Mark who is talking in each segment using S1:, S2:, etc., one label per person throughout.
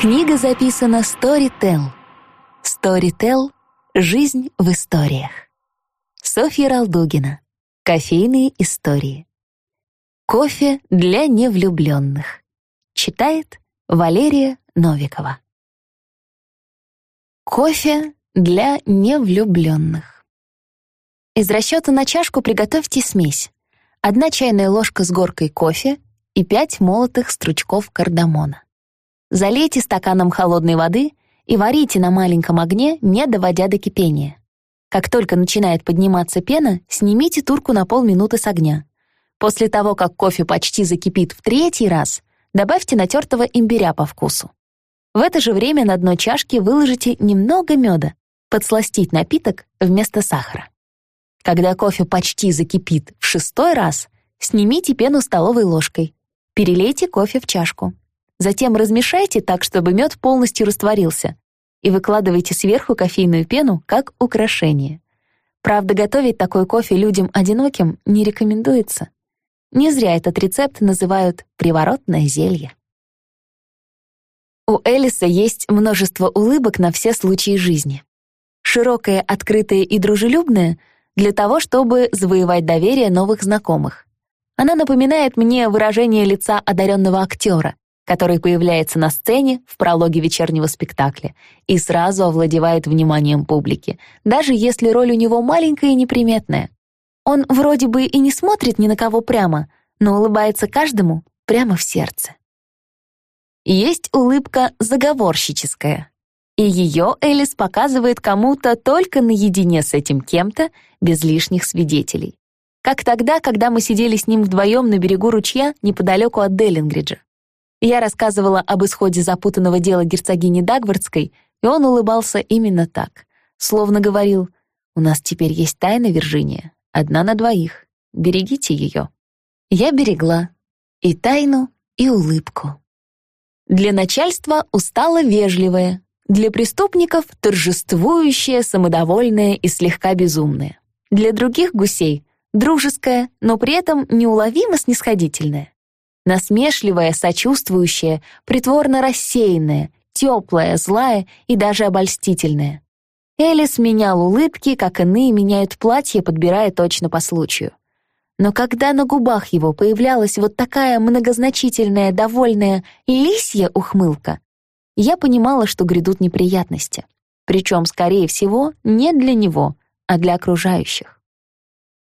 S1: Книга записана Storytel. Storytel — жизнь в историях. Софья Ралдугина. Кофейные истории. Кофе для невлюбленных. Читает Валерия Новикова. Кофе для невлюбленных. Из расчета на чашку приготовьте смесь. Одна чайная ложка с горкой кофе и пять молотых стручков кардамона. Залейте стаканом холодной воды и варите на маленьком огне, не доводя до кипения. Как только начинает подниматься пена, снимите турку на полминуты с огня. После того, как кофе почти закипит в третий раз, добавьте натертого имбиря по вкусу. В это же время на дно чашки выложите немного меда, подсластить напиток вместо сахара. Когда кофе почти закипит в шестой раз, снимите пену столовой ложкой, перелейте кофе в чашку. Затем размешайте так, чтобы мед полностью растворился, и выкладывайте сверху кофейную пену как украшение. Правда, готовить такой кофе людям одиноким не рекомендуется. Не зря этот рецепт называют «приворотное зелье». У Элиса есть множество улыбок на все случаи жизни. Широкая, открытая и дружелюбная для того, чтобы завоевать доверие новых знакомых. Она напоминает мне выражение лица одаренного актера, который появляется на сцене в прологе вечернего спектакля и сразу овладевает вниманием публики, даже если роль у него маленькая и неприметная. Он вроде бы и не смотрит ни на кого прямо, но улыбается каждому прямо в сердце. Есть улыбка заговорщическая, и ее Элис показывает кому-то только наедине с этим кем-то, без лишних свидетелей. Как тогда, когда мы сидели с ним вдвоем на берегу ручья неподалеку от Деллингриджа. Я рассказывала об исходе запутанного дела герцогини Дагвардской, и он улыбался именно так, словно говорил, «У нас теперь есть тайна, Виржиния, одна на двоих, берегите ее». Я берегла и тайну, и улыбку. Для начальства устало вежливое, для преступников торжествующее, самодовольное и слегка безумное. Для других гусей — дружеское, но при этом неуловимо снисходительное насмешливая, сочувствующая, притворно рассеянная, теплая, злая и даже обольстительная. Элис менял улыбки, как иные меняют платье, подбирая точно по случаю. Но когда на губах его появлялась вот такая многозначительная, довольная лисья ухмылка, я понимала, что грядут неприятности. Причем, скорее всего, не для него, а для окружающих.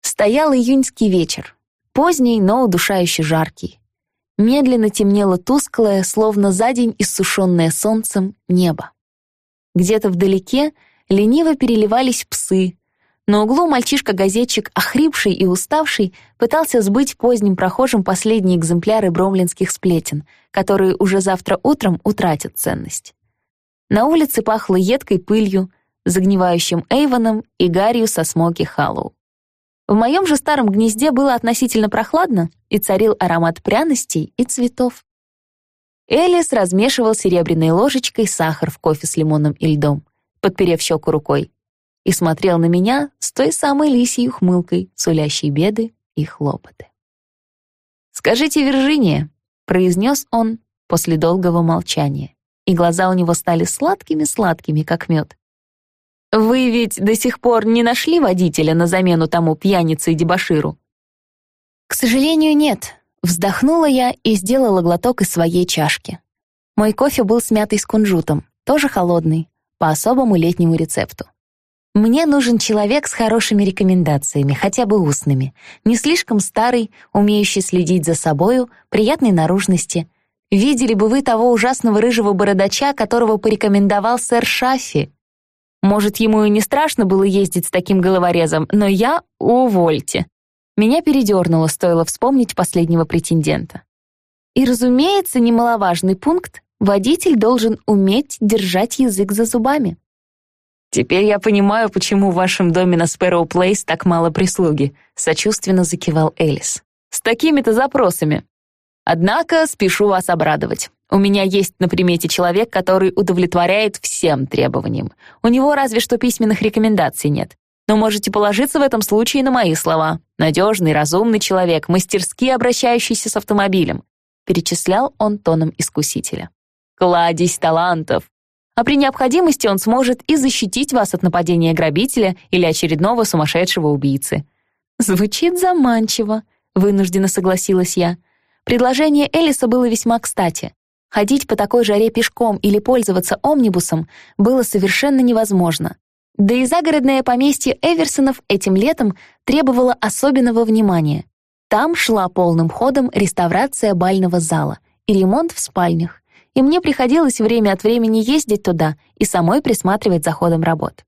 S1: Стоял июньский вечер, поздний, но удушающе жаркий. Медленно темнело тусклое, словно за день иссушенное солнцем, небо. Где-то вдалеке лениво переливались псы. На углу мальчишка-газетчик, охрипший и уставший, пытался сбыть поздним прохожим последние экземпляры бромлинских сплетен, которые уже завтра утром утратят ценность. На улице пахло едкой пылью, загнивающим эйвоном и гарью со смоки Халлоу. В моем же старом гнезде было относительно прохладно и царил аромат пряностей и цветов. Элис размешивал серебряной ложечкой сахар в кофе с лимоном и льдом, подперев щеку рукой, и смотрел на меня с той самой лисьей ухмылкой, сулящей беды и хлопоты. «Скажите, Виржиния», — произнес он после долгого молчания, и глаза у него стали сладкими-сладкими, как мед. Вы ведь до сих пор не нашли водителя на замену тому пьянице и дебоширу? К сожалению, нет. Вздохнула я и сделала глоток из своей чашки. Мой кофе был смятый с кунжутом, тоже холодный, по особому летнему рецепту. Мне нужен человек с хорошими рекомендациями, хотя бы устными, не слишком старый, умеющий следить за собою, приятной наружности. Видели бы вы того ужасного рыжего бородача, которого порекомендовал сэр Шаффи, может, ему и не страшно было ездить с таким головорезом, но я — увольте. Меня передернуло, стоило вспомнить последнего претендента. И, разумеется, немаловажный пункт — водитель должен уметь держать язык за зубами. «Теперь я понимаю, почему в вашем доме на Спэроу Плейс так мало прислуги», — сочувственно закивал Элис. «С такими-то запросами. Однако спешу вас обрадовать. У меня есть на примете человек, который удовлетворяет всем требованиям. У него разве что письменных рекомендаций нет. Но можете положиться в этом случае на мои слова. Надежный, разумный человек, мастерски обращающийся с автомобилем. Перечислял он тоном искусителя. кладезь талантов. А при необходимости он сможет и защитить вас от нападения грабителя или очередного сумасшедшего убийцы. Звучит заманчиво, вынужденно согласилась я. Предложение Элиса было весьма кстати. Ходить по такой жаре пешком или пользоваться омнибусом было совершенно невозможно. Да и загородное поместье Эверсонов этим летом требовало особенного внимания. Там шла полным ходом реставрация бального зала и ремонт в спальнях, и мне приходилось время от времени ездить туда и самой присматривать за ходом работ.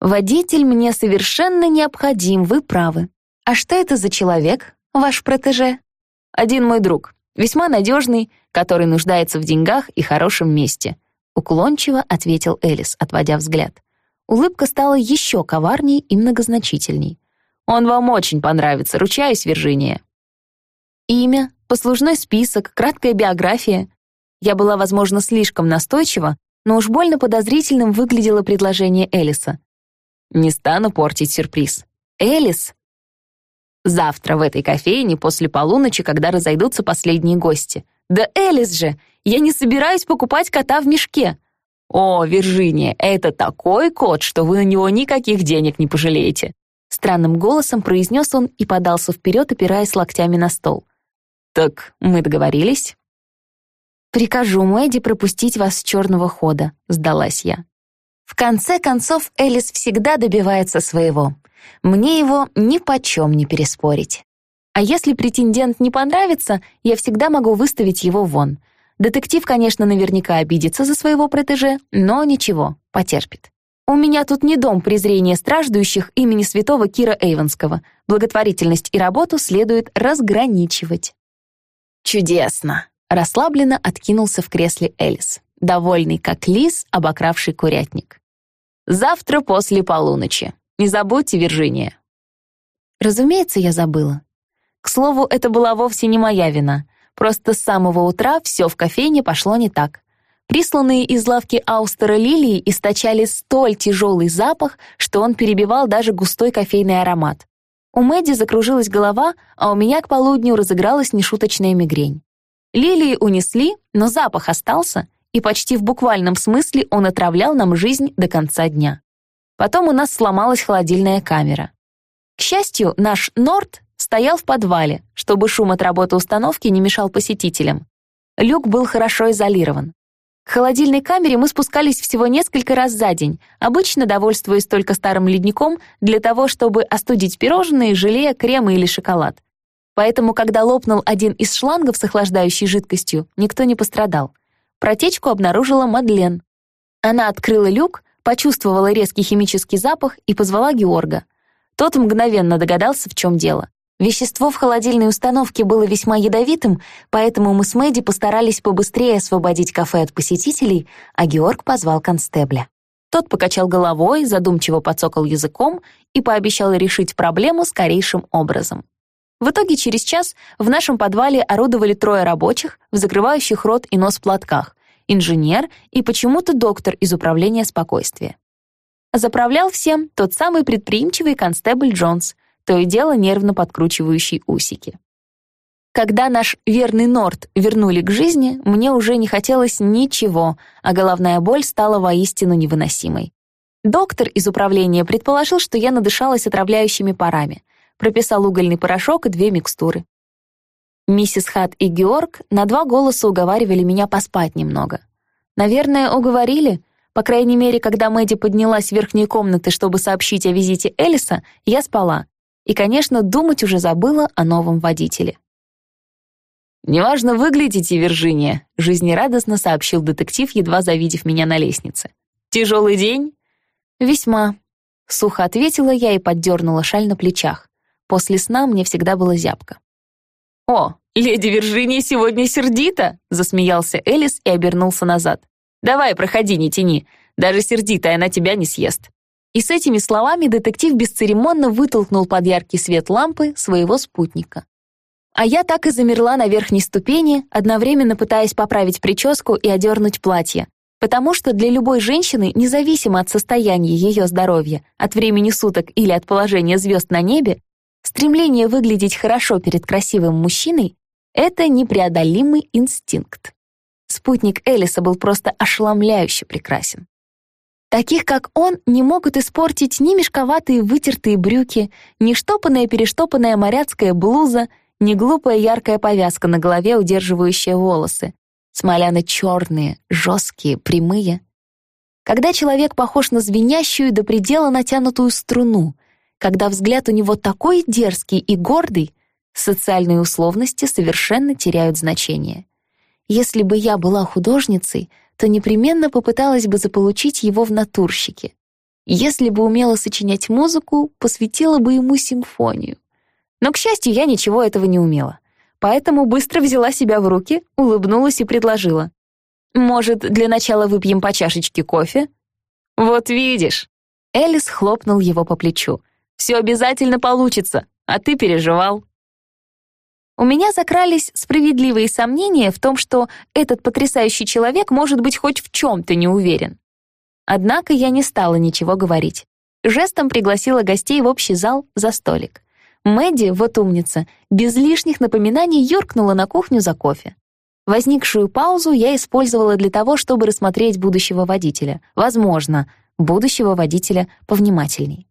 S1: «Водитель мне совершенно необходим, вы правы. А что это за человек, ваш протеже?» «Один мой друг, весьма надежный, который нуждается в деньгах и хорошем месте», уклончиво ответил Элис, отводя взгляд. Улыбка стала еще коварней и многозначительней. «Он вам очень понравится, ручаюсь, Виржиния». Имя, послужной список, краткая биография. Я была, возможно, слишком настойчива, но уж больно подозрительным выглядело предложение Элиса. Не стану портить сюрприз. Элис Завтра в этой кофейне после полуночи, когда разойдутся последние гости. Да Элис же! Я не собираюсь покупать кота в мешке. О, Виржиния, это такой кот, что вы на него никаких денег не пожалеете. Странным голосом произнес он и подался вперед, опираясь локтями на стол. «Так мы договорились?» «Прикажу Мэдди пропустить вас с черного хода», — сдалась я. В конце концов, Элис всегда добивается своего. Мне его ни почем не переспорить. А если претендент не понравится, я всегда могу выставить его вон. Детектив, конечно, наверняка обидится за своего протеже, но ничего, потерпит. У меня тут не дом презрения страждущих имени святого Кира Эйвенского. Благотворительность и работу следует разграничивать. Чудесно. Расслабленно откинулся в кресле Элис, довольный как лис, обокравший курятник. Завтра после полуночи. Не забудьте, Виржиния». Разумеется, я забыла. К слову, это была вовсе не моя вина. Просто с самого утра все в кофейне пошло не так. Присланные из лавки Аустера лилии источали столь тяжелый запах, что он перебивал даже густой кофейный аромат. У Мэдди закружилась голова, а у меня к полудню разыгралась нешуточная мигрень. Лилии унесли, но запах остался, и почти в буквальном смысле он отравлял нам жизнь до конца дня. Потом у нас сломалась холодильная камера. К счастью, наш Норд стоял в подвале, чтобы шум от работы установки не мешал посетителям. Люк был хорошо изолирован. К холодильной камере мы спускались всего несколько раз за день, обычно довольствуясь только старым ледником для того, чтобы остудить пирожные, желе, кремы или шоколад. Поэтому, когда лопнул один из шлангов с охлаждающей жидкостью, никто не пострадал. Протечку обнаружила Мадлен. Она открыла люк, почувствовала резкий химический запах и позвала Георга. Тот мгновенно догадался, в чем дело. Вещество в холодильной установке было весьма ядовитым, поэтому мы с Мэдди постарались побыстрее освободить кафе от посетителей, а Георг позвал констебля. Тот покачал головой, задумчиво подсокал языком и пообещал решить проблему скорейшим образом. В итоге через час в нашем подвале орудовали трое рабочих в закрывающих рот и нос платках, инженер и почему-то доктор из управления спокойствия. Заправлял всем тот самый предприимчивый констебль Джонс, то и дело нервно подкручивающий усики. Когда наш верный Норт вернули к жизни, мне уже не хотелось ничего, а головная боль стала воистину невыносимой. Доктор из управления предположил, что я надышалась отравляющими парами, прописал угольный порошок и две микстуры. Миссис Хат и Георг на два голоса уговаривали меня поспать немного. Наверное, уговорили. По крайней мере, когда Мэдди поднялась в верхние комнаты, чтобы сообщить о визите Элиса, я спала. И, конечно, думать уже забыла о новом водителе. «Неважно, выглядите, Виржиния», — жизнерадостно сообщил детектив, едва завидев меня на лестнице. «Тяжелый день?» «Весьма», — сухо ответила я и поддернула шаль на плечах. После сна мне всегда было зябко. «О, леди Виржиния сегодня сердита!» — засмеялся Элис и обернулся назад. «Давай, проходи, не тяни. Даже сердитая она тебя не съест». И с этими словами детектив бесцеремонно вытолкнул под яркий свет лампы своего спутника. А я так и замерла на верхней ступени, одновременно пытаясь поправить прическу и одернуть платье, потому что для любой женщины, независимо от состояния ее здоровья, от времени суток или от положения звезд на небе, Стремление выглядеть хорошо перед красивым мужчиной — это непреодолимый инстинкт. Спутник Элиса был просто ошеломляюще прекрасен. Таких, как он, не могут испортить ни мешковатые вытертые брюки, ни штопанная-перештопанная моряцкая блуза, ни глупая яркая повязка на голове, удерживающая волосы. Смоляно-черные, жесткие, прямые. Когда человек похож на звенящую до предела натянутую струну, когда взгляд у него такой дерзкий и гордый, социальные условности совершенно теряют значение. Если бы я была художницей, то непременно попыталась бы заполучить его в натурщике. Если бы умела сочинять музыку, посвятила бы ему симфонию. Но, к счастью, я ничего этого не умела. Поэтому быстро взяла себя в руки, улыбнулась и предложила. «Может, для начала выпьем по чашечке кофе?» «Вот видишь!» Элис хлопнул его по плечу. «Все обязательно получится, а ты переживал». У меня закрались справедливые сомнения в том, что этот потрясающий человек может быть хоть в чем-то не уверен. Однако я не стала ничего говорить. Жестом пригласила гостей в общий зал за столик. Мэдди, вот умница, без лишних напоминаний юркнула на кухню за кофе. Возникшую паузу я использовала для того, чтобы рассмотреть будущего водителя. Возможно, будущего водителя повнимательней.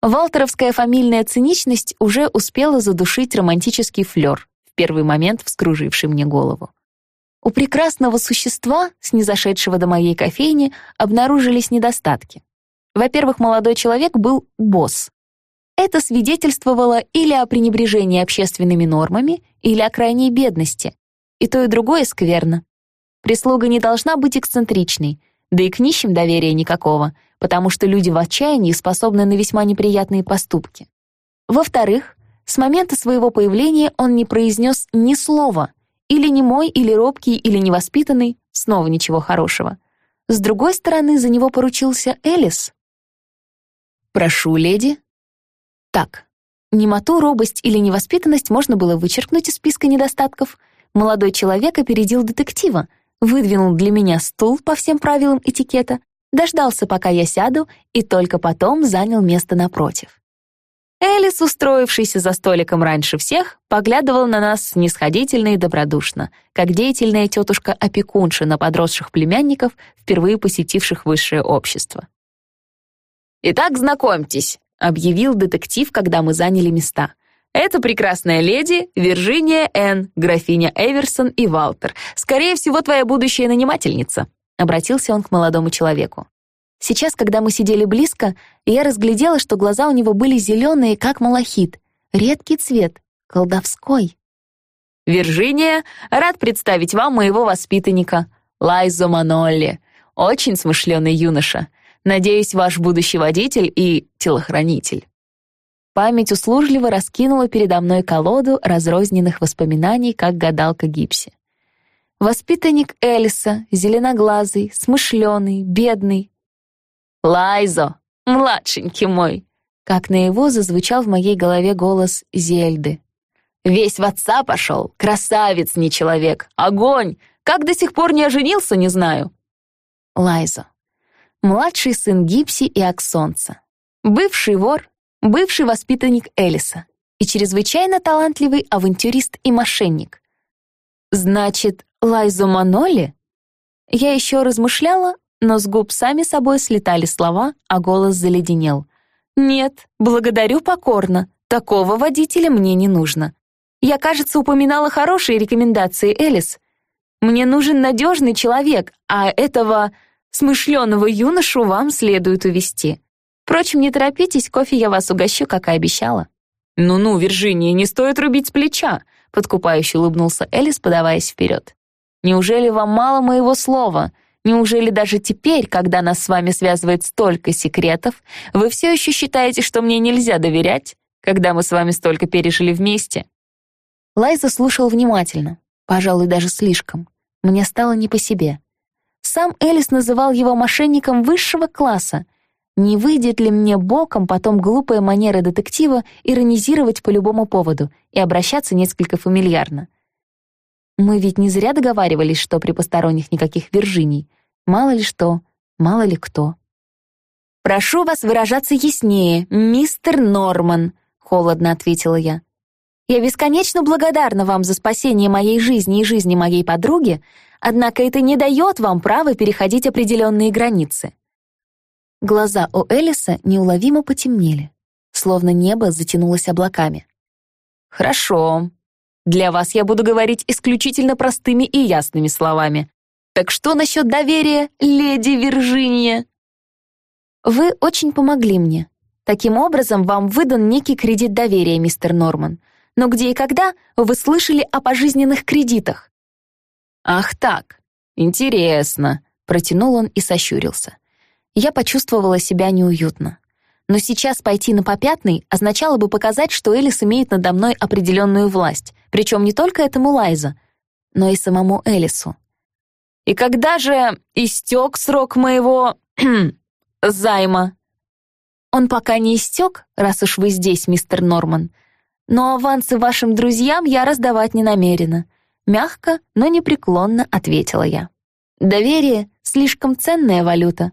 S1: Валтеровская фамильная циничность уже успела задушить романтический флёр, в первый момент вскруживший мне голову. У прекрасного существа, снизошедшего до моей кофейни, обнаружились недостатки. Во-первых, молодой человек был босс. Это свидетельствовало или о пренебрежении общественными нормами, или о крайней бедности. И то, и другое скверно. Прислуга не должна быть эксцентричной, да и к нищим доверия никакого — потому что люди в отчаянии способны на весьма неприятные поступки. Во-вторых, с момента своего появления он не произнес ни слова, или немой, или робкий, или невоспитанный, снова ничего хорошего. С другой стороны, за него поручился Элис. «Прошу, леди». Так, немоту, робость или невоспитанность можно было вычеркнуть из списка недостатков. Молодой человек опередил детектива, выдвинул для меня стул по всем правилам этикета, дождался, пока я сяду, и только потом занял место напротив. Элис, устроившийся за столиком раньше всех, поглядывал на нас снисходительно и добродушно, как деятельная тетушка-опекунша на подросших племянников, впервые посетивших высшее общество. «Итак, знакомьтесь», — объявил детектив, когда мы заняли места. «Это прекрасная леди Виржиния Н., графиня Эверсон и Валтер. Скорее всего, твоя будущая нанимательница». Обратился он к молодому человеку. Сейчас, когда мы сидели близко, я разглядела, что глаза у него были зеленые, как малахит. Редкий цвет, колдовской. «Виржиния, рад представить вам моего воспитанника, Лайзо Манолли. Очень смышленый юноша. Надеюсь, ваш будущий водитель и телохранитель». Память услужливо раскинула передо мной колоду разрозненных воспоминаний, как гадалка Гипси. Воспитанник Эльса, зеленоглазый, смышленый, бедный. «Лайзо, младшенький мой!» Как на его зазвучал в моей голове голос Зельды. «Весь в отца пошел, красавец не человек, огонь! Как до сих пор не оженился, не знаю!» Лайзо. Младший сын Гипси и Аксонца. Бывший вор, бывший воспитанник Элиса и чрезвычайно талантливый авантюрист и мошенник. Значит, Лайзу Маноли? Я еще размышляла, но с губ сами собой слетали слова, а голос заледенел. «Нет, благодарю покорно. Такого водителя мне не нужно. Я, кажется, упоминала хорошие рекомендации, Элис. Мне нужен надежный человек, а этого смышленого юношу вам следует увести. Впрочем, не торопитесь, кофе я вас угощу, как и обещала». «Ну-ну, Виржиния, не стоит рубить с плеча», — подкупающе улыбнулся Элис, подаваясь вперед. Неужели вам мало моего слова? Неужели даже теперь, когда нас с вами связывает столько секретов, вы все еще считаете, что мне нельзя доверять, когда мы с вами столько пережили вместе?» Лайза слушал внимательно, пожалуй, даже слишком. Мне стало не по себе. Сам Элис называл его мошенником высшего класса. Не выйдет ли мне боком потом глупая манера детектива иронизировать по любому поводу и обращаться несколько фамильярно? Мы ведь не зря договаривались, что при посторонних никаких Виржиний. Мало ли что, мало ли кто. «Прошу вас выражаться яснее, мистер Норман», — холодно ответила я. «Я бесконечно благодарна вам за спасение моей жизни и жизни моей подруги, однако это не дает вам права переходить определенные границы». Глаза у Элиса неуловимо потемнели, словно небо затянулось облаками.
S2: «Хорошо. Для вас я буду говорить исключительно простыми и ясными словами. Так что насчет доверия, леди Виржиния?»
S1: «Вы очень помогли мне. Таким образом, вам выдан некий кредит доверия, мистер Норман. Но где и когда вы слышали о пожизненных кредитах?»
S2: «Ах так, интересно», — протянул он и сощурился.
S1: Я почувствовала себя неуютно. Но сейчас пойти на попятный означало бы показать, что Элис имеет надо мной определенную власть, причем не только этому Лайза, но и самому Элису.
S2: «И когда же истек срок моего... займа?»
S1: «Он пока не истек, раз уж вы здесь, мистер Норман. Но авансы вашим друзьям я раздавать не намерена», мягко, но непреклонно ответила я. «Доверие — слишком ценная валюта,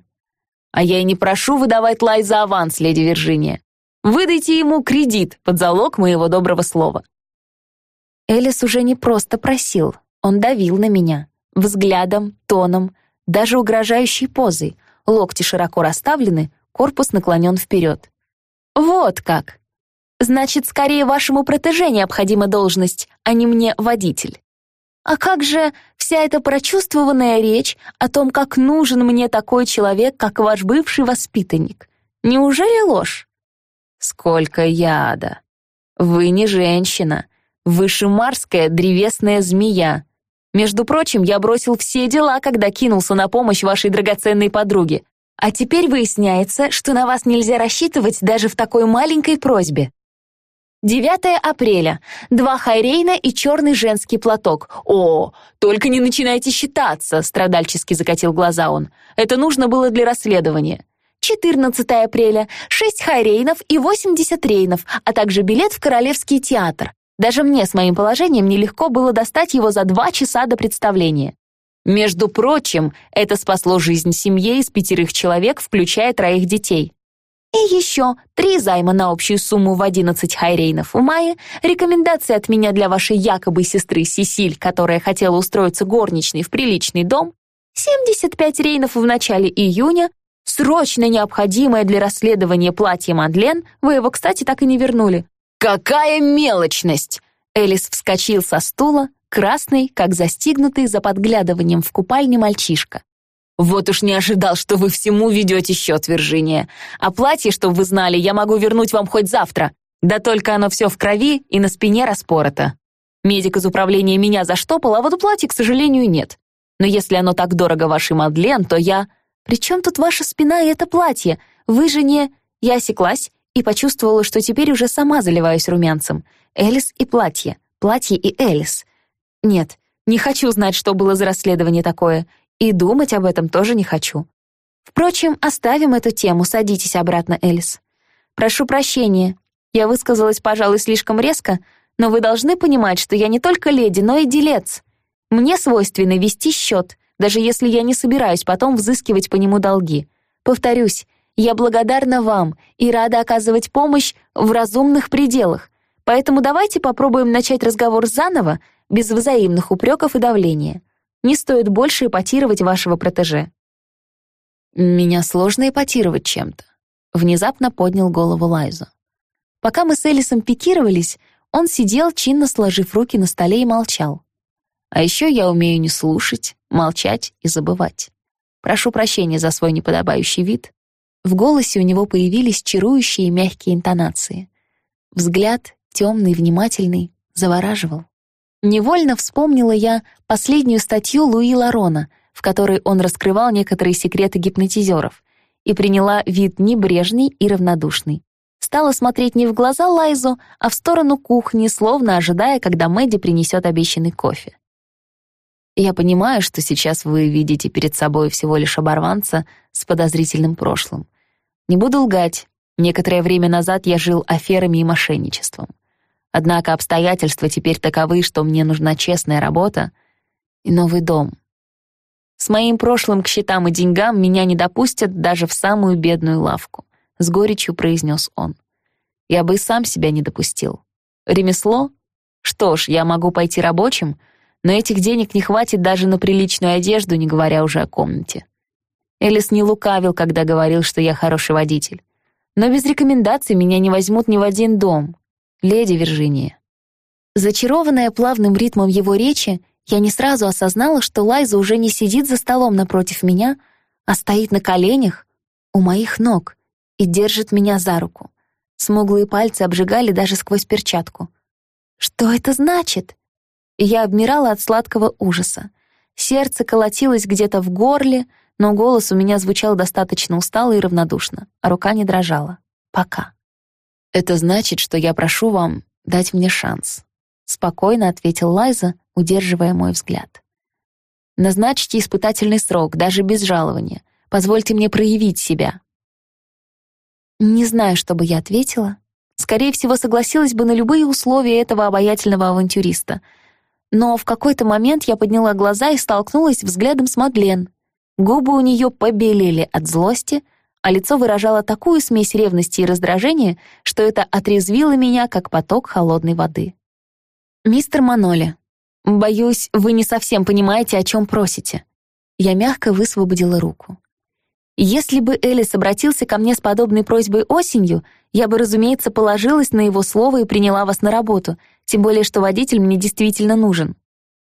S2: а я и не прошу выдавать Лай за аванс, леди Виржиния. Выдайте ему кредит под залог моего доброго слова».
S1: Элис уже не просто просил, он давил на меня. Взглядом, тоном, даже угрожающей позой. Локти широко расставлены, корпус наклонен вперед. «Вот как! Значит, скорее вашему протеже необходима должность, а не мне водитель». А как же вся эта прочувствованная речь о том, как нужен мне такой человек, как ваш бывший воспитанник? Неужели ложь?
S2: Сколько яда! Вы не женщина, вы шимарская древесная змея. Между прочим, я бросил все дела, когда кинулся на помощь вашей драгоценной подруге. А теперь выясняется, что на вас нельзя рассчитывать даже в такой маленькой просьбе. 9 апреля. Два хайрейна и черный женский платок. О, только не начинайте считаться, страдальчески закатил глаза он. Это нужно было для расследования. 14 апреля. Шесть хайрейнов и 80 рейнов, а также билет в Королевский театр. Даже мне с моим положением нелегко было достать его за два часа до представления. Между прочим, это спасло жизнь семье из пятерых человек, включая троих детей. И еще три займа на общую сумму в 11 хайрейнов в мае, рекомендации от меня для вашей якобы сестры Сесиль, которая хотела устроиться горничной в приличный дом, 75 рейнов в начале июня, срочно необходимое для расследования платье Мадлен, вы его, кстати, так и не вернули. «Какая мелочность!» Элис вскочил со стула, красный, как застигнутый за подглядыванием в купальне мальчишка. «Вот уж не ожидал, что вы всему ведете счет, Виржиния. А платье, чтобы вы знали, я могу вернуть вам хоть завтра. Да только оно все в крови и на спине распорото. Медик из управления меня заштопал, а вот платья, к сожалению, нет. Но если оно так дорого вашей Мадлен, то я...
S1: При чем тут ваша спина и это платье? Вы же не...» Я осеклась и почувствовала, что теперь уже сама заливаюсь румянцем. Элис и платье. Платье и Элис. Нет, не хочу знать, что было за расследование такое. И думать об этом тоже не хочу. Впрочем, оставим эту тему, садитесь обратно, Элис. Прошу прощения, я высказалась, пожалуй, слишком резко, но вы должны понимать, что я не только леди, но и делец. Мне свойственно вести счет, даже если я не собираюсь потом взыскивать по нему долги. Повторюсь, я благодарна вам и рада оказывать помощь в разумных пределах, поэтому давайте попробуем начать разговор заново, без взаимных упреков и давления. Не стоит больше эпатировать вашего протеже».
S2: «Меня сложно эпатировать чем-то», — внезапно поднял голову Лайзу.
S1: Пока мы с Элисом пикировались, он сидел, чинно сложив руки на столе и молчал.
S2: А еще я умею не слушать, молчать и забывать. Прошу прощения за свой неподобающий вид.
S1: В голосе у него появились чарующие мягкие интонации. Взгляд, темный, внимательный, завораживал. Невольно вспомнила я последнюю статью Луи Ларона, в которой он раскрывал некоторые секреты гипнотизеров, и приняла вид небрежный и равнодушный. Стала смотреть не в глаза Лайзу, а в сторону кухни, словно ожидая, когда Мэдди принесет обещанный кофе.
S2: Я понимаю, что сейчас вы видите перед собой всего лишь оборванца с подозрительным прошлым. Не буду лгать, некоторое время назад я жил аферами и мошенничеством. Однако обстоятельства теперь таковы, что мне нужна честная работа и новый дом. С моим прошлым к счетам и деньгам меня не допустят даже в самую бедную лавку, с горечью произнес он. Я бы и сам себя не допустил. Ремесло? Что ж, я могу пойти рабочим, но этих денег не хватит даже на приличную одежду, не говоря уже о комнате. Элис не лукавил, когда говорил, что я хороший водитель. Но без рекомендаций меня не возьмут ни в один дом. Леди Виржиния. Зачарованная плавным ритмом его речи, я не сразу осознала, что Лайза уже не сидит за столом напротив меня, а стоит на коленях у моих ног и держит меня за руку. Смуглые пальцы обжигали даже сквозь перчатку. Что это значит? Я обмирала от сладкого ужаса. Сердце колотилось где-то в горле, но голос у меня звучал достаточно устало и равнодушно, а рука не дрожала. Пока. «Это значит, что я прошу вам дать мне шанс», — спокойно ответил Лайза, удерживая мой взгляд. «Назначьте испытательный срок, даже без жалования. Позвольте мне проявить себя». Не знаю, что бы я ответила. Скорее всего, согласилась бы на любые условия этого обаятельного авантюриста. Но в какой-то момент я подняла глаза и столкнулась взглядом с Мадлен. Губы у нее побелели от злости, а лицо выражало такую смесь ревности и раздражения, что это отрезвило меня, как поток холодной воды. «Мистер Маноли, боюсь, вы не совсем понимаете, о чем просите». Я мягко высвободила руку. Если бы Элис обратился ко мне с подобной просьбой осенью, я бы, разумеется, положилась на его слово и приняла вас на работу, тем более что водитель мне действительно нужен.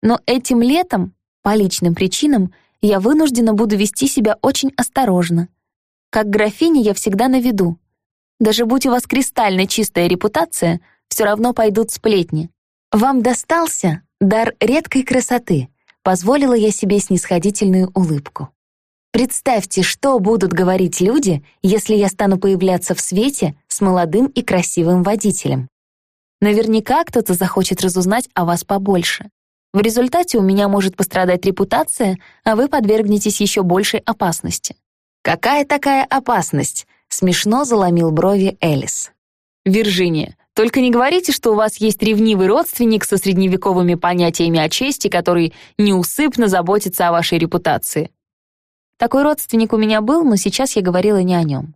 S2: Но этим летом, по личным причинам, я вынуждена буду вести себя очень осторожно. Как графиня я всегда на виду. Даже будь у вас кристально чистая репутация, все равно пойдут сплетни. Вам достался дар редкой красоты, позволила я себе снисходительную улыбку. Представьте, что будут говорить люди, если я стану появляться в свете с молодым и красивым водителем. Наверняка кто-то захочет разузнать о вас побольше. В результате у меня может пострадать репутация, а вы подвергнетесь еще большей опасности. Какая такая опасность? Смешно заломил брови Элис. Виржиния, только не говорите, что у вас есть ревнивый родственник со средневековыми понятиями о чести, который неусыпно заботится о вашей репутации. Такой родственник у меня был, но сейчас я говорила не о нем.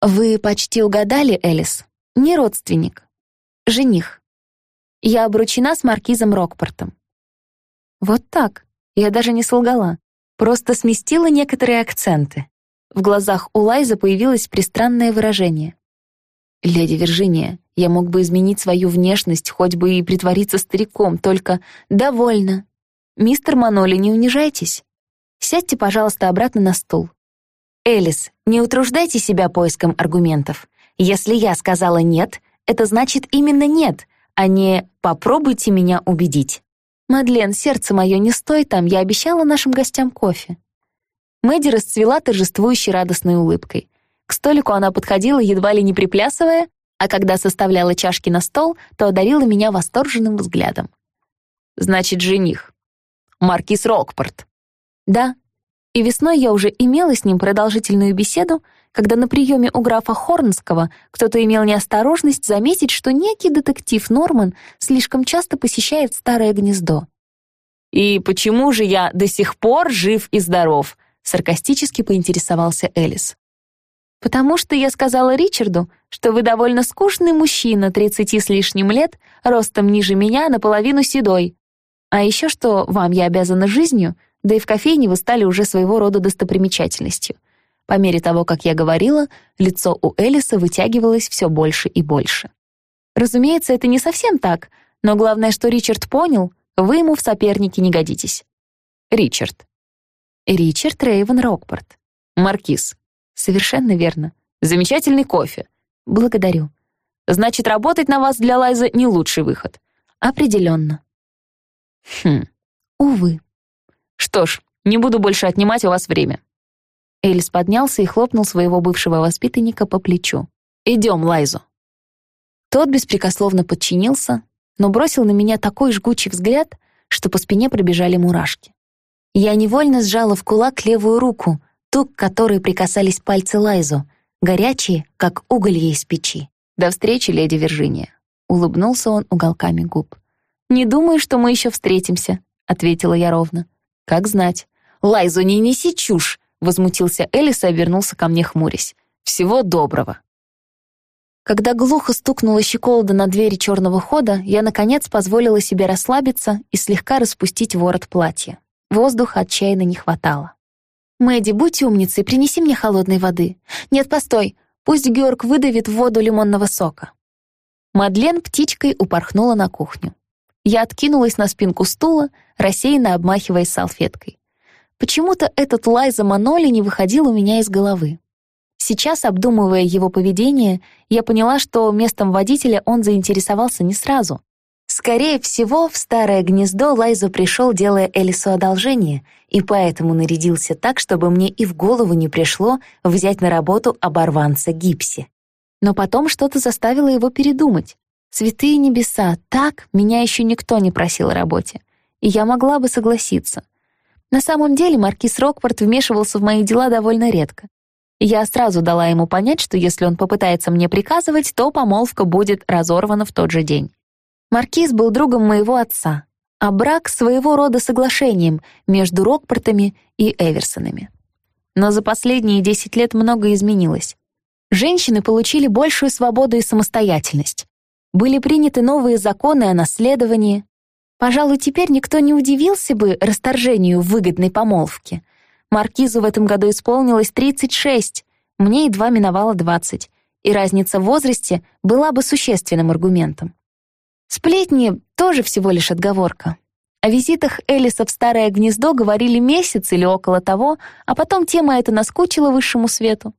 S2: Вы почти угадали, Элис. Не родственник. Жених. Я обручена с маркизом Рокпортом». Вот так. Я даже не солгала. Просто сместила некоторые акценты. В глазах у Лайза появилось пристранное выражение. «Леди Виржиния, я мог бы изменить свою внешность, хоть бы и притвориться стариком, только довольно. Мистер Маноли, не унижайтесь. Сядьте, пожалуйста, обратно на стул. Элис, не утруждайте себя поиском аргументов. Если я сказала «нет», это значит именно «нет», а не «попробуйте меня убедить». «Мадлен, сердце мое, не стой там, я обещала нашим гостям кофе». Мэдди расцвела торжествующей радостной улыбкой. К столику она подходила, едва ли не приплясывая, а когда составляла чашки на стол, то одарила меня восторженным взглядом. «Значит, жених. Маркиз Рокпорт». «Да». И весной я уже имела с ним продолжительную беседу, когда на приеме у графа Хорнского кто-то имел неосторожность заметить, что некий детектив Норман слишком часто посещает старое гнездо. «И почему же я до сих пор жив и здоров?» — саркастически поинтересовался Элис. «Потому что я сказала Ричарду, что вы довольно скучный мужчина, тридцати с лишним лет, ростом ниже меня, наполовину седой. А еще что вам я обязана жизнью, да и в кофейне вы стали уже своего рода достопримечательностью. По мере того, как я говорила, лицо у Элиса вытягивалось все больше и больше. Разумеется, это не совсем так, но главное, что Ричард понял, вы ему в соперники не годитесь. Ричард. Ричард Рейвен Рокпорт. Маркиз. Совершенно верно. Замечательный кофе. Благодарю. Значит, работать на вас для Лайза не лучший выход. Определенно. Хм. Увы. Что ж, не буду больше отнимать у вас время. Элис поднялся и хлопнул своего бывшего воспитанника по плечу. «Идем, Лайзу». Тот беспрекословно подчинился, но бросил на меня такой жгучий взгляд, что по спине пробежали мурашки. Я невольно сжала в кулак левую руку, ту, к которой прикасались пальцы Лайзу, горячие, как уголье из печи. «До встречи, леди Виржиния», — улыбнулся он уголками губ. «Не думаю, что мы еще встретимся», — ответила я ровно. «Как знать». «Лайзу, не неси чушь!» Возмутился Элис и обернулся ко мне, хмурясь. «Всего доброго!»
S1: Когда глухо стукнула щеколда на двери черного хода, я, наконец, позволила себе расслабиться и слегка распустить ворот платья. Воздуха отчаянно не хватало. «Мэдди, будь умницей, принеси мне холодной воды. Нет, постой, пусть Георг выдавит в воду лимонного сока». Мадлен птичкой упорхнула на кухню. Я откинулась на спинку стула, рассеянно обмахиваясь салфеткой. Почему-то этот лай за Маноли не выходил у меня из головы. Сейчас, обдумывая его поведение, я поняла, что местом водителя он заинтересовался не сразу. Скорее всего, в старое гнездо Лайзу пришел, делая Элису одолжение, и поэтому нарядился так, чтобы мне и в голову не пришло взять на работу оборванца Гипси. Но потом что-то заставило его передумать. Святые небеса, так меня еще никто не просил о работе. И я могла бы согласиться. На самом деле маркиз Рокпорт вмешивался в мои дела довольно редко. Я сразу дала ему понять, что если он попытается мне приказывать, то помолвка будет разорвана в тот же день. Маркиз был другом моего отца, а брак — своего рода соглашением между Рокпортами и Эверсонами. Но за последние 10 лет многое изменилось. Женщины получили большую свободу и самостоятельность. Были приняты новые законы о наследовании. Пожалуй, теперь никто не удивился бы расторжению выгодной помолвки — Маркизу в этом году исполнилось 36, мне едва миновало 20, и разница в возрасте была бы существенным аргументом. Сплетни — тоже всего лишь отговорка. О визитах Элиса в старое гнездо говорили месяц или около того, а потом тема эта наскучила высшему свету.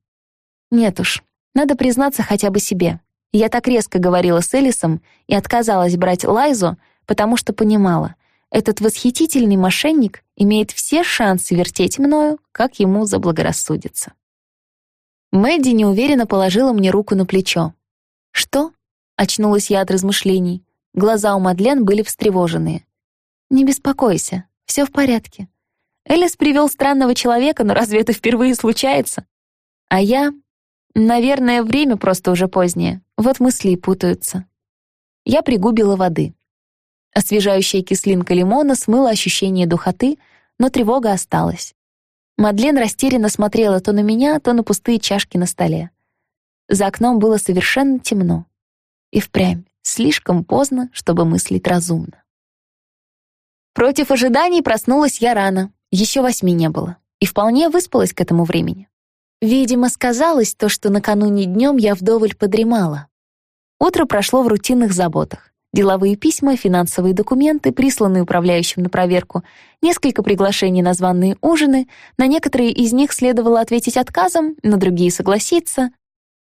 S1: Нет уж, надо признаться хотя бы себе. Я так резко говорила с Элисом и отказалась брать Лайзу, потому что понимала, этот восхитительный мошенник имеет все шансы вертеть мною, как ему заблагорассудится. Мэдди неуверенно положила мне руку на плечо. «Что?» — очнулась я от размышлений. Глаза у Мадлен были встревоженные. «Не беспокойся, все в порядке. Элис привел странного человека, но разве это впервые случается? А я... Наверное, время просто уже позднее. Вот мысли путаются». Я пригубила воды. Освежающая кислинка лимона смыла ощущение духоты, но тревога осталась. Мадлен растерянно смотрела то на меня, то на пустые чашки на столе. За окном было совершенно темно. И впрямь слишком поздно, чтобы мыслить разумно. Против ожиданий проснулась я рано, еще восьми не было, и вполне выспалась к этому времени. Видимо, сказалось то, что накануне днем я вдоволь подремала. Утро прошло в рутинных заботах деловые письма, финансовые документы, присланные управляющим на проверку, несколько приглашений на званные ужины, на некоторые из них следовало ответить отказом, на другие согласиться.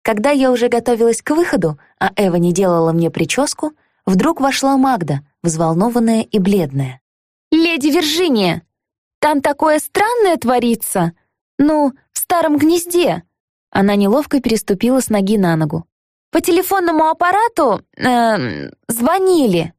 S1: Когда я уже готовилась к выходу, а Эва не делала мне прическу, вдруг вошла Магда, взволнованная и бледная. «Леди Виржиния, там такое странное творится! Ну, в старом гнезде!» Она неловко переступила с ноги на ногу. По телефонному аппарату э, звонили.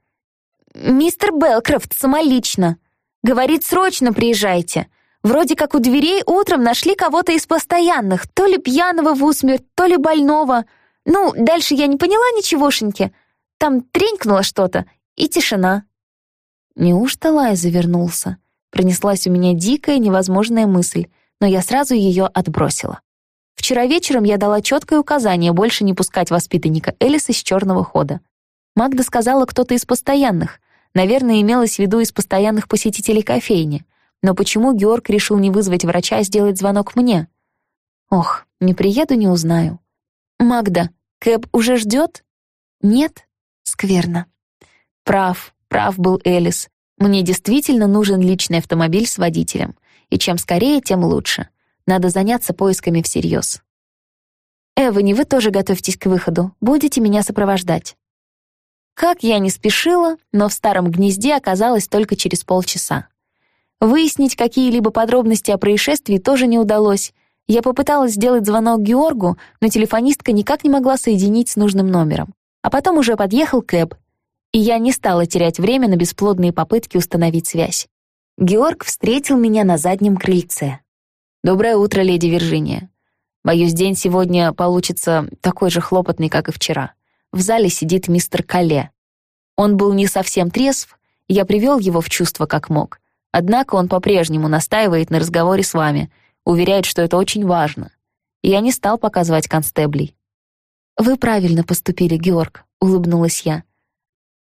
S1: Мистер Белкрофт самолично. Говорит, срочно приезжайте. Вроде как у дверей утром нашли кого-то из постоянных, то ли пьяного в усмерть, то ли больного. Ну, дальше я не поняла ничегошеньки. Там тренькнуло что-то, и тишина. Неужто Лай завернулся? Принеслась у меня дикая, невозможная мысль, но я сразу ее отбросила. Вчера вечером я дала четкое указание больше не пускать воспитанника Элиса с черного хода. Магда сказала кто-то из постоянных. Наверное, имелось в виду из постоянных посетителей кофейни. Но почему Георг решил не вызвать врача, а сделать звонок мне? Ох, не приеду, не узнаю. Магда, Кэб уже ждет? Нет? Скверно. Прав, прав был Элис. Мне действительно нужен личный автомобиль с водителем. И чем скорее, тем лучше. Надо заняться поисками всерьез. «Эвани, вы тоже готовьтесь к выходу. Будете меня сопровождать». Как я не спешила, но в старом гнезде оказалась только через полчаса. Выяснить какие-либо подробности о происшествии тоже не удалось. Я попыталась сделать звонок Георгу, но телефонистка никак не могла соединить с нужным номером. А потом уже подъехал Кэб, и я не стала терять время на бесплодные попытки установить связь. Георг встретил меня на заднем крыльце. «Доброе утро, леди Виржиния. Боюсь, день сегодня получится такой же хлопотный, как и вчера. В зале сидит мистер Кале. Он был не совсем трезв, я привел его в чувство как мог. Однако он по-прежнему настаивает на разговоре с вами, уверяет, что это очень важно. Я не стал показывать констеблей. «Вы правильно поступили, Георг», — улыбнулась я.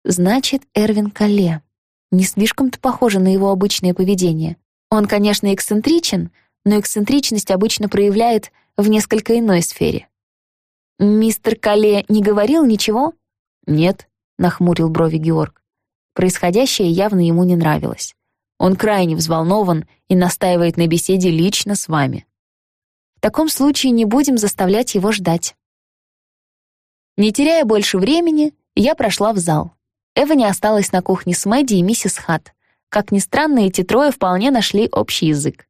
S1: «Значит, Эрвин Калле. Не слишком-то похоже на его обычное поведение. Он, конечно, эксцентричен, но эксцентричность обычно проявляет в несколько иной сфере. «Мистер Калле не говорил ничего?»
S2: «Нет», — нахмурил брови Георг. Происходящее явно ему не нравилось. Он крайне взволнован и настаивает на беседе лично с вами.
S1: В таком случае не будем заставлять его ждать. Не теряя больше времени, я прошла в зал. Эва осталась на кухне с Мэдди и миссис Хат. Как ни странно, эти трое вполне нашли общий язык.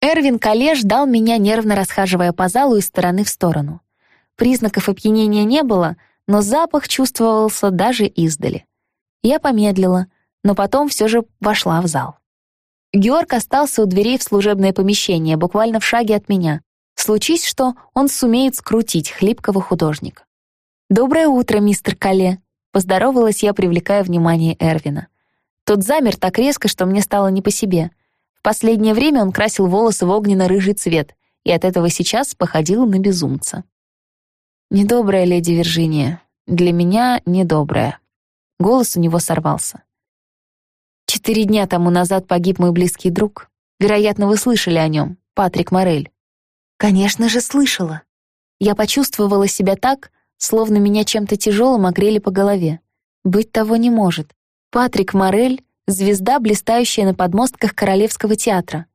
S1: Эрвин Кале ждал меня, нервно расхаживая по залу из стороны в сторону. Признаков опьянения не было, но запах чувствовался даже издали. Я помедлила, но потом все же вошла в зал. Георг остался у дверей в служебное помещение, буквально в шаге от меня. Случись что, он сумеет скрутить хлипкого художника. «Доброе утро, мистер Кале», — поздоровалась я, привлекая внимание Эрвина. Тот замер так резко, что мне стало не по себе. В последнее время он красил волосы в огненно-рыжий цвет, и от этого сейчас походил на безумца. «Недобрая леди Виржиния. Для меня недобрая». Голос у него сорвался. «Четыре дня тому назад погиб мой близкий друг. Вероятно, вы слышали о нем, Патрик Морель». «Конечно же, слышала». Я почувствовала себя так, словно меня чем-то тяжелым огрели по голове. Быть того не может. Патрик Морель — звезда, блистающая на подмостках Королевского театра.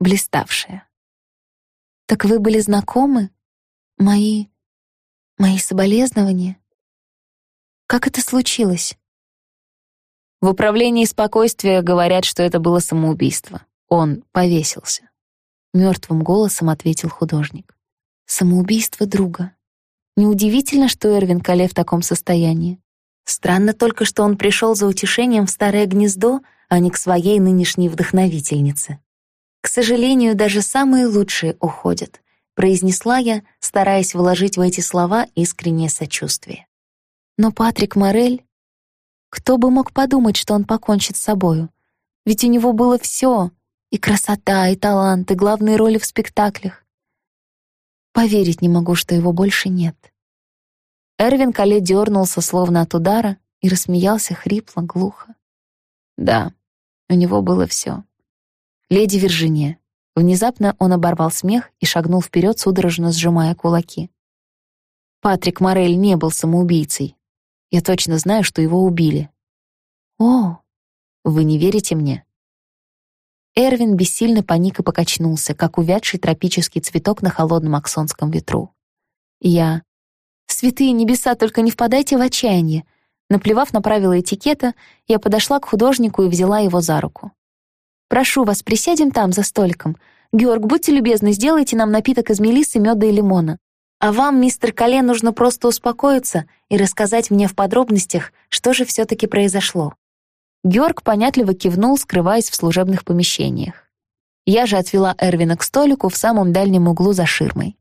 S1: Блиставшая. «Так вы были знакомы? Мои... мои соболезнования? Как это случилось?» В управлении спокойствия говорят, что это было самоубийство. Он повесился. Мертвым голосом ответил художник. Самоубийство друга. Неудивительно, что Эрвин Кале в таком состоянии. Странно только, что он пришел за утешением в старое гнездо, а не к своей нынешней вдохновительнице. «К сожалению, даже самые лучшие уходят», — произнесла я, стараясь вложить в эти слова искреннее сочувствие. Но Патрик Морель... Кто бы мог подумать, что он покончит с собою? Ведь у него было все — и красота, и талант, и главные роли в спектаклях. Поверить не могу, что его больше нет. Эрвин Кале дернулся, словно от удара, и рассмеялся хрипло, глухо. Да, у него было все. Леди Виржиния. Внезапно он оборвал смех и шагнул вперед, судорожно сжимая кулаки. Патрик Морель не был самоубийцей. Я точно знаю, что его убили. О, вы не верите мне? Эрвин бессильно паник и покачнулся, как увядший тропический цветок на холодном аксонском ветру. Я... «Святые небеса, только не впадайте в отчаяние!» Наплевав на правила этикета, я подошла к художнику и взяла его за руку. «Прошу вас, присядем там, за столиком. Георг, будьте любезны, сделайте нам напиток из мелиссы, меда и лимона. А вам, мистер Кале, нужно просто успокоиться и рассказать мне в подробностях, что же все-таки произошло». Георг понятливо кивнул, скрываясь в служебных помещениях. Я же отвела Эрвина к столику в самом дальнем углу за ширмой.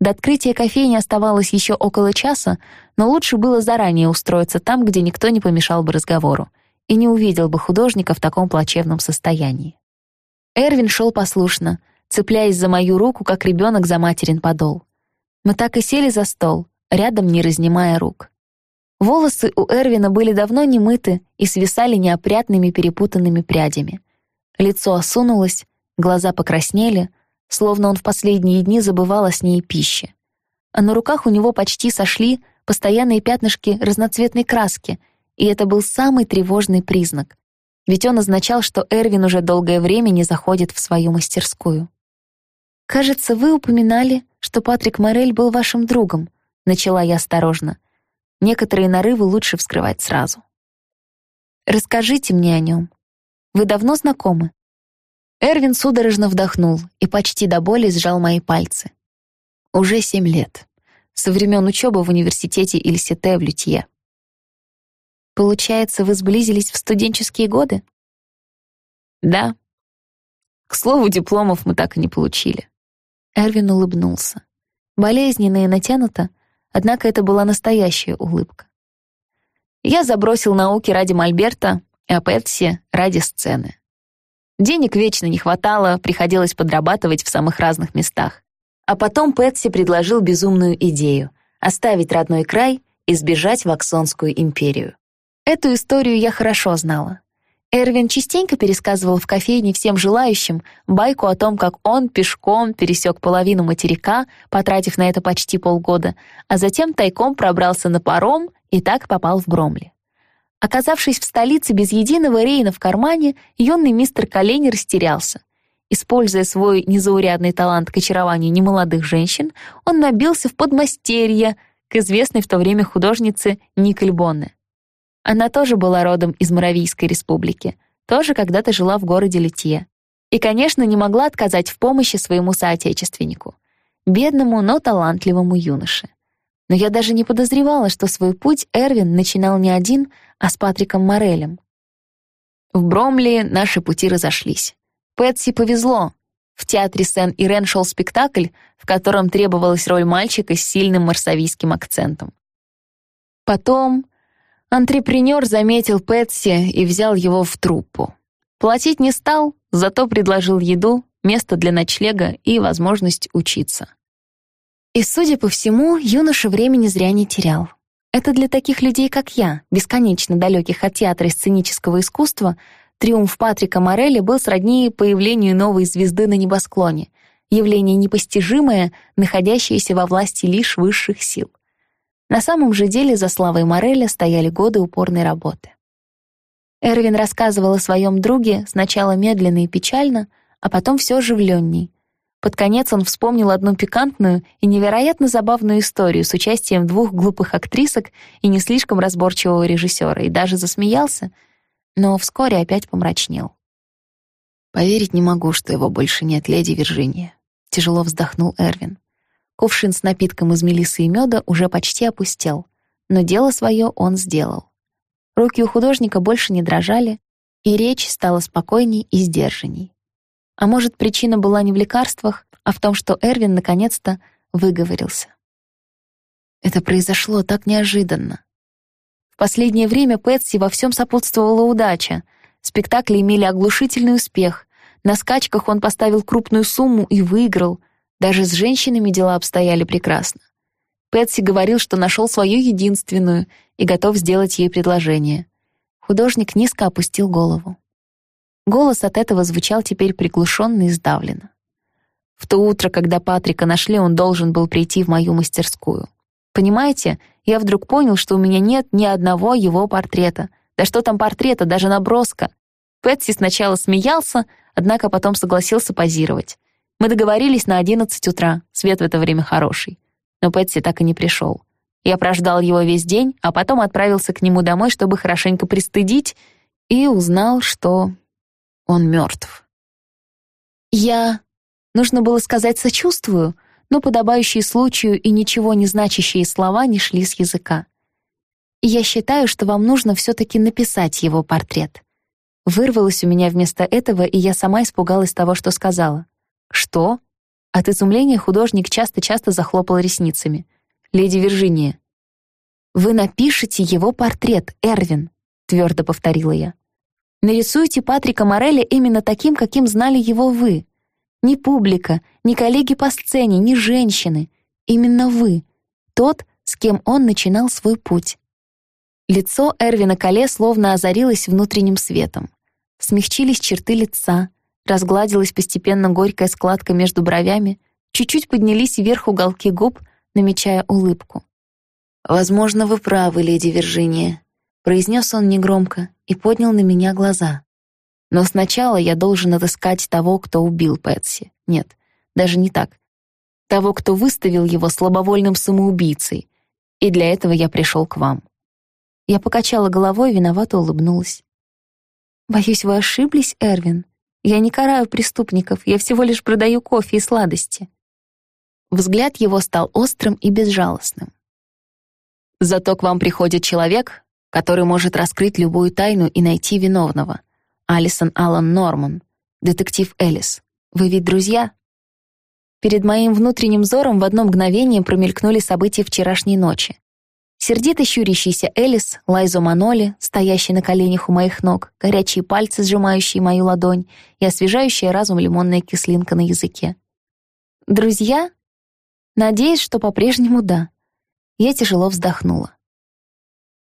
S1: До открытия кофейни оставалось еще около часа, но лучше было заранее устроиться там, где никто не помешал бы разговору и не увидел бы художника в таком плачевном состоянии. Эрвин шел послушно, цепляясь за мою руку, как ребенок за материн подол. Мы так и сели за стол, рядом не разнимая рук. Волосы у Эрвина были давно не мыты и свисали неопрятными перепутанными прядями. Лицо осунулось, глаза покраснели, словно он в последние дни забывал о сне и пище. А на руках у него почти сошли постоянные пятнышки разноцветной краски, и это был самый тревожный признак, ведь он означал, что Эрвин уже долгое время не заходит в свою мастерскую. «Кажется, вы упоминали, что Патрик Морель был вашим другом», — начала я осторожно — Некоторые нарывы лучше вскрывать сразу. Расскажите мне о нем. Вы давно знакомы? Эрвин судорожно вдохнул и почти до боли сжал мои пальцы. Уже семь лет. Со времен учебы в университете Ильсите в Лютье. Получается, вы сблизились в студенческие годы? Да. К слову, дипломов мы так и не получили. Эрвин улыбнулся. Болезненно и натянуто, Однако это была настоящая улыбка. Я забросил науки ради Мольберта, а Пепси ради сцены. Денег вечно не хватало, приходилось подрабатывать в самых разных местах. А потом Пэтси предложил безумную идею оставить родной край и сбежать в Аксонскую империю. Эту историю я хорошо знала. Эрвин частенько пересказывал в кофейне всем желающим байку о том, как он пешком пересек половину материка, потратив на это почти полгода, а затем тайком пробрался на паром и так попал в Бромли. Оказавшись в столице без единого рейна в кармане, юный мистер Колени растерялся. Используя свой незаурядный талант к очарованию немолодых женщин, он набился в подмастерье к известной в то время художнице Николь Бонне. Она тоже была родом из Моравийской республики, тоже когда-то жила в городе Литье. И, конечно, не могла отказать в помощи своему соотечественнику, бедному, но талантливому юноше. Но я даже не подозревала, что свой путь Эрвин начинал не один, а с Патриком Морелем. В Бромли наши пути разошлись. Пэтси повезло. В театре Сен-Ирен шел спектакль, в котором требовалась роль мальчика с сильным марсавийским акцентом. Потом антрепренер заметил Пэтси и взял его в труппу. Платить не стал, зато предложил еду, место для ночлега и возможность учиться. И, судя по всему, юноша времени зря не терял. Это для таких людей, как я, бесконечно далеких от театра и сценического искусства, триумф Патрика Морелли был сродни появлению новой звезды на небосклоне, явление непостижимое, находящееся во власти лишь высших сил. На самом же деле за славой Мореля стояли годы упорной работы. Эрвин рассказывал о своем друге сначала медленно и печально, а потом все оживленней, под конец он вспомнил одну пикантную и невероятно забавную историю с участием двух глупых актрисок и не слишком разборчивого режиссера, и даже засмеялся, но вскоре опять помрачнел. «Поверить не могу, что его больше нет, леди Виржиния», — тяжело вздохнул Эрвин. Кувшин с напитком из мелисы и меда уже почти опустел, но дело свое он сделал. Руки у художника больше не дрожали, и речь стала спокойней и сдержанней. А может, причина была не в лекарствах, а в том, что Эрвин наконец-то выговорился. Это произошло так неожиданно. В последнее время Пэтси во всем сопутствовала удача. Спектакли имели оглушительный успех. На скачках он поставил крупную сумму и выиграл. Даже с женщинами дела обстояли прекрасно. Пэтси говорил, что нашел свою единственную и готов сделать ей предложение. Художник низко опустил голову. Голос от этого звучал теперь приглушенно и сдавленно. В то утро, когда Патрика нашли, он должен был прийти в мою мастерскую. Понимаете, я вдруг понял, что у меня нет ни одного его портрета. Да что там портрета, даже наброска. Пэтси сначала смеялся, однако потом согласился позировать. Мы договорились на 11 утра, свет в это время хороший. Но Пэтси так и не пришел. Я прождал его весь день, а потом отправился к нему домой, чтобы хорошенько пристыдить, и узнал, что он мертв. Я... Нужно было сказать «сочувствую», но подобающие случаю и ничего не значащие слова не шли с языка. я считаю, что вам нужно все-таки написать его портрет. Вырвалось у меня вместо этого, и я сама испугалась того, что сказала. «Что?» От изумления художник часто-часто захлопал ресницами. «Леди Виржиния». «Вы напишете его портрет, Эрвин», — твердо повторила я. Нарисуйте Патрика Мореля именно таким, каким знали его вы. Ни публика, ни коллеги по сцене, ни женщины. Именно вы. Тот, с кем он начинал свой путь. Лицо Эрвина Кале словно озарилось внутренним светом. Смягчились черты лица, разгладилась постепенно горькая складка между бровями, чуть-чуть поднялись вверх уголки губ, намечая улыбку. «Возможно, вы правы, леди Виржиния», — произнес он негромко и поднял на меня глаза. Но сначала я должен отыскать того, кто убил Пэтси. Нет, даже не так. Того, кто выставил его слабовольным самоубийцей. И для этого я пришел к вам. Я покачала головой и виновато улыбнулась. «Боюсь, вы ошиблись, Эрвин. Я не караю преступников, я всего лишь продаю кофе и сладости». Взгляд его стал острым и безжалостным. «Зато к вам приходит человек, который может раскрыть любую тайну и найти виновного. Алисон Аллан Норман, детектив Элис. Вы ведь друзья? Перед моим внутренним взором в одно мгновение промелькнули события вчерашней ночи. Сердито щурящийся Элис, Лайзо Маноли, стоящий на коленях у моих ног, горячие пальцы, сжимающие мою ладонь, и освежающая разум лимонная кислинка на языке. Друзья? Надеюсь, что по-прежнему да. Я тяжело вздохнула.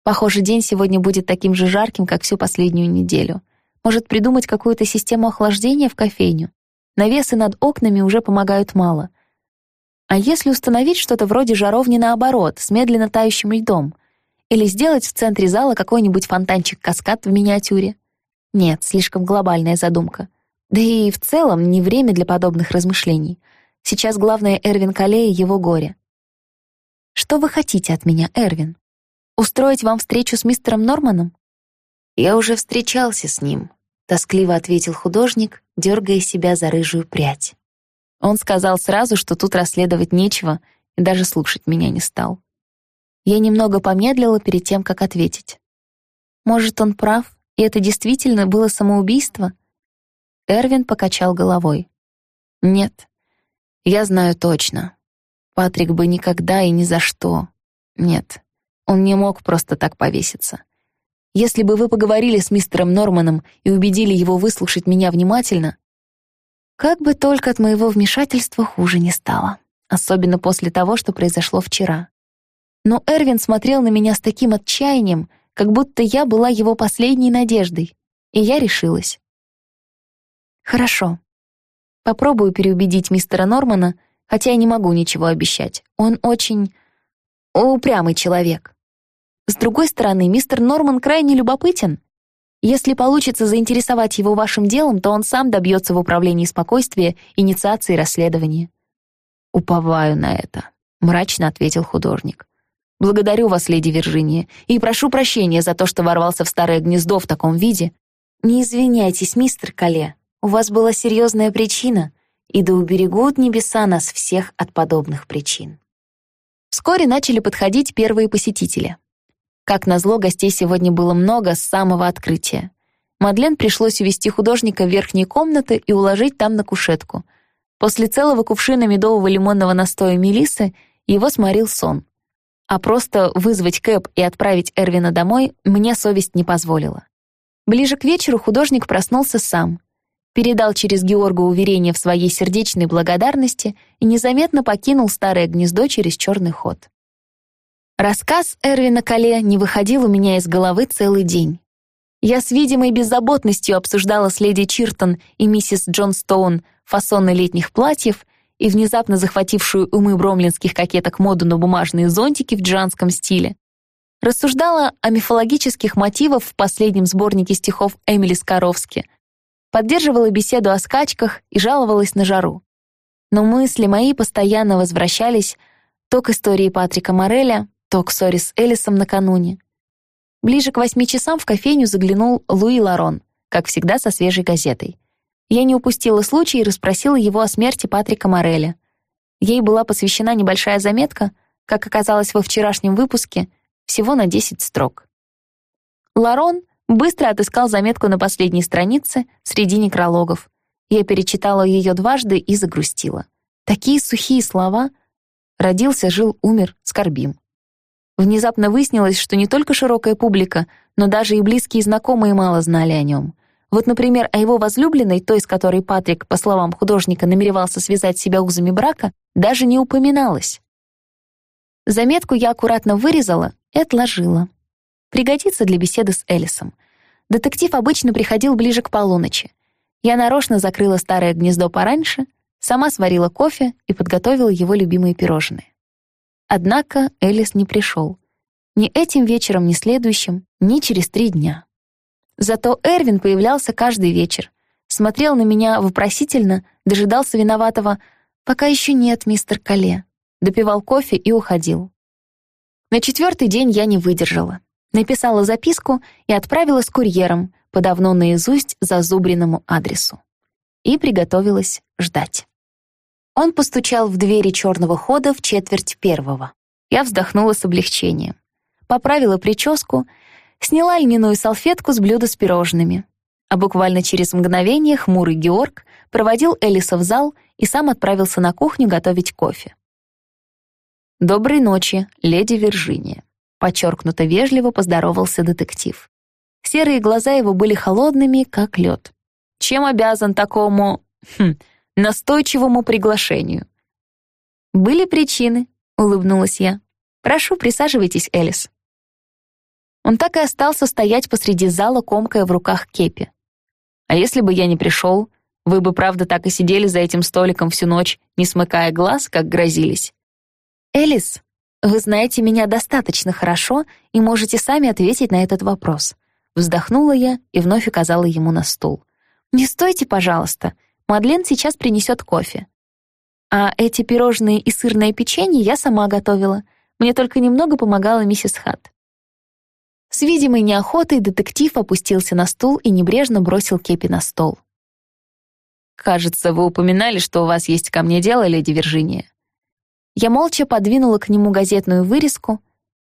S1: Похоже, день сегодня будет таким же жарким, как всю последнюю неделю. Может, придумать какую-то систему охлаждения в кофейню? Навесы над окнами уже помогают мало. А если установить что-то вроде жаровни наоборот, с медленно тающим льдом? Или сделать в центре зала какой-нибудь фонтанчик-каскад в миниатюре? Нет, слишком глобальная задумка. Да и в целом не время для подобных размышлений. Сейчас главное Эрвин Кале и его горе. Что вы хотите от меня, Эрвин? Устроить вам встречу с мистером Норманом?
S2: Я уже встречался с ним, тоскливо ответил художник, дергая себя за рыжую прядь.
S1: Он сказал сразу, что тут расследовать нечего, и даже слушать меня не стал. Я немного помедлила перед тем, как ответить. Может, он прав, и это действительно было самоубийство? Эрвин покачал головой. Нет, я знаю точно. Патрик бы никогда и ни за что. Нет, он не мог просто так повеситься. Если бы вы поговорили с мистером Норманом и убедили его выслушать меня внимательно, как бы только от моего вмешательства хуже не стало, особенно после того, что произошло вчера. Но Эрвин смотрел на меня с таким отчаянием, как будто я была его последней надеждой, и я решилась. Хорошо. Попробую переубедить мистера Нормана, хотя я не могу ничего обещать. Он очень упрямый человек. С другой стороны, мистер Норман крайне любопытен. Если получится заинтересовать его вашим делом, то он сам добьется в управлении спокойствия, инициации расследования. «Уповаю на это», — мрачно ответил художник. Благодарю вас, леди Виржиния, и прошу прощения за то, что ворвался в старое гнездо в таком виде.
S2: Не извиняйтесь, мистер Кале. У вас была серьезная причина, и да уберегут небеса нас всех от подобных причин.
S1: Вскоре начали подходить первые посетители. Как назло, гостей сегодня было много с самого открытия. Мадлен пришлось увести художника в верхние комнаты и уложить там на кушетку. После целого кувшина медового лимонного настоя Мелиссы его сморил сон а просто вызвать кэб и отправить Эрвина домой мне совесть не позволила. Ближе к вечеру художник проснулся сам, передал через Георга уверение в своей сердечной благодарности и незаметно покинул старое гнездо через черный ход. Рассказ Эрвина Кале не выходил у меня из головы целый день. Я с видимой беззаботностью обсуждала с леди Чиртон и миссис Джон Стоун фасоны летних платьев и внезапно захватившую умы бромлинских кокеток моду на бумажные зонтики в джанском стиле. Рассуждала о мифологических мотивах в последнем сборнике стихов Эмили Скоровски. Поддерживала беседу о скачках и жаловалась на жару. Но мысли мои постоянно возвращались то к истории Патрика Мореля, то к ссоре с Элисом накануне. Ближе к восьми часам в кофейню заглянул Луи Ларон, как всегда со свежей газетой. Я не упустила случая и расспросила его о смерти Патрика Мореля. Ей была посвящена небольшая заметка, как оказалось во вчерашнем выпуске, всего на 10 строк. Ларон быстро отыскал заметку на последней странице среди некрологов. Я перечитала ее дважды и загрустила. Такие сухие слова «родился, жил, умер, скорбим». Внезапно выяснилось, что не только широкая публика, но даже и близкие знакомые мало знали о нем. Вот, например, о его возлюбленной, той, с которой Патрик, по словам художника, намеревался связать себя узами брака, даже не упоминалось. Заметку я аккуратно вырезала и отложила. Пригодится для беседы с Элисом. Детектив обычно приходил ближе к полуночи. Я нарочно закрыла старое гнездо пораньше, сама сварила кофе и подготовила его любимые пирожные. Однако Элис не пришел. Ни этим вечером, ни следующим, ни через три дня. Зато Эрвин появлялся каждый вечер. Смотрел на меня вопросительно, дожидался виноватого «Пока еще нет, мистер Кале». Допивал кофе и уходил. На четвертый день я не выдержала. Написала записку и отправила с курьером по давно наизусть зазубренному адресу. И приготовилась ждать. Он постучал в двери черного хода в четверть первого. Я вздохнула с облегчением. Поправила прическу сняла льняную салфетку с блюда с пирожными. А буквально через мгновение хмурый Георг проводил Элиса в зал и сам отправился на кухню готовить кофе. «Доброй ночи, леди Виржиния», — подчеркнуто вежливо поздоровался детектив. Серые глаза его были холодными, как лед. «Чем обязан такому... Хм, настойчивому приглашению?» «Были причины», — улыбнулась я. Прошу, присаживайтесь, Элис». Он так и остался стоять посреди зала, комкая в руках кепи.
S2: «А если бы я не пришел, вы бы, правда, так и сидели за этим столиком всю ночь, не смыкая глаз, как грозились?»
S1: «Элис, вы знаете меня достаточно хорошо и можете сами ответить на этот вопрос». Вздохнула я и вновь указала ему на стул. «Не стойте, пожалуйста. Мадлен сейчас принесет кофе. А эти пирожные и сырное печенье я сама готовила. Мне только немного помогала миссис Хат. С видимой неохотой детектив опустился на стул и небрежно бросил кепи на стол.
S2: «Кажется, вы упоминали, что у вас есть ко мне дело, леди Виржиния».
S1: Я молча подвинула к нему газетную вырезку.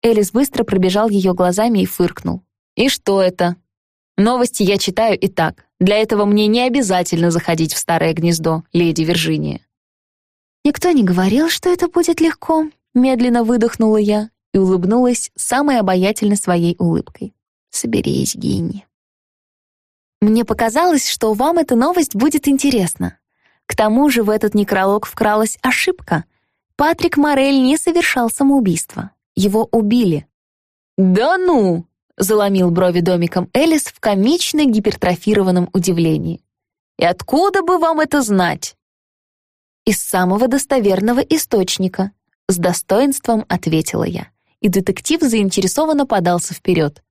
S1: Элис быстро пробежал ее глазами и фыркнул.
S2: «И что это?» «Новости я читаю и так. Для этого мне не обязательно заходить в старое гнездо, леди Виржиния».
S1: «Никто не говорил, что это будет легко», — медленно выдохнула я и улыбнулась самой обаятельной своей улыбкой. «Соберись, гений». Мне показалось, что вам эта новость будет интересна. К тому же в этот некролог вкралась ошибка. Патрик Морель не совершал самоубийство. Его убили.
S2: «Да ну!» — заломил брови домиком Элис в комично гипертрофированном удивлении. «И откуда бы вам это знать?»
S1: «Из самого достоверного источника», — с достоинством ответила я, и детектив заинтересованно подался вперед.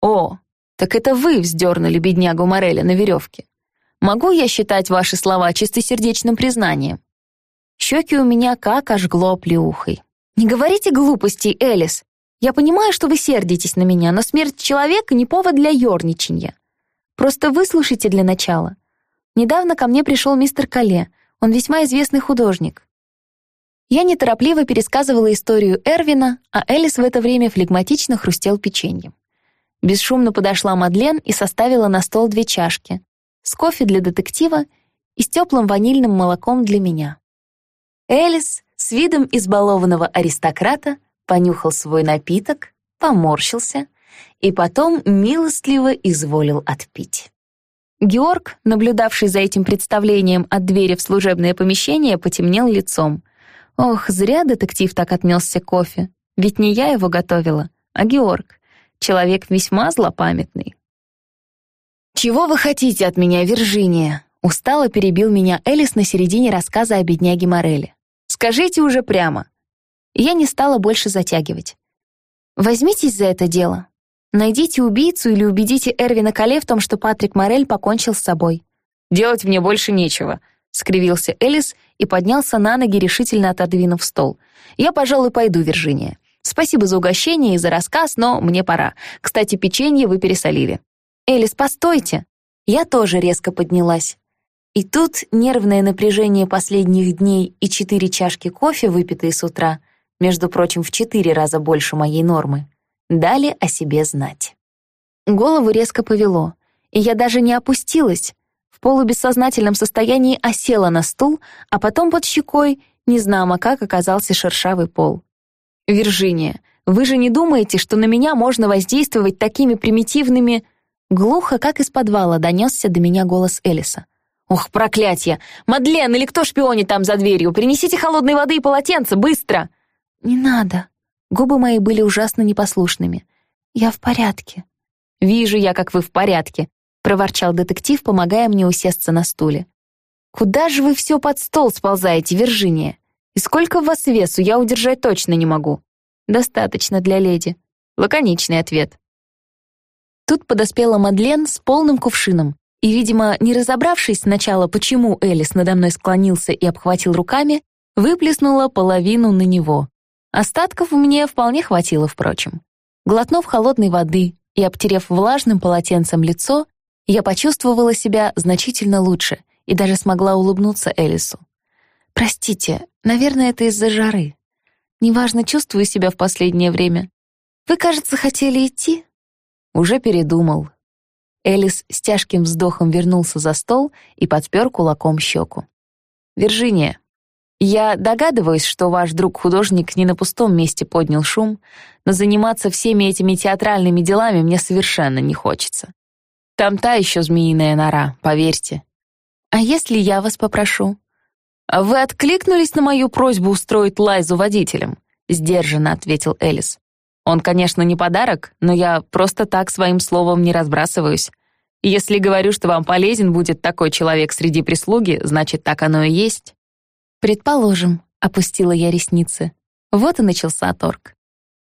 S2: «О, так это вы вздернули беднягу Мореля на веревке. Могу я считать ваши слова чистосердечным признанием?»
S1: Щеки у меня как ожгло плеухой. «Не говорите глупостей, Элис. Я понимаю, что вы сердитесь на меня, но смерть человека не повод для ерничания. Просто выслушайте для начала. Недавно ко мне пришел мистер Кале. Он весьма известный художник. Я неторопливо пересказывала историю Эрвина, а Элис в это время флегматично хрустел печеньем. Бесшумно подошла Мадлен и составила на стол две чашки с кофе для детектива и с теплым ванильным молоком для меня. Элис с видом избалованного аристократа понюхал свой напиток, поморщился и потом милостливо изволил отпить. Георг, наблюдавший за этим представлением от двери в служебное помещение, потемнел лицом. Ох, зря детектив так отнесся к кофе. Ведь не я его готовила, а Георг человек весьма злопамятный. «Чего вы хотите от меня, Виржиния?» Устало перебил меня Элис на середине рассказа о бедняге Мореле. «Скажите уже прямо». Я не стала больше затягивать. «Возьмитесь за это дело. Найдите убийцу или убедите Эрвина Кале в том, что Патрик Морель покончил с собой».
S2: «Делать мне больше нечего», — скривился Элис и поднялся на ноги, решительно отодвинув стол. «Я, пожалуй, пойду, Виржиния. Спасибо за угощение и за рассказ, но мне пора. Кстати, печенье вы пересолили».
S1: «Элис, постойте!» Я тоже резко поднялась. И тут нервное напряжение последних дней и четыре чашки кофе, выпитые с утра, между прочим, в четыре раза больше моей нормы, дали о себе знать. Голову резко повело, и я даже не опустилась, в полубессознательном состоянии осела на стул, а потом под щекой, незнамо как, оказался шершавый пол.
S2: «Виржиния, вы же не думаете, что на меня можно воздействовать такими примитивными...»
S1: Глухо, как из подвала, донесся до меня голос Элиса.
S2: «Ох, проклятье! Мадлен или кто шпионит там за дверью? Принесите холодной воды и полотенце, быстро!»
S1: «Не надо!» Губы мои были ужасно непослушными. «Я в порядке».
S2: «Вижу я, как вы в порядке», — проворчал детектив, помогая мне усесться на стуле. «Куда же вы все под стол сползаете, Виржиния? И сколько в вас весу, я удержать точно не могу.
S1: Достаточно для леди.
S2: Лаконичный ответ.
S1: Тут подоспела Мадлен с полным кувшином, и, видимо, не разобравшись сначала, почему Элис надо мной склонился и обхватил руками, выплеснула половину на него. Остатков мне вполне хватило, впрочем. Глотнув холодной воды и обтерев влажным полотенцем лицо, я почувствовала себя значительно лучше и даже смогла улыбнуться Элису. «Простите, наверное, это из-за жары. Неважно, чувствую себя в последнее время. Вы, кажется, хотели идти?»
S2: Уже передумал.
S1: Элис с тяжким вздохом вернулся за стол и подпер кулаком щеку.
S2: «Виржиния, я догадываюсь, что ваш друг-художник не на пустом месте поднял шум, но заниматься всеми этими театральными делами мне совершенно не хочется. Там та еще змеиная нора, поверьте.
S1: А если я вас попрошу?»
S2: А вы откликнулись на мою просьбу устроить Лайзу водителем? — сдержанно ответил Элис. «Он, конечно, не подарок, но я просто так своим словом не разбрасываюсь. Если говорю, что вам полезен будет такой человек среди прислуги, значит, так оно и есть».
S1: «Предположим», — опустила я ресницы. Вот и начался торг.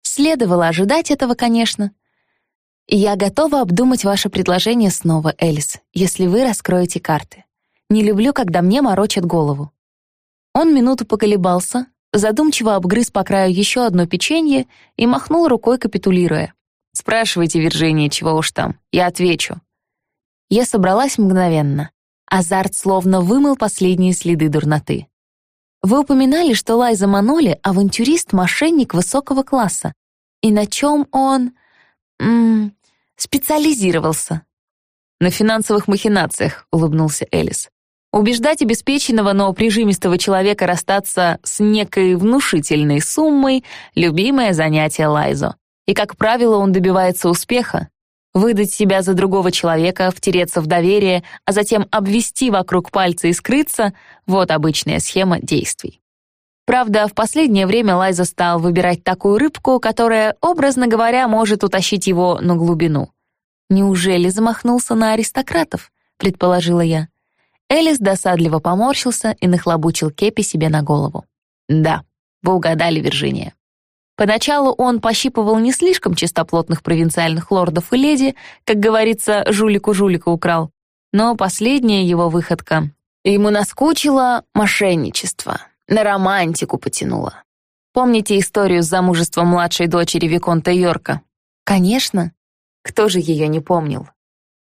S1: Следовало ожидать этого, конечно. Я готова обдумать ваше предложение снова, Элис, если вы раскроете карты. Не люблю, когда мне морочат голову. Он минуту поколебался, задумчиво обгрыз по краю еще одно печенье и махнул рукой, капитулируя.
S2: «Спрашивайте, Виржиния, чего уж там, я отвечу».
S1: Я собралась мгновенно. Азарт словно вымыл последние следы дурноты. Вы упоминали, что Лайза Маноли — авантюрист, мошенник высокого класса. И на чем он... М -м, специализировался?
S2: На финансовых махинациях, улыбнулся Элис. Убеждать обеспеченного, но прижимистого человека расстаться с некой внушительной суммой — любимое занятие Лайзо. И, как правило, он добивается успеха. Выдать себя за другого человека, втереться в доверие, а затем обвести вокруг пальца и скрыться — вот обычная схема действий. Правда, в последнее время Лайза стал выбирать такую рыбку, которая, образно говоря, может утащить его на глубину. «Неужели замахнулся на аристократов?» — предположила я. Элис досадливо поморщился и нахлобучил кепи себе на голову. «Да, вы угадали, Виржиния».
S1: Поначалу он пощипывал не слишком чистоплотных провинциальных лордов и леди, как говорится, жулику жулика украл. Но последняя его выходка. Ему наскучило мошенничество, на романтику потянуло. Помните историю с замужеством младшей дочери Виконта Йорка? Конечно. Кто же ее не помнил?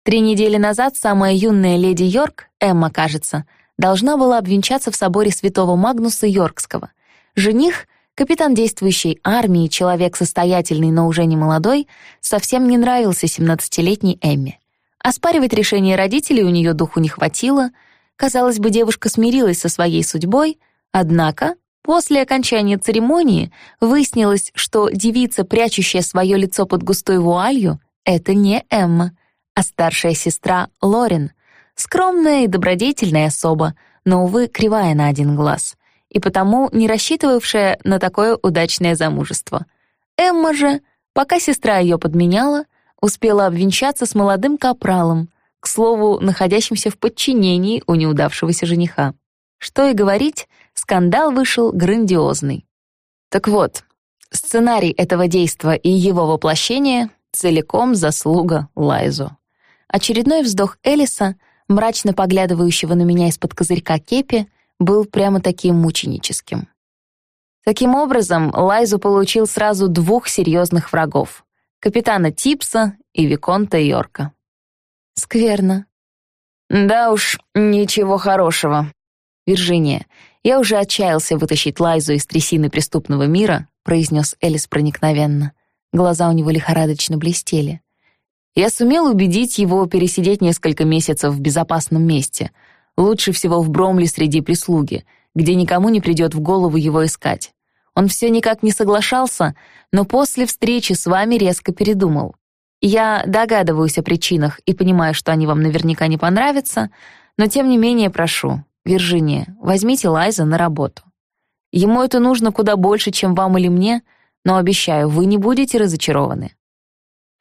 S1: Три недели назад самая юная леди Йорк, Эмма, кажется, должна была обвенчаться в соборе святого Магнуса Йоркского. Жених, капитан действующей армии, человек состоятельный, но уже не молодой, совсем не нравился 17-летней Эмме. Оспаривать решение родителей у нее духу не хватило. Казалось бы, девушка смирилась со своей судьбой, однако после окончания церемонии выяснилось, что девица, прячущая свое лицо под густой вуалью, это не Эмма — а старшая сестра Лорин, скромная и добродетельная особа, но, увы, кривая на один глаз, и потому не рассчитывавшая на такое удачное замужество. Эмма же, пока сестра ее подменяла, успела обвенчаться с молодым капралом, к слову, находящимся в подчинении у неудавшегося жениха. Что и говорить, скандал вышел грандиозный. Так вот, сценарий этого действа и его воплощение — целиком заслуга Лайзу. Очередной вздох Элиса, мрачно поглядывающего на меня из-под козырька кепи, был прямо таким мученическим. Таким образом, Лайзу получил сразу двух серьезных врагов — капитана Типса и Виконта Йорка. Скверно.
S2: Да уж, ничего хорошего.
S1: Виржиния, я уже отчаялся вытащить Лайзу из трясины преступного мира, произнес Элис проникновенно. Глаза у него лихорадочно блестели.
S2: Я сумел убедить его пересидеть несколько месяцев в безопасном месте, лучше всего в Бромли среди прислуги, где никому не придет в голову его искать. Он все никак не соглашался, но после встречи с вами резко передумал. Я догадываюсь о причинах и понимаю, что они вам наверняка не понравятся, но тем не менее прошу, Виржиния, возьмите Лайза на работу. Ему это нужно куда больше, чем вам или мне, но обещаю, вы не будете разочарованы.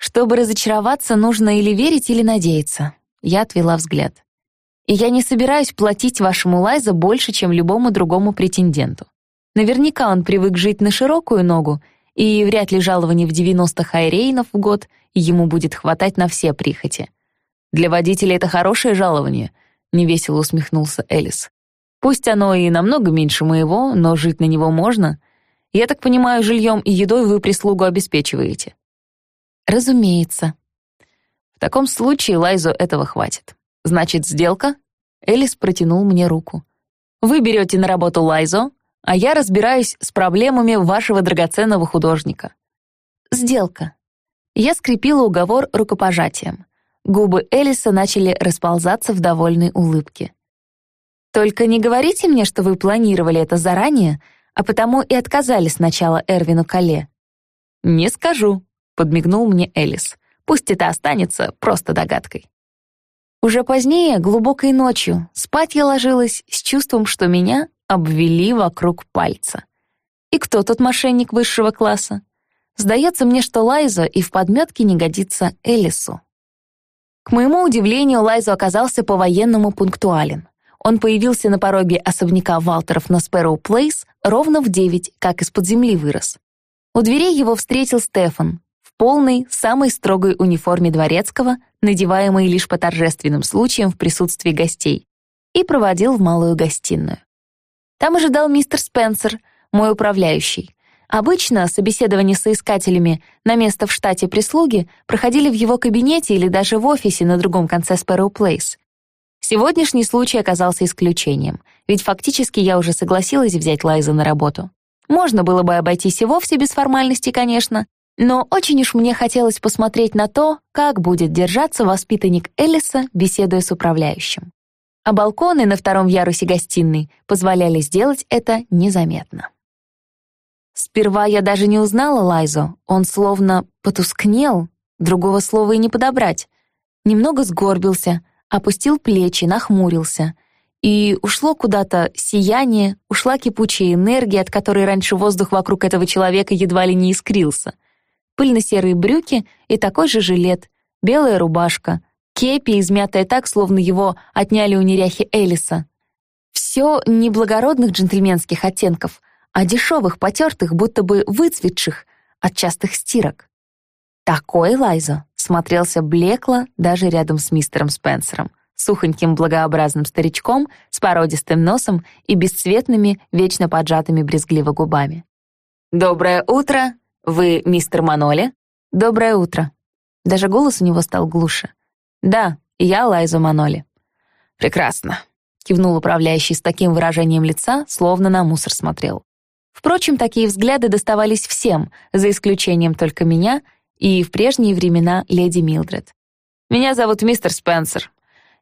S2: Чтобы разочароваться, нужно или верить, или надеяться. Я отвела взгляд. И я не собираюсь платить вашему Лайза больше, чем любому другому претенденту. Наверняка он привык жить на широкую ногу, и вряд ли жалование в 90 хайрейнов в год ему будет хватать на все прихоти. Для водителя это хорошее жалование, невесело усмехнулся Элис. Пусть оно и намного меньше моего, но жить на него можно. Я так понимаю, жильем и едой вы прислугу обеспечиваете.
S1: Разумеется.
S2: В таком случае Лайзу этого хватит. Значит, сделка? Элис протянул мне руку. Вы берете на работу Лайзо, а я разбираюсь с проблемами вашего драгоценного художника.
S1: Сделка. Я скрепила уговор рукопожатием. Губы Элиса начали расползаться в довольной улыбке. «Только не говорите мне, что вы планировали это заранее, а потому и отказали сначала Эрвину Кале».
S2: «Не скажу», подмигнул мне Элис. Пусть это останется просто догадкой.
S1: Уже позднее, глубокой ночью, спать я ложилась с чувством, что меня обвели вокруг пальца. И кто тот мошенник высшего класса? Сдается мне, что Лайзо и в подметке не годится Элису. К моему удивлению, Лайзо оказался по-военному пунктуален. Он появился на пороге особняка Валтеров на Спэроу Плейс ровно в девять, как из-под земли вырос. У дверей его встретил Стефан полной, самой строгой униформе дворецкого, надеваемой лишь по торжественным случаям в присутствии гостей, и проводил в малую гостиную. Там ожидал мистер Спенсер, мой управляющий. Обычно собеседования с соискателями на место в штате прислуги проходили в его кабинете или даже в офисе на другом конце Sparrow Place. Сегодняшний случай оказался исключением, ведь фактически я уже согласилась взять Лайза на работу. Можно было бы обойтись и вовсе без формальностей, конечно, но очень уж мне хотелось посмотреть на то, как будет держаться воспитанник Элиса, беседуя с управляющим. А балконы на втором ярусе гостиной позволяли сделать это незаметно. Сперва я даже не узнала Лайзу, он словно потускнел, другого слова и не подобрать. Немного сгорбился, опустил плечи, нахмурился. И ушло куда-то сияние, ушла кипучая энергия, от которой раньше воздух вокруг этого человека едва ли не искрился. Пыльно-серые брюки и такой же жилет, белая рубашка, кепи, измятая так, словно его отняли у неряхи Элиса. Все неблагородных джентльменских оттенков, а дешевых, потертых, будто бы выцветших от частых стирок. Такой Лайзо смотрелся блекло даже рядом с мистером Спенсером, сухоньким благообразным старичком с породистым носом и бесцветными, вечно поджатыми брезгливо губами. «Доброе утро! Вы мистер Маноли?» «Доброе утро!» Даже голос у него стал глуше. «Да, я Лайза Маноли». «Прекрасно», — кивнул управляющий с таким выражением лица, словно на мусор смотрел. Впрочем, такие взгляды доставались всем, за исключением только меня и в прежние времена леди Милдред. «Меня зовут мистер Спенсер.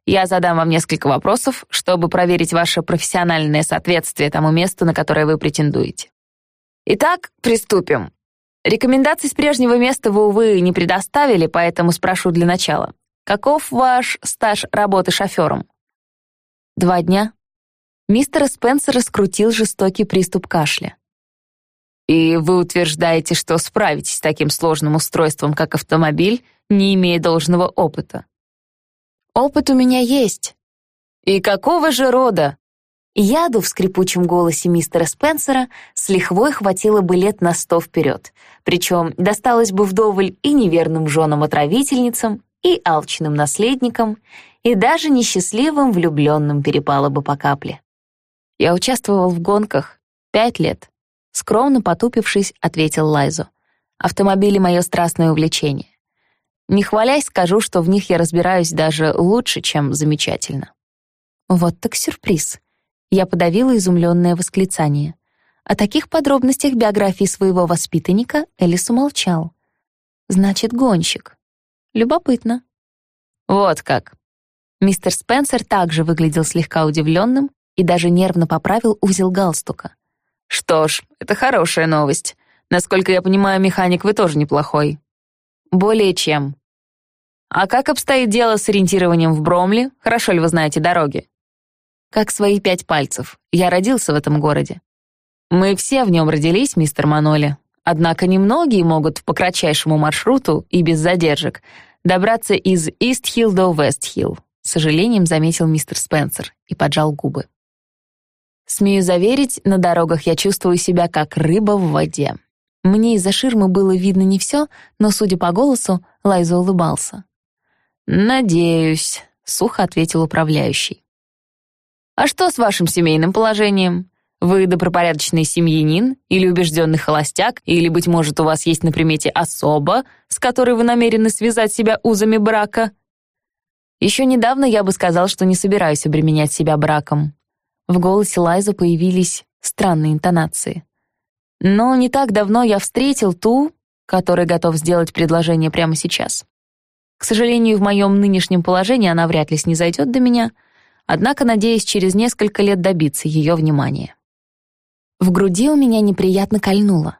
S1: Я задам вам несколько вопросов, чтобы проверить ваше профессиональное соответствие тому месту, на которое вы претендуете. Итак, приступим. Рекомендаций с прежнего места вы, увы, не предоставили, поэтому спрошу для начала. Каков ваш стаж работы шофером?» «Два дня». Мистер Спенсер раскрутил жестокий приступ кашля. И вы утверждаете, что справитесь с таким сложным устройством, как автомобиль, не имея должного опыта. Опыт у меня есть. И какого же рода? Яду в скрипучем голосе мистера Спенсера с лихвой хватило бы лет на сто вперед, причем досталось бы вдоволь и неверным женам-отравительницам, и алчным наследникам, и даже несчастливым влюбленным перепало бы по капле. Я участвовал в гонках пять лет. Скромно потупившись, ответил Лайзу. «Автомобили — мое страстное увлечение. Не хвалясь, скажу, что в них я разбираюсь даже лучше, чем замечательно». Вот так сюрприз. Я подавила изумленное восклицание. О таких подробностях биографии своего воспитанника Элис умолчал. Значит, гонщик. Любопытно. Вот как. Мистер Спенсер также выглядел слегка удивленным и даже нервно поправил узел галстука. Что ж, это хорошая новость. Насколько я понимаю, механик вы тоже неплохой. Более чем. А как обстоит дело с ориентированием в Бромли? Хорошо ли вы знаете дороги? Как свои пять пальцев. Я родился в этом городе. Мы все в нем родились, мистер Маноли. Однако немногие могут по кратчайшему маршруту и без задержек добраться из Ист-Хилл до Вест-Хилл, с сожалением заметил мистер Спенсер и поджал губы. Смею заверить, на дорогах я чувствую себя как рыба в воде. Мне из-за ширмы было видно не все, но, судя по голосу, Лайза улыбался. «Надеюсь», — сухо ответил управляющий. «А что с вашим семейным положением? Вы добропорядочный семьянин или убежденный холостяк, или, быть может, у вас есть на примете особа, с которой вы намерены связать себя узами брака?» Еще недавно я бы сказал, что не собираюсь обременять себя браком. В голосе Лайза появились странные интонации. Но не так давно я встретил ту, которая готов сделать предложение прямо сейчас. К сожалению, в моем нынешнем положении она вряд ли снизойдет до меня, однако надеюсь через несколько лет добиться ее внимания. В груди у меня неприятно кольнуло.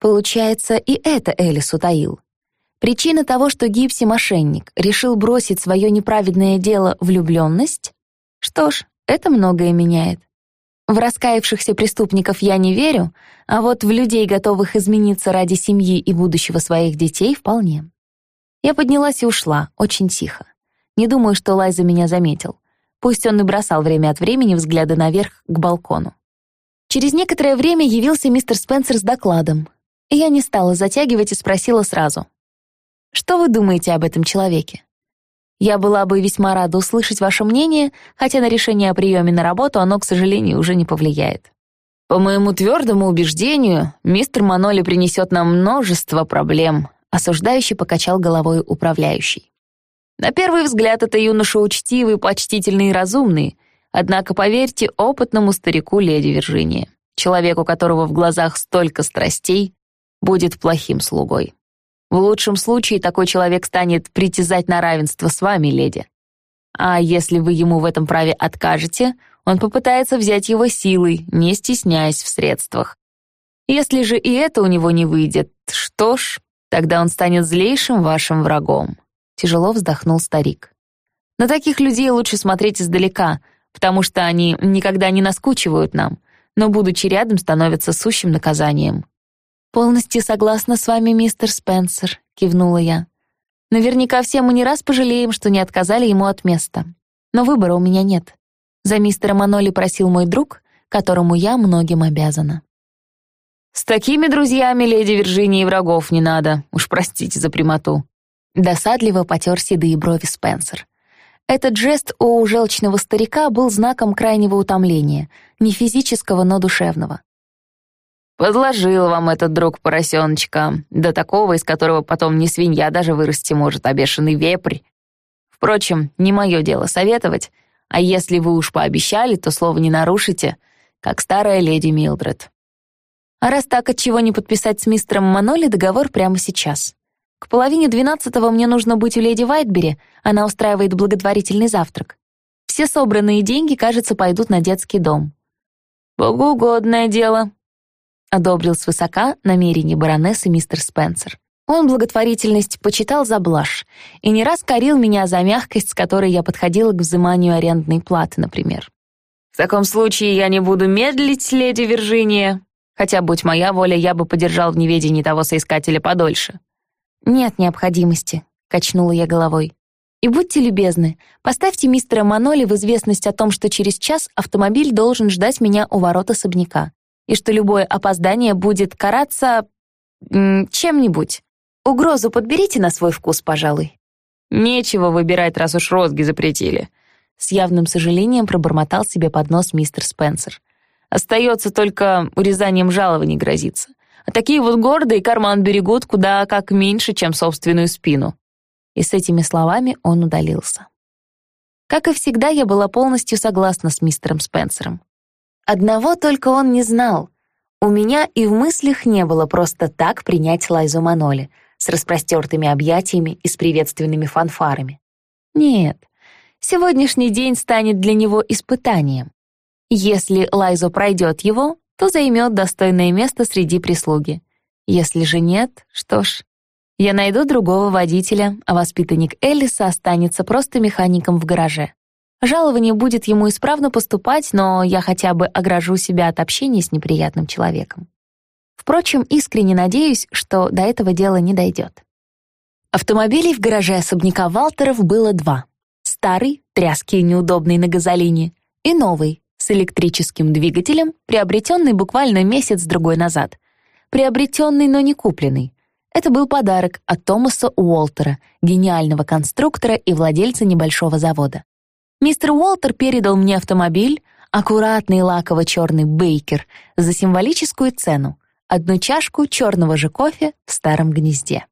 S1: Получается, и это Элис утаил. Причина того, что Гипси-мошенник решил бросить свое неправедное дело влюбленность? Что ж, это многое меняет. В раскаявшихся преступников я не верю, а вот в людей, готовых измениться ради семьи и будущего своих детей, вполне. Я поднялась и ушла, очень тихо. Не думаю, что Лайза меня заметил. Пусть он и бросал время от времени взгляды наверх к балкону. Через некоторое время явился мистер Спенсер с докладом. Я не стала затягивать и спросила сразу. «Что вы думаете об этом человеке?» Я была бы весьма рада услышать ваше мнение, хотя на решение о приеме на работу оно, к сожалению, уже не повлияет.
S2: По моему твердому убеждению, мистер Маноли принесет нам множество проблем, осуждающий покачал головой управляющий. На первый взгляд, это юноша учтивый, почтительный и разумный, однако, поверьте, опытному старику леди Виржиния, человеку, которого в глазах столько страстей, будет плохим слугой. В лучшем случае такой человек станет притязать на равенство с вами, леди. А если вы ему в этом праве откажете, он попытается взять его силой, не стесняясь в средствах. Если же и это у него не выйдет, что ж, тогда он станет злейшим вашим врагом. Тяжело вздохнул старик. На таких людей лучше смотреть издалека, потому что они никогда не наскучивают нам, но, будучи рядом, становятся сущим наказанием.
S1: «Полностью согласна с вами, мистер Спенсер», — кивнула я. «Наверняка все мы не раз пожалеем, что не отказали ему от места. Но выбора у меня нет. За мистера Маноли просил мой друг, которому я многим обязана».
S2: «С такими друзьями, леди Вирджинии, врагов не надо, уж простите за прямоту».
S1: Досадливо потер седые брови Спенсер. Этот жест у желчного старика был знаком крайнего утомления, не физического, но душевного.
S2: Подложил вам этот друг поросеночка, до такого, из которого потом не свинья даже вырасти может, а бешеный вепрь. Впрочем, не мое дело советовать, а если вы уж пообещали, то слово не нарушите, как старая леди Милдред.
S1: А раз так, отчего не подписать с мистером Маноли договор прямо сейчас? К половине двенадцатого мне нужно быть у леди Вайтбери, она устраивает благотворительный завтрак. Все собранные деньги, кажется, пойдут на детский дом.
S2: «Богоугодное дело», —
S1: одобрил свысока намерение баронессы мистер Спенсер. Он благотворительность почитал за блажь и не раз корил меня за мягкость, с которой я подходила к взиманию арендной платы, например.
S2: «В таком случае я не буду медлить, леди Виржиния. Хотя, будь моя воля, я бы подержал в неведении того соискателя подольше».
S1: «Нет необходимости», — качнула я головой. «И будьте любезны, поставьте мистера Маноли в известность о том, что через час автомобиль должен ждать меня у ворот особняка и что любое опоздание будет караться... чем-нибудь. Угрозу подберите на свой вкус, пожалуй».
S2: «Нечего выбирать, раз уж розги запретили», — с явным сожалением пробормотал себе под нос мистер Спенсер. «Остается только урезанием жалований грозиться. А такие вот гордые карман берегут куда как меньше, чем собственную спину».
S1: И с этими словами он удалился. Как и всегда, я была полностью согласна с мистером Спенсером. Одного только он не знал. У меня и в мыслях не было просто так принять Лайзу Маноли с распростертыми объятиями и с приветственными фанфарами. Нет, сегодняшний день станет для него испытанием. Если Лайзо пройдет его, то займет достойное место среди прислуги. Если же нет, что ж, я найду другого водителя, а воспитанник Эллиса останется просто механиком в гараже. Жалование будет ему исправно поступать, но я хотя бы огражу себя от общения с неприятным человеком. Впрочем, искренне надеюсь, что до этого дела не дойдет. Автомобилей в гараже особняка Валтеров было два. Старый, тряский и неудобный на газолине, и новый, с электрическим двигателем, приобретенный буквально месяц-другой назад. Приобретенный, но не купленный. Это был подарок от Томаса Уолтера, гениального конструктора и владельца небольшого завода. Мистер Уолтер передал мне автомобиль, аккуратный лаково-черный бейкер, за символическую цену — одну чашку черного же кофе в старом гнезде.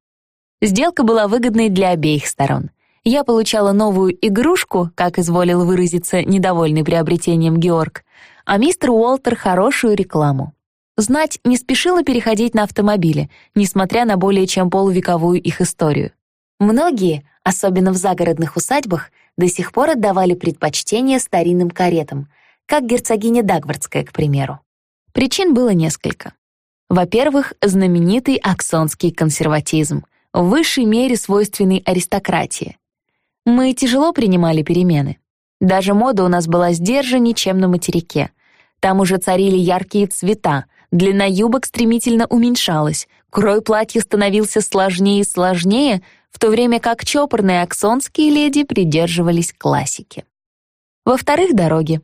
S1: Сделка была выгодной для обеих сторон. Я получала новую игрушку, как изволил выразиться недовольный приобретением Георг, а мистер Уолтер — хорошую рекламу. Знать не спешила переходить на автомобили, несмотря на более чем полувековую их историю. Многие, особенно в загородных усадьбах, до сих пор отдавали предпочтение старинным каретам, как герцогиня Дагвардская, к примеру. Причин было несколько. Во-первых, знаменитый аксонский консерватизм, в высшей мере свойственный аристократии. Мы тяжело принимали перемены. Даже мода у нас была сдержаннее, чем на материке. Там уже царили яркие цвета, длина юбок стремительно уменьшалась, крой платья становился сложнее и сложнее, в то время как чопорные аксонские леди придерживались классики. Во-вторых, дороги.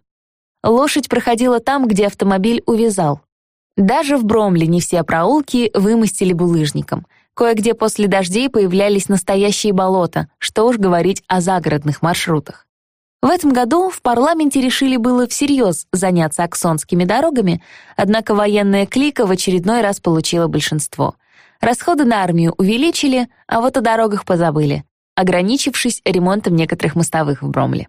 S1: Лошадь проходила там, где автомобиль увязал. Даже в Бромле не все проулки вымостили булыжником. Кое-где после дождей появлялись настоящие болота, что уж говорить о загородных маршрутах. В этом году в парламенте решили было всерьез заняться аксонскими дорогами, однако военная клика в очередной раз получила большинство. Расходы на армию увеличили, а вот о дорогах позабыли, ограничившись ремонтом некоторых мостовых в Бромле.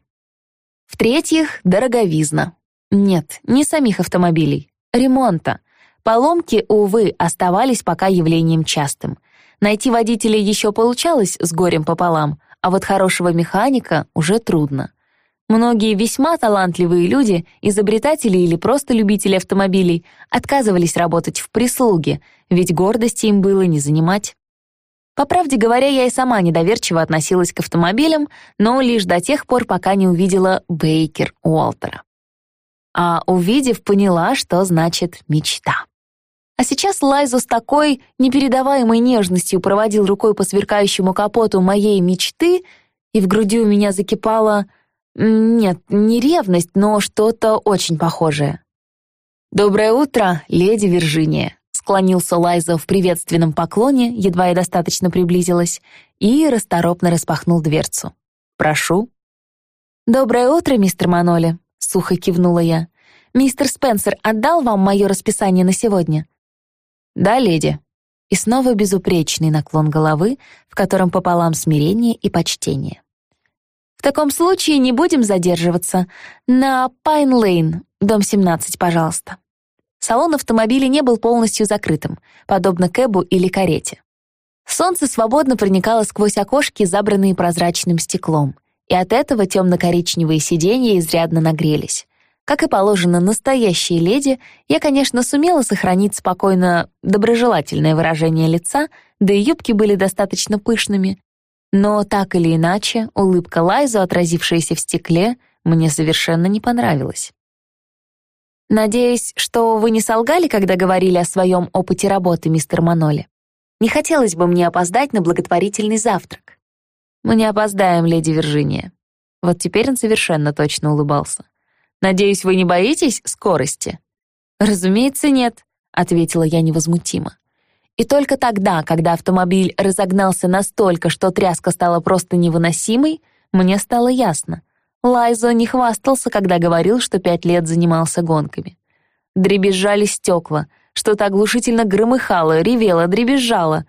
S1: В-третьих, дороговизна. Нет, не самих автомобилей, ремонта. Поломки, увы, оставались пока явлением частым. Найти водителя еще получалось с горем пополам, а вот хорошего механика уже трудно. Многие весьма талантливые люди, изобретатели или просто любители автомобилей, отказывались работать в прислуге, ведь гордости им было не занимать. По правде говоря, я и сама недоверчиво относилась к автомобилям, но лишь до тех пор, пока не увидела Бейкер Уолтера. А увидев, поняла, что значит мечта. А сейчас Лайзу с такой непередаваемой нежностью проводил рукой по сверкающему капоту моей мечты, и в груди у меня закипала нет, не ревность, но что-то очень похожее. «Доброе утро, леди Виржиния», — склонился Лайза в приветственном поклоне, едва я достаточно приблизилась, и расторопно распахнул дверцу. «Прошу». «Доброе утро, мистер Маноли», — сухо кивнула я. «Мистер Спенсер отдал вам мое расписание на сегодня?» «Да, леди». И снова безупречный наклон головы, в котором пополам смирение и почтение. В таком случае не будем задерживаться. На Пайн-Лейн, дом 17, пожалуйста. Салон автомобиля не был полностью закрытым, подобно кэбу или карете. Солнце свободно проникало сквозь окошки, забранные прозрачным стеклом, и от этого темно-коричневые сиденья изрядно нагрелись. Как и положено настоящей леди, я, конечно, сумела сохранить спокойно доброжелательное выражение лица, да и юбки были достаточно пышными, но так или иначе, улыбка Лайзу, отразившаяся в стекле, мне совершенно не понравилась. «Надеюсь, что вы не солгали, когда говорили о своем опыте работы, мистер Маноли. Не хотелось бы мне опоздать на благотворительный завтрак». «Мы не опоздаем, леди Виржиния». Вот теперь он совершенно точно улыбался. «Надеюсь, вы не боитесь скорости?» «Разумеется, нет», — ответила я невозмутимо. И только тогда, когда автомобиль разогнался настолько, что тряска стала просто невыносимой, мне стало ясно. Лайзо не хвастался, когда говорил, что пять лет занимался гонками. Дребезжали стекла, что-то оглушительно громыхало, ревело, дребезжало.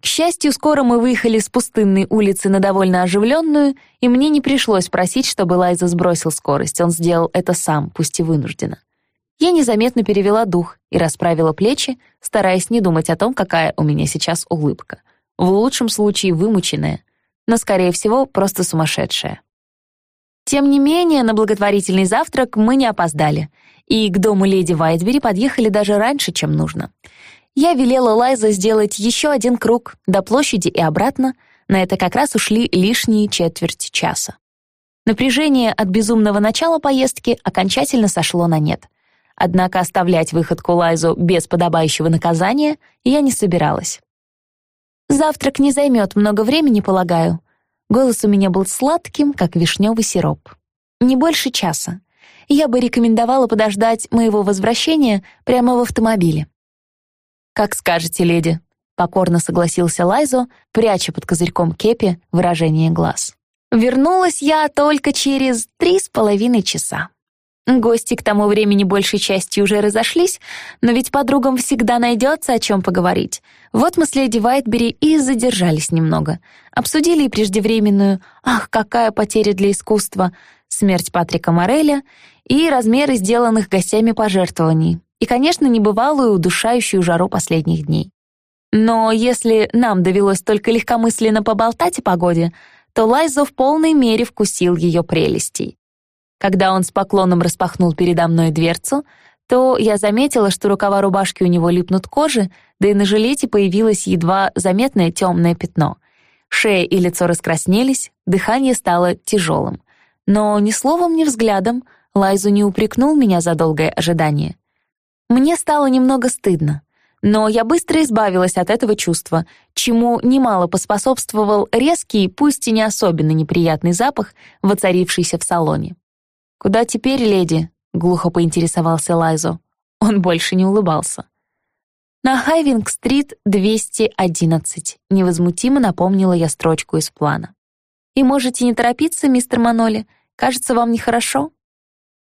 S1: К счастью, скоро мы выехали с пустынной улицы на довольно оживленную, и мне не пришлось просить, чтобы Лайза сбросил скорость, он сделал это сам, пусть и вынужденно. Я незаметно перевела дух и расправила плечи, стараясь не думать о том, какая у меня сейчас улыбка. В лучшем случае вымученная, но, скорее всего, просто сумасшедшая. Тем не менее, на благотворительный завтрак мы не опоздали, и к дому леди Вайтбери подъехали даже раньше, чем нужно. Я велела Лайза сделать еще один круг до площади и обратно, на это как раз ушли лишние четверть часа. Напряжение от безумного начала поездки окончательно сошло на нет — Однако оставлять выходку Лайзу без подобающего наказания я не собиралась. «Завтрак не займет много времени, полагаю». Голос у меня был сладким, как вишневый сироп. «Не больше часа. Я бы рекомендовала подождать моего возвращения прямо в автомобиле». «Как скажете, леди», — покорно согласился Лайзо, пряча под козырьком кепи выражение глаз. «Вернулась я только через три с половиной часа». Гости к тому времени большей частью уже разошлись, но ведь подругам всегда найдется о чем поговорить. Вот мы с леди Вайтбери и задержались немного. Обсудили и преждевременную «Ах, какая потеря для искусства!» смерть Патрика Мореля и размеры сделанных гостями пожертвований. И, конечно, небывалую удушающую жару последних дней. Но если нам довелось только легкомысленно поболтать о погоде, то Лайзо в полной мере вкусил ее прелестей. Когда он с поклоном распахнул передо мной дверцу, то я заметила, что рукава рубашки у него липнут к коже, да и на жилете появилось едва заметное темное пятно. Шея и лицо раскраснелись, дыхание стало тяжелым. Но ни словом, ни взглядом Лайзу не упрекнул меня за долгое ожидание. Мне стало немного стыдно. Но я быстро избавилась от этого чувства, чему немало поспособствовал резкий, пусть и не особенно неприятный запах, воцарившийся в салоне. «Куда теперь, леди?» — глухо поинтересовался Лайзо. Он больше не улыбался. «На Хайвинг-стрит 211», — невозмутимо напомнила я строчку из плана. «И можете не торопиться, мистер Маноли. Кажется, вам нехорошо?»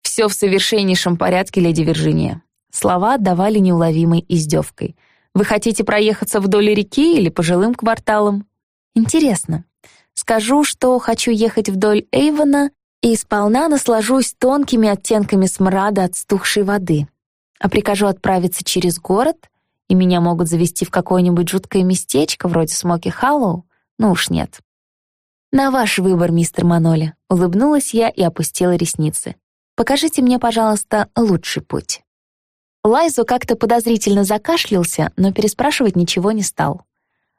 S1: «Все в совершеннейшем порядке, леди Виржиния». Слова отдавали неуловимой издевкой. «Вы хотите проехаться вдоль реки или по жилым кварталам?» «Интересно. Скажу, что хочу ехать вдоль Эйвона и сполна наслажусь тонкими оттенками смрада от стухшей воды. А прикажу отправиться через город, и меня могут завести в какое-нибудь жуткое местечко, вроде Смоки Халлоу? Ну уж нет. «На ваш выбор, мистер Маноли», — улыбнулась я и опустила ресницы. «Покажите мне, пожалуйста, лучший путь». Лайзу как-то подозрительно закашлялся, но переспрашивать ничего не стал.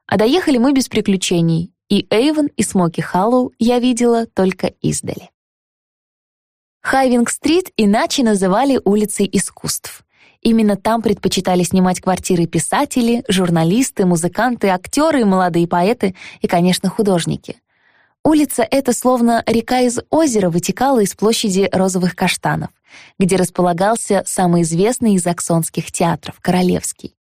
S1: А доехали мы без приключений, и Эйвен, и Смоки Халлоу я видела только издали. Хайвинг-стрит иначе называли улицей искусств. Именно там предпочитали снимать квартиры писатели, журналисты, музыканты, актеры, молодые поэты и, конечно, художники. Улица эта, словно река из озера, вытекала из площади розовых каштанов, где располагался самый известный из аксонских театров — Королевский.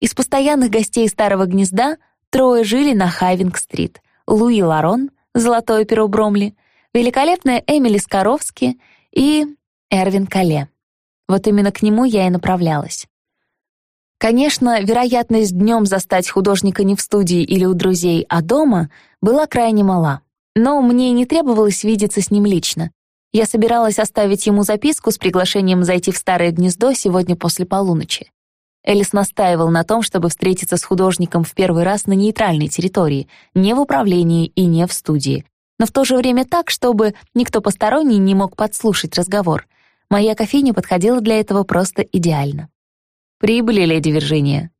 S1: Из постоянных гостей Старого Гнезда трое жили на Хайвинг-стрит — Луи Ларон, Золотое перо Бромли, великолепная Эмили Скоровски и Эрвин Кале. Вот именно к нему я и направлялась. Конечно, вероятность днем застать художника не в студии или у друзей, а дома была крайне мала. Но мне не требовалось видеться с ним лично. Я собиралась оставить ему записку с приглашением зайти в старое гнездо сегодня после полуночи. Элис настаивал на том, чтобы встретиться с художником в первый раз на нейтральной территории, не в управлении и не в студии, но в то же время так, чтобы никто посторонний не мог подслушать разговор. Моя кофейня подходила для этого просто идеально. «Прибыли, леди Виржиния?»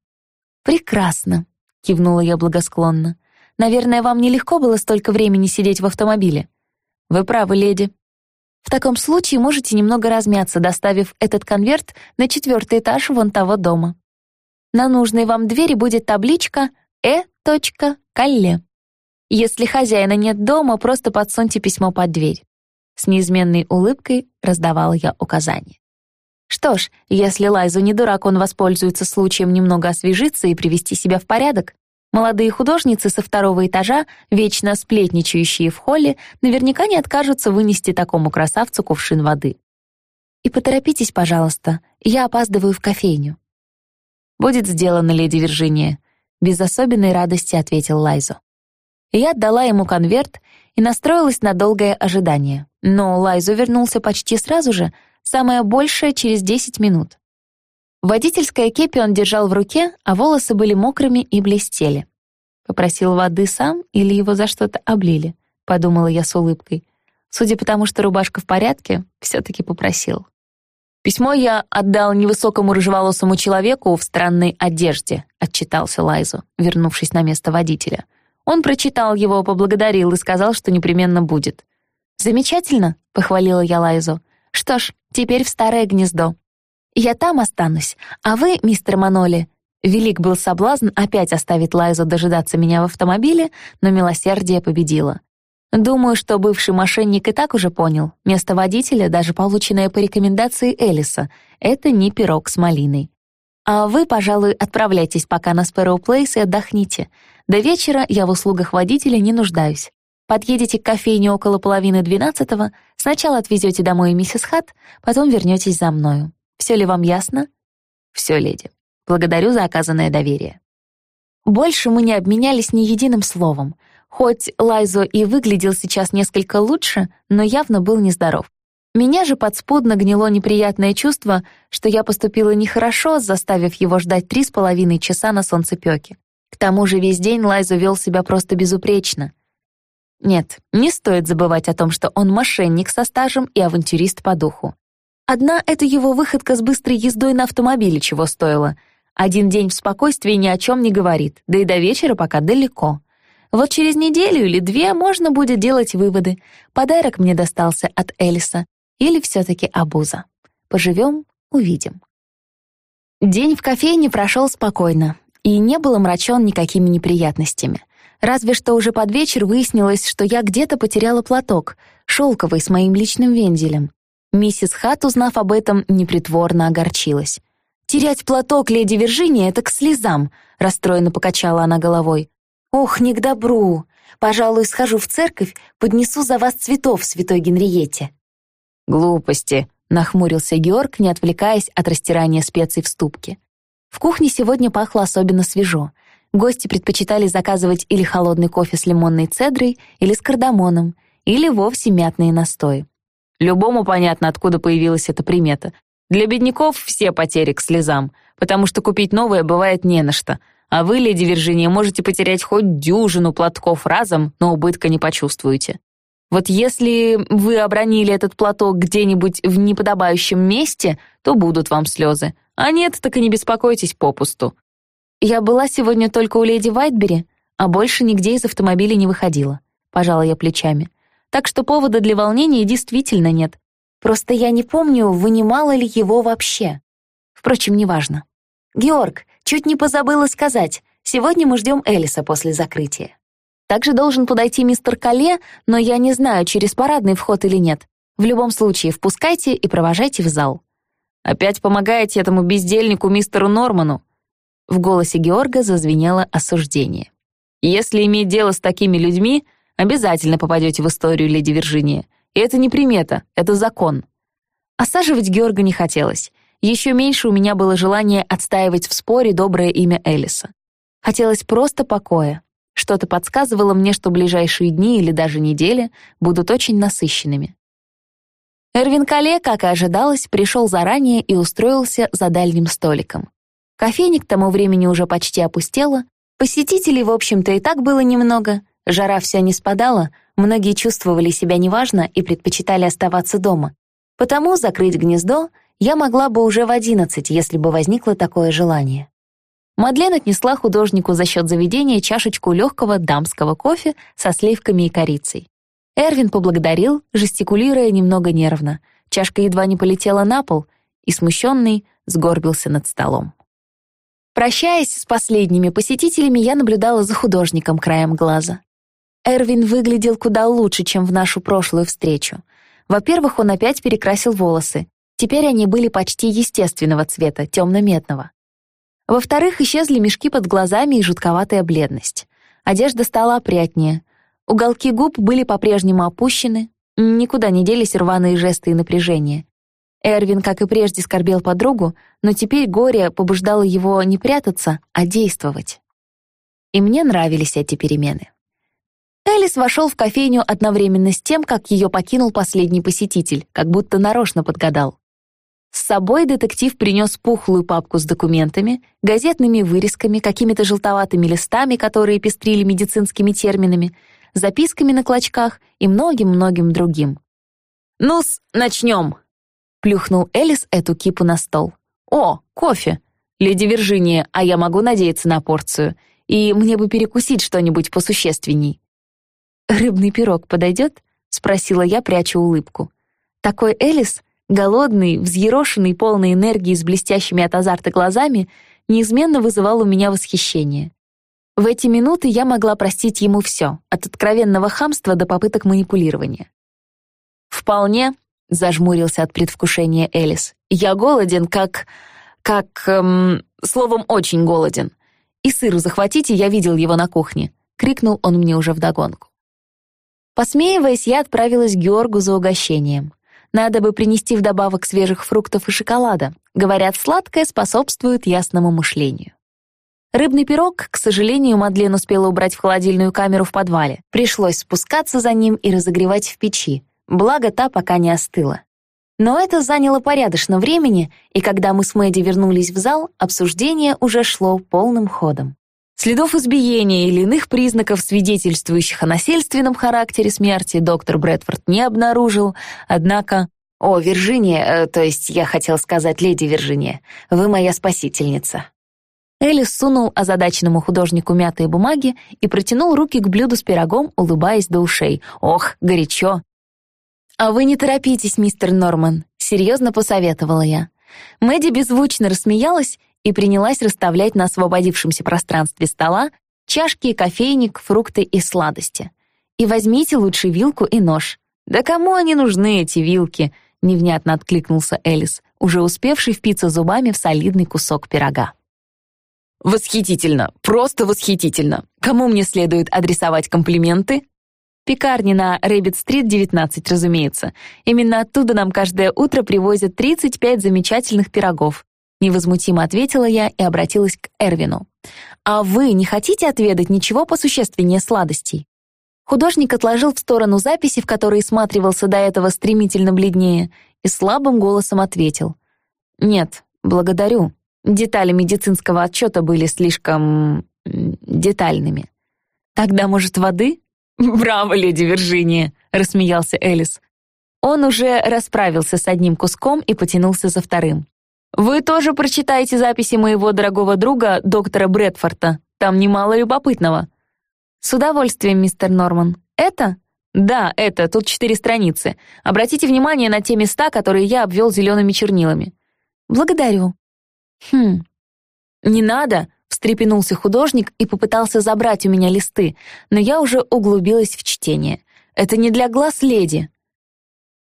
S1: «Прекрасно», — кивнула я благосклонно. «Наверное, вам нелегко было столько времени сидеть в автомобиле?» «Вы правы, леди». «В таком случае можете немного размяться, доставив этот конверт на четвертый этаж вон того дома. На нужной вам двери будет табличка «Э. Калле». Если хозяина нет дома, просто подсуньте письмо под дверь. С неизменной улыбкой раздавала я указания. Что ж, если Лайзу не дурак, он воспользуется случаем немного освежиться и привести себя в порядок. Молодые художницы со второго этажа, вечно сплетничающие в холле, наверняка не откажутся вынести такому красавцу кувшин воды. И поторопитесь, пожалуйста, я опаздываю в кофейню. «Будет сделано, леди Виржиния», — без особенной радости ответил Лайзо. Я отдала ему конверт и настроилась на долгое ожидание. Но Лайзу вернулся почти сразу же, самое большее через 10 минут. Водительское кепи он держал в руке, а волосы были мокрыми и блестели. Попросил воды сам или его за что-то облили, подумала я с улыбкой. Судя по тому, что рубашка в порядке, все-таки попросил. «Письмо я отдал невысокому рыжеволосому человеку в странной одежде», отчитался Лайзу, вернувшись на место водителя. Он прочитал его, поблагодарил и сказал, что непременно будет. «Замечательно», — похвалила я Лайзу. «Что ж, теперь в старое гнездо. Я там останусь, а вы, мистер Маноли...» Велик был соблазн опять оставить Лайзу дожидаться меня в автомобиле, но милосердие победило. Думаю, что бывший мошенник и так уже понял. Место водителя, даже полученное по рекомендации Элиса, это не пирог с малиной. А вы, пожалуй, отправляйтесь пока на Спэроу Плейс и отдохните. До вечера я в услугах водителя не нуждаюсь. Подъедете к кофейне около половины двенадцатого, сначала отвезете домой миссис Хат, потом вернетесь за мною. Все ли вам ясно? Все, леди. Благодарю за оказанное доверие. Больше мы не обменялись ни единым словом. Хоть Лайзо и выглядел сейчас несколько лучше, но явно был нездоров. Меня же подспудно гнило неприятное чувство, что я поступила нехорошо, заставив его ждать три с половиной часа на солнцепёке. К тому же весь день Лайзо вел себя просто безупречно. Нет, не стоит забывать о том, что он мошенник со стажем и авантюрист по духу. Одна — это его выходка с быстрой ездой на автомобиле чего стоила. Один день в спокойствии ни о чем не говорит, да и до вечера пока далеко. Вот через неделю или две можно будет делать выводы. Подарок мне достался от Элиса. Или все-таки обуза. Поживем — увидим. День в кофейне прошел спокойно и не был омрачен никакими неприятностями. Разве что уже под вечер выяснилось, что я где-то потеряла платок, шелковый с моим личным вензелем. Миссис Хат, узнав об этом, непритворно огорчилась. «Терять платок, леди Виржиния, это к слезам», — расстроенно покачала она головой. «Ох, не к добру. Пожалуй, схожу в церковь, поднесу за вас цветов святой Генриете».
S2: «Глупости», — нахмурился Георг, не отвлекаясь от растирания специй в ступке.
S1: В кухне сегодня пахло особенно свежо. Гости предпочитали заказывать или холодный кофе с лимонной цедрой, или с кардамоном, или вовсе мятные настои.
S2: Любому понятно, откуда появилась эта примета. Для бедняков все потери к слезам, потому что купить новое бывает не на что. А вы, леди Виржиния, можете потерять хоть дюжину платков разом, но убытка не почувствуете. Вот если вы обронили этот платок где-нибудь в неподобающем месте, то будут вам слезы. А нет, так и не беспокойтесь попусту.
S1: Я была сегодня только у леди Вайтбери, а больше нигде из автомобиля не выходила. Пожала я плечами. Так что повода для волнения действительно нет. Просто я не помню, вынимала ли его вообще. Впрочем, неважно. «Георг, чуть не позабыла сказать. Сегодня мы ждем Элиса после закрытия. Также должен подойти мистер Кале, но я не знаю, через парадный вход или нет. В любом случае, впускайте и провожайте в зал».
S2: «Опять помогаете этому бездельнику мистеру Норману?»
S1: В голосе Георга зазвенело осуждение.
S2: «Если иметь дело с такими людьми, обязательно попадете в историю леди Виржиния. И это не примета, это закон.
S1: Осаживать Георга не хотелось. Еще меньше у меня было желание отстаивать в споре доброе имя Элиса. Хотелось просто покоя. Что-то подсказывало мне, что ближайшие дни или даже недели будут очень насыщенными. Эрвин Кале, как и ожидалось, пришел заранее и устроился за дальним столиком. Кофейник к тому времени уже почти опустела, посетителей, в общем-то, и так было немного, жара вся не спадала, многие чувствовали себя неважно и предпочитали оставаться дома. Потому закрыть гнездо я могла бы уже в одиннадцать, если бы возникло такое желание. Мадлен отнесла художнику за счет заведения чашечку легкого дамского кофе со сливками и корицей. Эрвин поблагодарил, жестикулируя немного нервно. Чашка едва не полетела на пол, и, смущенный, сгорбился над столом. Прощаясь с последними посетителями, я наблюдала за художником краем глаза. Эрвин выглядел куда лучше, чем в нашу прошлую встречу. Во-первых, он опять перекрасил волосы. Теперь они были почти естественного цвета, темно-медного. Во-вторых, исчезли мешки под глазами и жутковатая бледность. Одежда стала опрятнее. Уголки губ были по-прежнему опущены, никуда не делись рваные жесты и напряжение. Эрвин, как и прежде, скорбел подругу, но теперь горе побуждало его не прятаться, а действовать. И мне нравились эти перемены. Элис вошел в кофейню одновременно с тем, как ее покинул последний посетитель, как будто нарочно подгадал. С собой детектив принес пухлую папку с документами, газетными вырезками, какими-то желтоватыми листами, которые пестрили медицинскими терминами, записками на клочках и многим-многим другим.
S2: «Ну-с, начнем!» — плюхнул Элис эту кипу на стол. «О, кофе! Леди Виржиния, а я могу надеяться на порцию. И мне бы перекусить что-нибудь посущественней».
S1: «Рыбный пирог подойдет?» — спросила я, пряча улыбку. Такой Элис, голодный, взъерошенный, полный энергии с блестящими от азарта глазами, неизменно вызывал у меня восхищение. В эти минуты я могла простить ему все, от откровенного хамства до попыток манипулирования.
S2: «Вполне», — зажмурился от предвкушения Элис. «Я голоден, как... как... Эм, словом, очень голоден. И сыр захватите, я видел его на кухне», — крикнул он мне уже вдогонку.
S1: Посмеиваясь, я отправилась к Георгу за угощением. Надо бы принести вдобавок свежих фруктов и шоколада. Говорят, сладкое способствует ясному мышлению. Рыбный пирог, к сожалению, Мадлен успела убрать в холодильную камеру в подвале. Пришлось спускаться за ним и разогревать в печи. Благо, та пока не остыла. Но это заняло порядочно времени, и когда мы с Мэдди вернулись в зал, обсуждение уже шло полным ходом.
S2: Следов избиения или иных признаков, свидетельствующих о насильственном характере смерти, доктор Брэдфорд не обнаружил, однако...
S1: «О, Виржиния, э, то есть я хотел сказать леди Виржиния, вы моя спасительница». Элис сунул озадаченному художнику мятые бумаги и протянул руки к блюду с пирогом, улыбаясь до ушей. «Ох, горячо!» «А вы не торопитесь, мистер Норман», — серьезно посоветовала я. Мэдди беззвучно рассмеялась и принялась расставлять на освободившемся пространстве стола чашки, кофейник, фрукты и сладости. «И возьмите лучше вилку и нож». «Да кому они нужны, эти вилки?» — невнятно откликнулся Элис, уже успевший впиться зубами в солидный кусок пирога.
S2: «Восхитительно! Просто восхитительно! Кому мне следует адресовать комплименты?»
S1: Пекарни на Рэббит-стрит, 19, разумеется. Именно оттуда нам каждое утро привозят 35 замечательных пирогов. Невозмутимо ответила я и обратилась к Эрвину. «А вы не хотите отведать ничего посущественнее сладостей?» Художник отложил в сторону записи, в которой сматривался до этого стремительно бледнее, и слабым голосом ответил. «Нет, благодарю. Детали медицинского отчета были слишком... детальными». «Тогда, может, воды?»
S2: «Браво, леди Виржиния!» — рассмеялся Элис.
S1: Он уже расправился с одним куском и потянулся за вторым.
S2: «Вы тоже прочитаете записи моего дорогого друга, доктора Брэдфорта. Там немало любопытного».
S1: «С удовольствием, мистер Норман. Это?»
S2: «Да, это. Тут четыре страницы. Обратите внимание на те места, которые я обвел зелеными чернилами».
S1: «Благодарю».
S2: «Хм.
S1: Не надо встрепенулся художник и попытался забрать у меня листы, но я уже углубилась в чтение. Это не для глаз леди.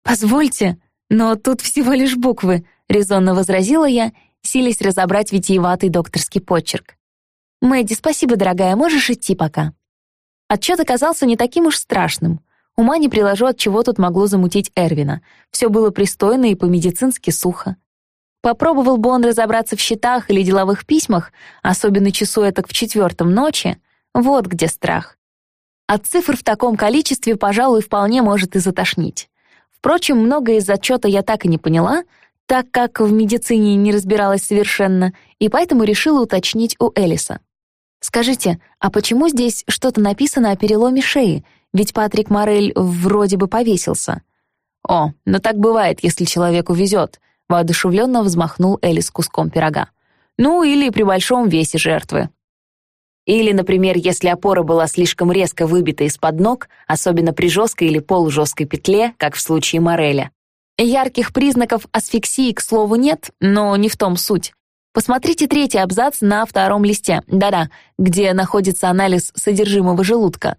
S1: «Позвольте, но тут всего лишь буквы», — резонно возразила я, силясь разобрать витиеватый докторский почерк. «Мэдди, спасибо, дорогая, можешь идти пока». Отчет оказался не таким уж страшным. Ума не приложу, от чего тут могло замутить Эрвина. Все было пристойно и по-медицински сухо. Попробовал бы он разобраться в счетах или деловых письмах, особенно часу этак в четвертом ночи, вот где страх. От цифр в таком количестве, пожалуй, вполне может и затошнить. Впрочем, многое из отчета я так и не поняла, так как в медицине не разбиралась совершенно, и поэтому решила уточнить у Элиса. «Скажите, а почему здесь что-то написано о переломе шеи? Ведь Патрик Морель вроде бы повесился».
S2: «О, но так бывает, если человеку везет», воодушевленно взмахнул Элис куском пирога. «Ну, или при большом весе жертвы». Или, например, если опора была слишком резко выбита из-под ног, особенно при жесткой или полужесткой петле, как в случае Мореля.
S1: Ярких признаков асфиксии, к слову, нет, но не в том суть. Посмотрите третий абзац на втором листе, да-да, где находится анализ содержимого желудка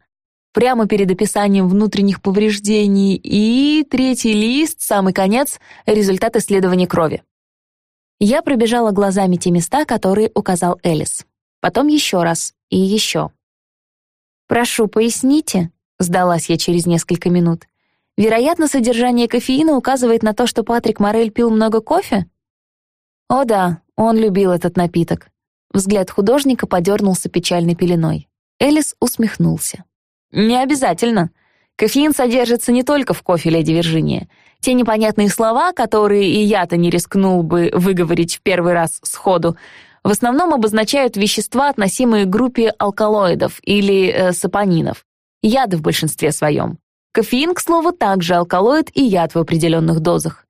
S1: прямо перед описанием внутренних повреждений, и третий лист, самый конец, результат исследования крови. Я пробежала глазами те места, которые указал Элис. Потом еще раз и еще. «Прошу, поясните», — сдалась я через несколько минут. «Вероятно, содержание кофеина указывает на то, что Патрик Морель пил много кофе?» «О да, он любил этот напиток». Взгляд художника подернулся печальной пеленой. Элис усмехнулся.
S2: «Не обязательно. Кофеин содержится не только в кофе, леди Виржиния. Те непонятные слова, которые и я-то не рискнул бы выговорить в первый раз сходу, в основном обозначают вещества, относимые к группе алкалоидов или э, сапонинов. Яды в большинстве своем. Кофеин, к слову, также алкалоид и яд в определенных дозах.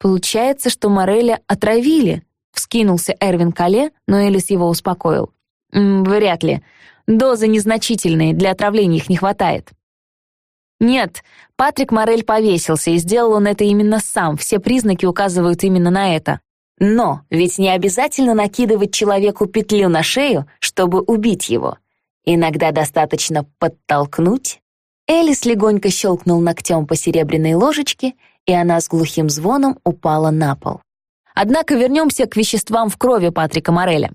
S1: «Получается, что Мореля отравили», — вскинулся Эрвин Кале, но Элис его успокоил.
S2: «Вряд ли. Дозы незначительные, для отравления их не хватает. Нет, Патрик Морель повесился, и сделал он это именно сам, все признаки указывают именно на это. Но ведь не обязательно накидывать человеку петлю на шею, чтобы убить его. Иногда достаточно подтолкнуть. Элис легонько щелкнул ногтем по серебряной ложечке, и она с глухим звоном упала на пол. Однако вернемся к веществам в крови Патрика Мореля.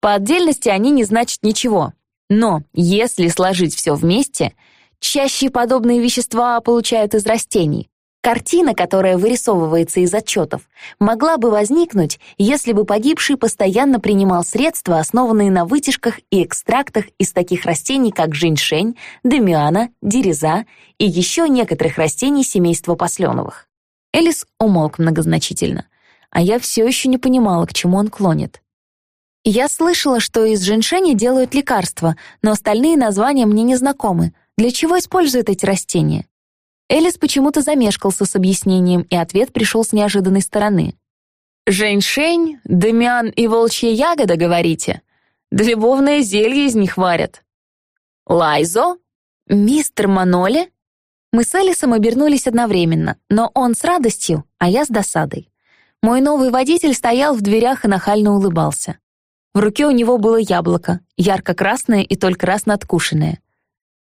S2: По отдельности они не значат ничего, но если сложить все вместе, чаще подобные вещества получают из растений. Картина, которая вырисовывается из отчетов, могла бы возникнуть, если бы погибший постоянно принимал средства, основанные на вытяжках и экстрактах из таких растений, как женьшень, демиана, дереза и еще некоторых растений семейства посленовых. Элис умолк многозначительно, а я все еще не понимала, к чему он клонит.
S1: Я слышала, что из женьшеня делают лекарства, но остальные названия мне не знакомы. Для чего используют эти растения? Элис почему-то замешкался с объяснением, и ответ пришел с неожиданной стороны.
S2: «Женьшень, дымян и волчья ягода, говорите? Да любовное зелье из них варят». «Лайзо?
S1: Мистер Маноли?» Мы с Элисом обернулись одновременно, но он с радостью, а я с досадой. Мой новый водитель стоял в дверях и нахально улыбался. В руке у него было яблоко, ярко-красное и только раз надкушенное.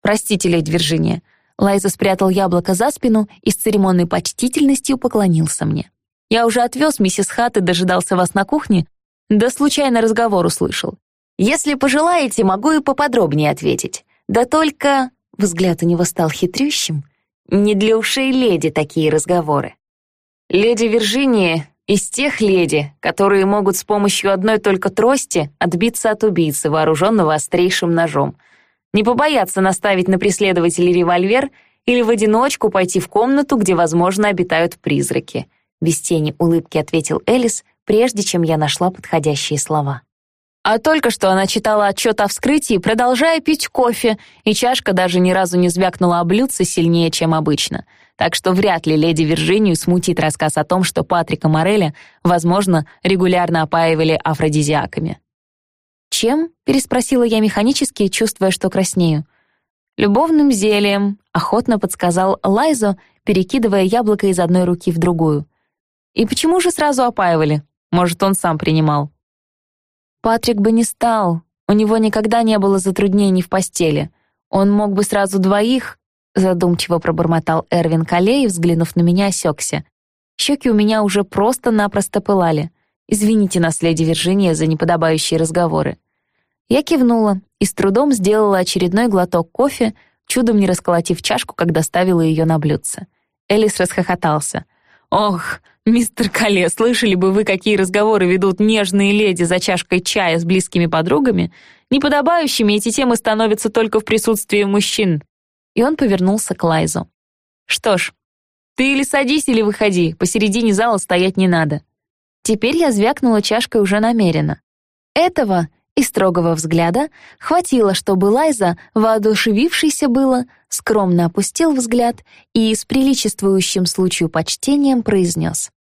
S1: «Простите, леди Виржиния». Лайза спрятал яблоко за спину и с церемонной почтительностью поклонился мне. «Я уже отвез миссис Хат и дожидался вас на кухне, да случайно разговор услышал. Если пожелаете, могу и поподробнее ответить. Да только...» Взгляд у него стал хитрющим. «Не для ушей леди такие разговоры». «Леди Виржиния из тех леди, которые могут с помощью одной только трости отбиться от убийцы, вооруженного острейшим ножом», не побояться наставить на преследователей револьвер или в одиночку пойти в комнату, где, возможно, обитают призраки. Без тени улыбки ответил Элис, прежде чем я нашла подходящие слова. А только что она читала отчет о вскрытии, продолжая пить кофе, и чашка даже ни разу не звякнула о блюдце сильнее, чем обычно. Так что вряд ли леди Виржинию смутит рассказ о том, что Патрика Мореля, возможно, регулярно опаивали афродизиаками. «Чем?» — переспросила я механически, чувствуя, что краснею. «Любовным зельем», — охотно подсказал Лайзо, перекидывая яблоко из одной руки в другую. «И почему же сразу опаивали? Может, он сам принимал?» «Патрик бы не стал. У него никогда не было затруднений в постели. Он мог бы сразу двоих...» Задумчиво пробормотал Эрвин Калей, взглянув на меня, осекся. Щеки у меня уже просто-напросто пылали. Извините нас, леди Виржиния, за неподобающие разговоры. Я кивнула и с трудом сделала очередной глоток кофе, чудом не расколотив чашку, когда ставила ее на блюдце. Элис расхохотался. «Ох, мистер Кале, слышали бы вы, какие разговоры ведут нежные леди за чашкой чая с близкими подругами? Неподобающими эти темы становятся только в присутствии мужчин». И он повернулся к Лайзу. «Что ж, ты или садись, или выходи, посередине зала стоять не надо». Теперь я звякнула чашкой уже намеренно. Этого и строгого взгляда хватило, чтобы Лайза, воодушевившийся было, скромно опустил взгляд и с приличествующим случаю почтением произнес.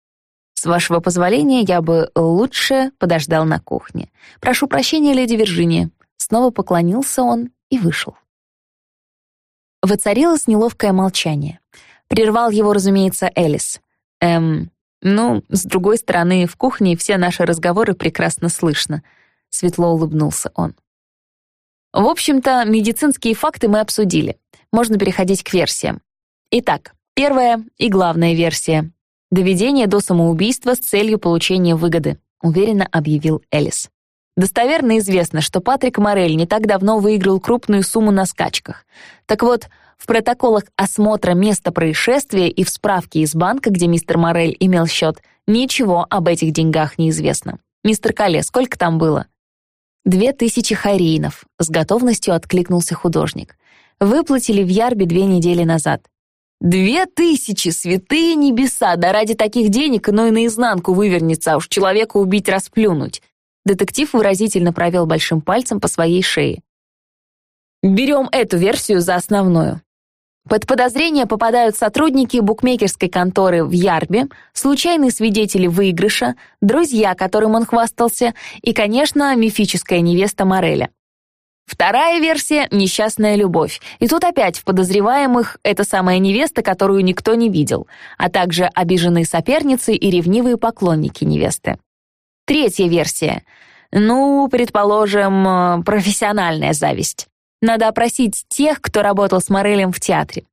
S1: «С вашего позволения, я бы лучше подождал на кухне. Прошу прощения, леди Виржиния». Снова поклонился он и вышел. Воцарилось неловкое молчание. Прервал его, разумеется, Элис. «Эм, ну, с другой стороны, в кухне все наши разговоры прекрасно слышно. Светло улыбнулся он. В общем-то, медицинские факты мы обсудили. Можно переходить к версиям. Итак, первая и главная версия. Доведение до самоубийства с целью получения выгоды, уверенно объявил Элис. Достоверно известно, что Патрик Морель не так давно выиграл крупную сумму на скачках. Так вот, в протоколах осмотра места происшествия и в справке из банка, где мистер Морель имел счет, ничего об этих деньгах не известно. «Мистер Кале, сколько там было?» «Две тысячи харейнов», — с готовностью откликнулся художник. «Выплатили в Ярбе две недели назад». «Две тысячи, святые небеса! Да ради таких денег иной наизнанку вывернется, а уж человека убить расплюнуть!» Детектив выразительно провел большим пальцем по своей шее. «Берем эту версию за основную. Под подозрение попадают сотрудники букмекерской конторы в Ярбе, случайные свидетели выигрыша, друзья, которым он хвастался, и, конечно, мифическая невеста Мореля. Вторая версия — несчастная любовь. И тут опять в подозреваемых эта самая невеста, которую никто не видел, а также обиженные соперницы и ревнивые поклонники невесты. Третья версия. Ну, предположим, профессиональная зависть. Надо опросить тех, кто работал с Морелем в театре.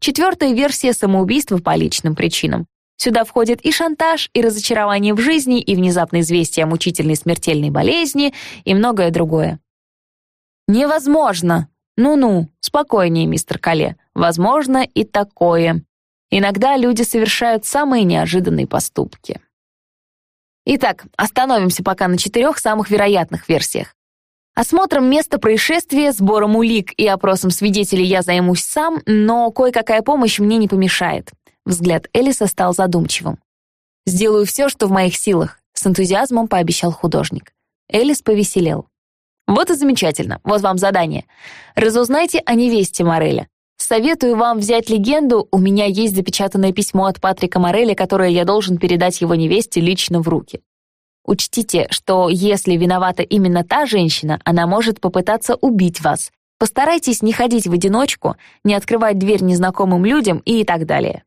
S1: Четвертая версия самоубийства по личным причинам. Сюда входит и шантаж, и разочарование в жизни, и внезапное известие о мучительной смертельной болезни, и многое другое. Невозможно! Ну-ну, спокойнее, мистер Кале. Возможно и такое. Иногда люди совершают самые неожиданные поступки. Итак, остановимся пока на четырех самых вероятных версиях. Осмотром места происшествия, сбором улик и опросом свидетелей я займусь сам, но кое-какая помощь мне не помешает. Взгляд Элиса стал задумчивым. «Сделаю все, что в моих силах», — с энтузиазмом пообещал художник. Элис повеселел. «Вот и замечательно. Вот вам задание. Разузнайте о невесте Мореля. Советую вам взять легенду, у меня есть запечатанное письмо от Патрика Мореля, которое я должен передать его невесте лично в руки. Учтите, что если виновата именно та женщина, она может попытаться убить вас.
S2: Постарайтесь не ходить в одиночку, не открывать дверь незнакомым людям и так далее.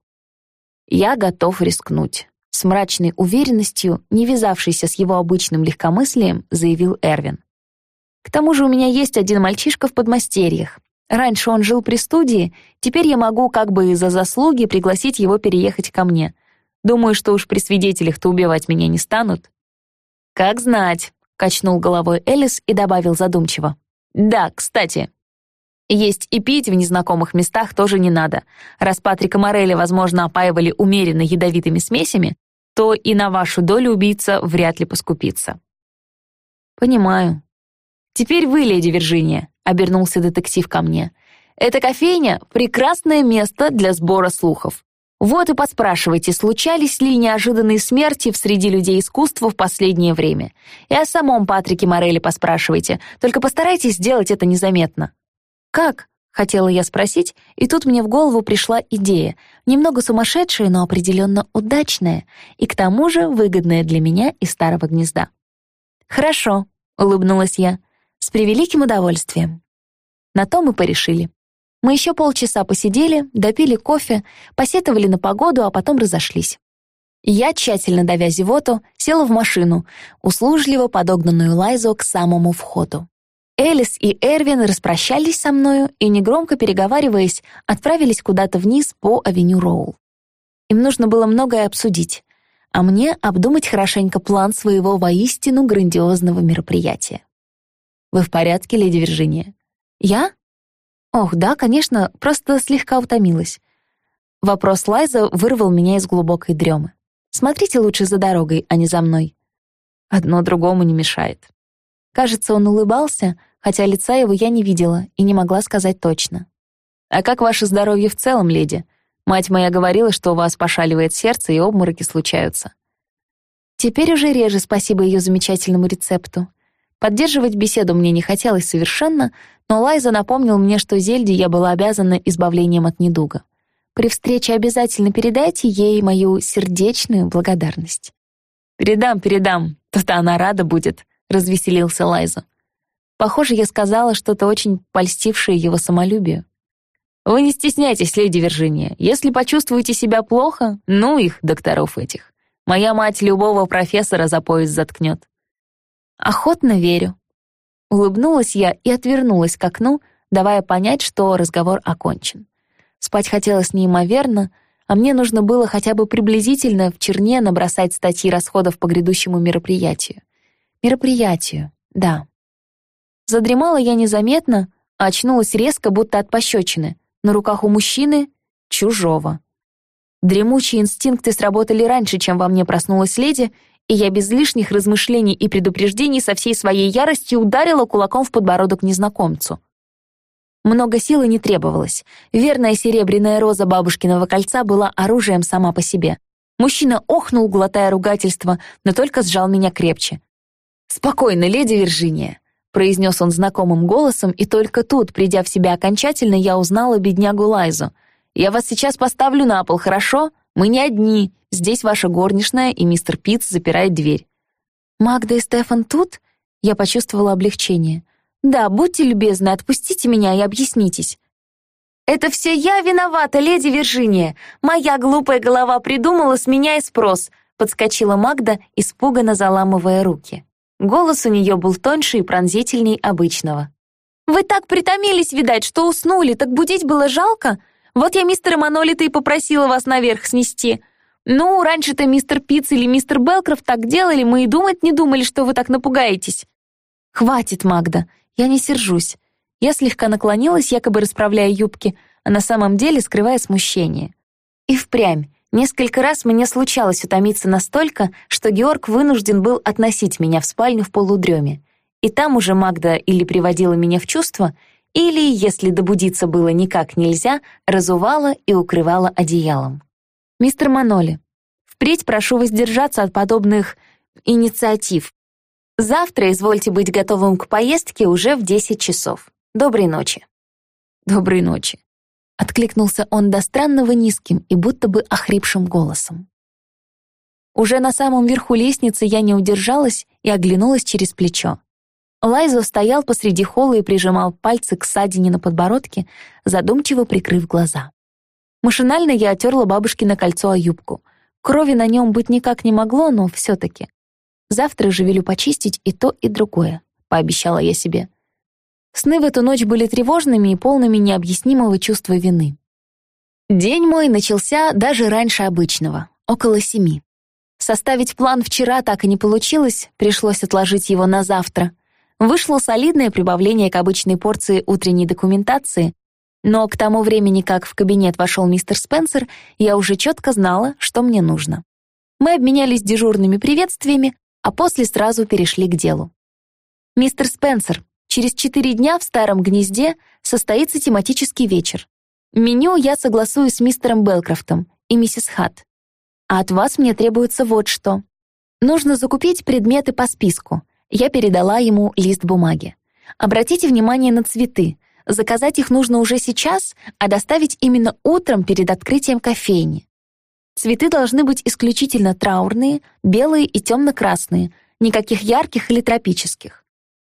S2: Я готов рискнуть. С мрачной уверенностью, не вязавшейся с его обычным легкомыслием, заявил Эрвин. К тому же у меня есть один мальчишка в подмастерьях. Раньше он жил при студии, теперь я могу как бы за заслуги пригласить его переехать ко мне. Думаю, что уж при свидетелях-то убивать меня не станут. Как знать, качнул головой Элис и добавил задумчиво. Да, кстати, есть и пить в незнакомых местах тоже не надо. Раз Патрика Морелли, возможно, опаивали умеренно ядовитыми смесями, то и на вашу долю убийца вряд ли поскупится. Понимаю. Теперь вы, леди Виржиния, обернулся детектив ко мне. Эта кофейня — прекрасное место для сбора слухов. Вот и поспрашивайте, случались ли неожиданные смерти в среди людей искусства в последнее время. И о самом Патрике Морелли поспрашивайте, только постарайтесь сделать это незаметно. «Как?» — хотела я спросить, и тут мне в голову пришла идея, немного сумасшедшая, но определенно удачная, и к тому же выгодная для меня и старого гнезда. «Хорошо», — улыбнулась я, — «с превеликим удовольствием». На то мы порешили. Мы еще полчаса посидели, допили кофе, посетовали на погоду, а потом разошлись. Я, тщательно давя зевоту, села в машину, услужливо подогнанную Лайзу к самому входу. Элис и Эрвин распрощались со мною и, негромко переговариваясь, отправились куда-то вниз по авеню Роул. Им нужно было многое обсудить, а мне обдумать хорошенько план своего воистину грандиозного мероприятия. «Вы в порядке, леди Виржиния?» «Я?» «Ох, да, конечно, просто слегка утомилась». Вопрос Лайза вырвал меня из глубокой дремы. «Смотрите лучше за дорогой, а не за мной». Одно другому не мешает. Кажется, он улыбался, хотя лица его я не видела и не могла сказать точно. «А как ваше здоровье в целом, леди? Мать моя говорила, что у вас пошаливает сердце и обмороки случаются». Теперь уже реже, спасибо ее замечательному рецепту. Поддерживать беседу мне не хотелось совершенно, но Лайза напомнил мне, что Зельде я была обязана избавлением от недуга. При встрече обязательно передайте ей мою сердечную благодарность. «Передам, передам, то-то она рада будет», — развеселился Лайза. Похоже, я сказала что-то очень польстившее его самолюбию. «Вы не стесняйтесь, леди Виржиния. Если почувствуете себя плохо, ну их, докторов этих. Моя мать любого профессора за пояс заткнет». «Охотно верю». Улыбнулась я и отвернулась к окну, давая понять, что разговор окончен. Спать хотелось неимоверно, а мне нужно было хотя бы приблизительно в черне набросать статьи расходов по грядущему мероприятию. Мероприятию, да. Задремала я незаметно, а очнулась резко, будто от пощечины. На руках у мужчины — чужого. Дремучие инстинкты сработали раньше, чем во мне проснулась леди, и я без лишних размышлений и предупреждений со всей своей яростью ударила кулаком в подбородок незнакомцу. Много силы не требовалось. Верная серебряная роза бабушкиного кольца была оружием сама по себе. Мужчина охнул, глотая ругательство, но только сжал меня крепче. «Спокойно, леди Виржиния произнес он знакомым голосом, и только тут, придя в себя окончательно, я узнала беднягу Лайзу. «Я вас сейчас поставлю на пол, хорошо? Мы не одни. Здесь ваша горничная, и мистер Питц запирает дверь». «Магда и Стефан тут?» Я почувствовала облегчение. «Да, будьте любезны, отпустите меня и объяснитесь». «Это все я виновата, леди Виржиния. Моя глупая голова придумала с меня и спрос», подскочила Магда, испуганно заламывая руки. Голос у нее был тоньше и пронзительней обычного. «Вы так притомились, видать, что уснули, так будить было жалко? Вот я мистера Манолита и попросила вас наверх снести. Ну, раньше-то мистер Питц или мистер Белкрофт так делали, мы и думать не думали, что вы так напугаетесь». «Хватит, Магда, я не сержусь». Я слегка наклонилась, якобы расправляя юбки, а на самом деле скрывая смущение. И впрямь, Несколько раз мне случалось утомиться настолько, что Георг вынужден был относить меня в спальню в полудреме. И там уже Магда или приводила меня в чувство, или, если добудиться было никак нельзя, разувала и укрывала одеялом. «Мистер Маноли, впредь прошу воздержаться от подобных инициатив. Завтра извольте быть готовым к поездке уже в 10 часов. Доброй ночи». «Доброй ночи», Откликнулся он до странного низким и будто бы охрипшим голосом. Уже на самом верху лестницы я не удержалась и оглянулась через плечо.
S1: Лайзо стоял посреди холла и прижимал пальцы к ссадине на подбородке, задумчиво прикрыв глаза. Машинально я отерла бабушкино кольцо о юбку. Крови на нем быть никак не могло, но все-таки. Завтра же велю почистить и то, и другое, пообещала я себе. Сны в эту ночь были тревожными и полными необъяснимого чувства вины. День мой начался даже раньше обычного, около семи. Составить план вчера так и не получилось, пришлось отложить его на завтра. Вышло солидное прибавление к обычной порции утренней документации, но к тому времени, как в кабинет вошел мистер Спенсер, я уже четко знала, что мне нужно. Мы обменялись дежурными приветствиями, а после сразу перешли к делу. «Мистер Спенсер, через четыре дня в старом гнезде состоится тематический вечер. Меню я согласую с мистером Белкрофтом и миссис Хатт. А от вас мне требуется вот что. Нужно закупить предметы по списку. Я передала ему лист бумаги. Обратите внимание на цветы. Заказать их нужно уже сейчас, а доставить именно утром перед открытием кофейни. Цветы должны быть исключительно траурные, белые и темно-красные, никаких ярких или тропических.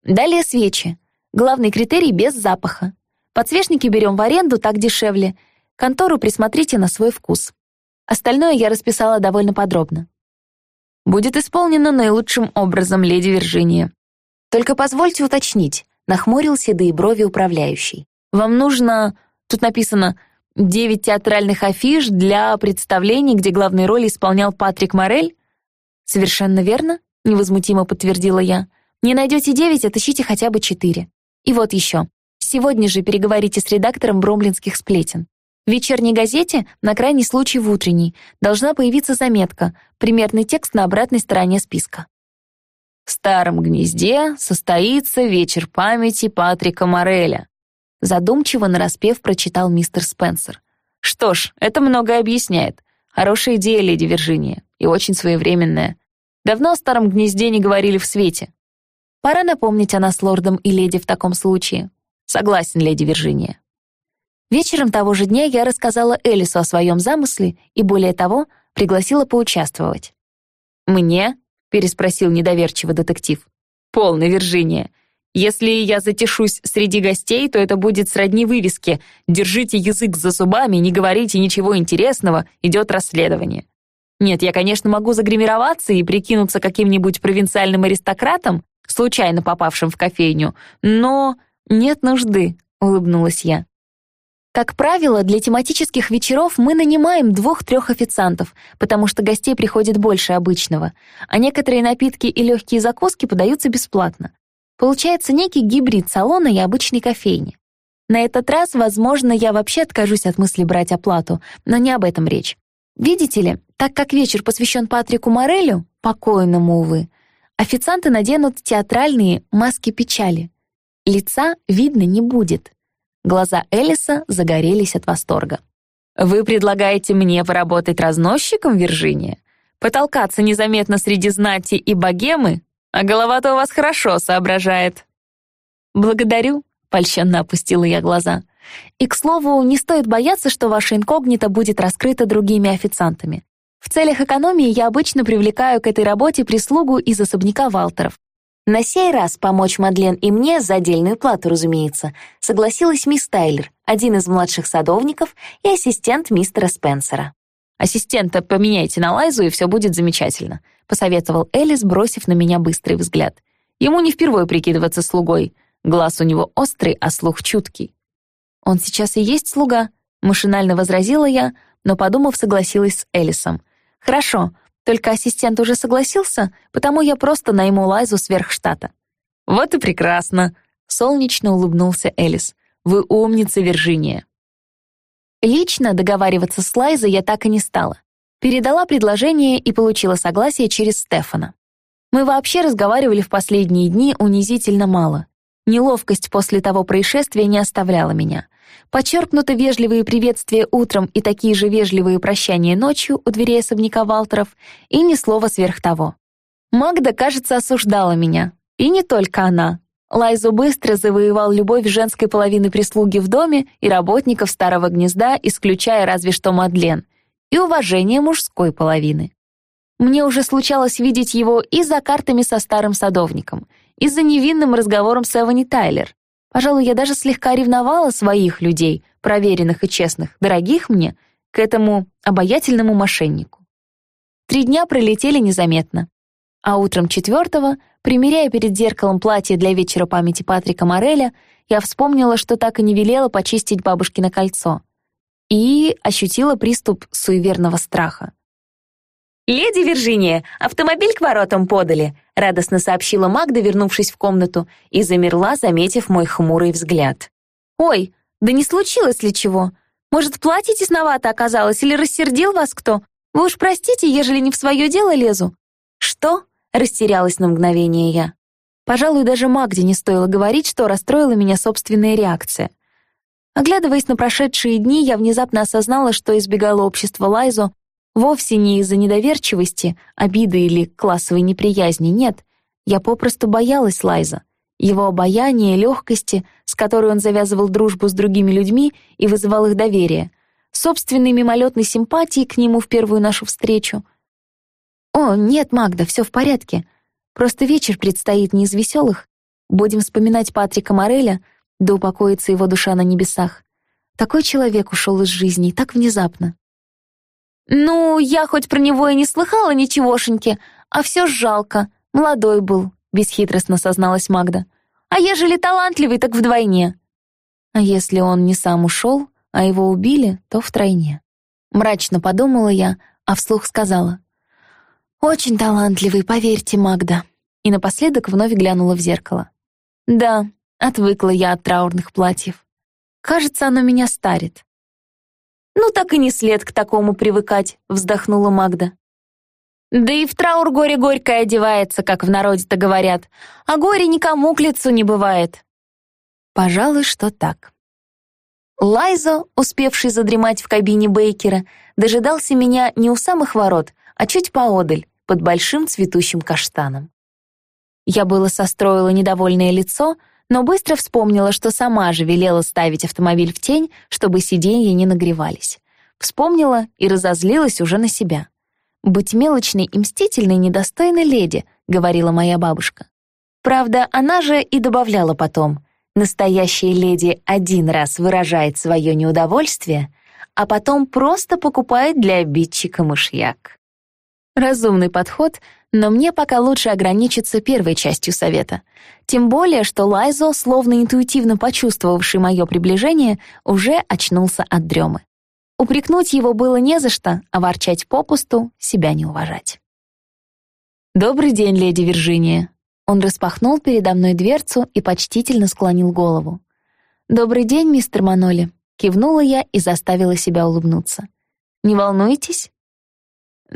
S1: Далее свечи. Главный критерий — без запаха. Подсвечники берем в аренду, так дешевле. Контору присмотрите на свой вкус. Остальное я расписала довольно подробно будет исполнено наилучшим образом, леди Виржиния. Только позвольте уточнить, нахмурил седые брови управляющий. Вам нужно, тут написано, девять театральных афиш для представлений, где главные роли исполнял Патрик Морель? Совершенно верно, невозмутимо подтвердила я. Не найдете девять, отыщите хотя бы четыре. И вот еще. Сегодня же переговорите с редактором бромлинских сплетен. В вечерней газете, на крайний случай в утренней, должна появиться заметка, примерный текст на обратной стороне списка. В старом гнезде состоится вечер памяти Патрика Мореля. Задумчиво нараспев прочитал мистер Спенсер. Что ж, это многое объясняет. Хорошая идея, леди Виржиния, и очень своевременная. Давно о старом гнезде не говорили в свете. Пора напомнить о нас лордам и леди в таком случае. Согласен, леди Виржиния. Вечером того же дня я рассказала Элису о своем замысле и, более того, пригласила поучаствовать. «Мне?» — переспросил недоверчиво детектив. «Полная Виржиния. Если я затешусь среди гостей, то это будет сродни вывеске «Держите язык за зубами, не говорите ничего интересного, идет расследование». Нет, я, конечно, могу загримироваться и прикинуться каким-нибудь провинциальным аристократом, случайно попавшим в кофейню, но нет нужды, улыбнулась я. Как правило, для тематических вечеров мы нанимаем двух-трех официантов, потому что гостей приходит больше обычного, а некоторые напитки и легкие закуски подаются бесплатно. Получается некий гибрид салона и обычной кофейни. На этот раз, возможно, я вообще откажусь от мысли брать оплату, но не об этом речь. Видите ли, так как вечер посвящен Патрику Морелю, покойному, увы, официанты наденут театральные маски печали. Лица видно не будет. Глаза Элиса загорелись от восторга. «Вы предлагаете мне поработать разносчиком, Виржиния? Потолкаться незаметно среди знати и богемы? А голова-то у вас хорошо соображает». «Благодарю», — польщенно опустила я глаза. «И, к слову, не стоит бояться, что ваше инкогнито будет раскрыто другими официантами. В целях экономии я обычно привлекаю к этой работе прислугу из особняка Валтеров. На сей раз помочь Мадлен и мне, за отдельную плату, разумеется, согласилась мисс Тайлер, один из младших садовников и ассистент мистера Спенсера. «Ассистента поменяйте на Лайзу, и все будет замечательно», посоветовал Элис, бросив на меня быстрый взгляд. Ему не впервые прикидываться слугой. Глаз у него острый, а слух чуткий. «Он сейчас и есть слуга», — машинально возразила я, но, подумав, согласилась с Элисом. «Хорошо, только ассистент уже согласился, потому я просто найму Лайзу сверх штата». «Вот и прекрасно», — солнечно улыбнулся Элис. «Вы умница, Виржиния». Лично договариваться с Лайзой я так и не стала. Передала предложение и получила согласие через Стефана. Мы вообще разговаривали в последние дни унизительно мало. Неловкость после того происшествия не оставляла меня. Подчеркнуто вежливые приветствия утром и такие же вежливые прощания ночью у дверей особняка Валтеров, и ни слова сверх того. Магда, кажется, осуждала меня. И не только она. Лайзу быстро завоевал любовь женской половины прислуги в доме и работников старого гнезда, исключая разве что Мадлен, и уважение мужской половины. Мне уже случалось видеть его и за картами со старым садовником, и за невинным разговором с Эвани Тайлер. Пожалуй, я даже слегка ревновала своих людей, проверенных и честных, дорогих мне, к этому обаятельному мошеннику. Три дня пролетели незаметно. А утром четвертого, примеряя перед зеркалом платье для вечера памяти Патрика Мореля, я вспомнила, что так и не велела почистить бабушкино кольцо. И ощутила приступ суеверного страха.
S2: «Леди Виржиния, автомобиль к воротам подали», — радостно сообщила Магда, вернувшись в комнату, и замерла, заметив мой хмурый взгляд.
S1: «Ой, да не случилось ли чего? Может, платье тесновато оказалось или рассердил вас кто? Вы уж простите, ежели не в свое дело лезу».
S2: «Что?» — растерялась на мгновение я.
S1: Пожалуй, даже Магде не стоило говорить, что расстроила меня собственная реакция. Оглядываясь на прошедшие дни, я внезапно осознала, что избегала общества Лайзо Вовсе не из-за недоверчивости, обиды или классовой неприязни, нет. Я попросту боялась Лайза. Его обаяния, легкости, с которой он завязывал дружбу с другими людьми и вызывал их доверие, собственной мимолетной симпатии к нему в первую нашу встречу. «О, нет, Магда, все в порядке. Просто вечер предстоит не из веселых. Будем вспоминать Патрика Мореля, да упокоится его душа на небесах. Такой человек ушел из жизни так внезапно.
S2: «Ну, я хоть про него и не слыхала ничегошеньки, а все жалко. Молодой был», — бесхитростно созналась Магда. «А ежели талантливый, так вдвойне».
S1: А если он не сам ушел, а его убили, то втройне. Мрачно подумала я, а вслух сказала. «Очень талантливый, поверьте, Магда». И напоследок вновь глянула в зеркало. «Да, отвыкла я от траурных платьев. Кажется, оно меня старит.
S2: «Ну так и не след к такому привыкать», — вздохнула Магда. «Да и в траур горе горькое одевается, как в народе-то говорят, а горе никому к лицу не бывает».
S1: Пожалуй, что так.
S2: Лайзо, успевший задремать в кабине Бейкера, дожидался меня не у самых ворот, а чуть поодаль, под большим цветущим каштаном. Я было состроила недовольное лицо, но быстро вспомнила, что сама же велела ставить автомобиль в тень, чтобы сиденья не нагревались. Вспомнила и разозлилась уже на себя. «Быть мелочной и мстительной недостойно леди», — говорила моя бабушка. Правда, она же и добавляла потом. Настоящая леди один раз выражает свое неудовольствие, а потом просто покупает для обидчика мышьяк. Разумный подход, но мне пока лучше ограничиться первой частью совета. Тем более, что Лайзо, словно интуитивно почувствовавший мое приближение, уже очнулся от дремы. Упрекнуть его было не за что, а ворчать попусту — себя не уважать. «Добрый день, леди Виржиния». Он распахнул передо мной дверцу и почтительно склонил голову. «Добрый день, мистер Маноли», — кивнула я и заставила себя улыбнуться. «Не волнуйтесь,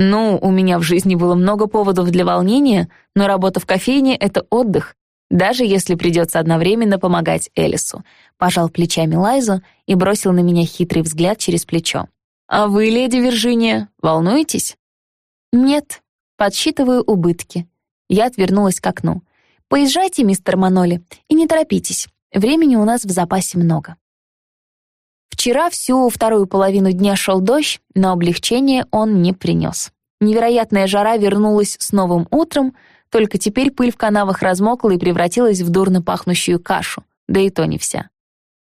S2: ну, у меня в жизни было много поводов для волнения, но работа в кофейне — это отдых, даже если придется одновременно помогать Элису. Пожал плечами Лайзу и бросил на меня хитрый взгляд через плечо. «А вы, леди Виржиния, волнуетесь?» «Нет, подсчитываю убытки». Я отвернулась к окну. «Поезжайте, мистер Маноли, и не торопитесь. Времени у нас в запасе много». Вчера всю вторую половину дня шел дождь, но облегчение он не принес. Невероятная жара вернулась с новым утром, только теперь пыль в канавах размокла и превратилась в дурно пахнущую кашу, да и то не вся.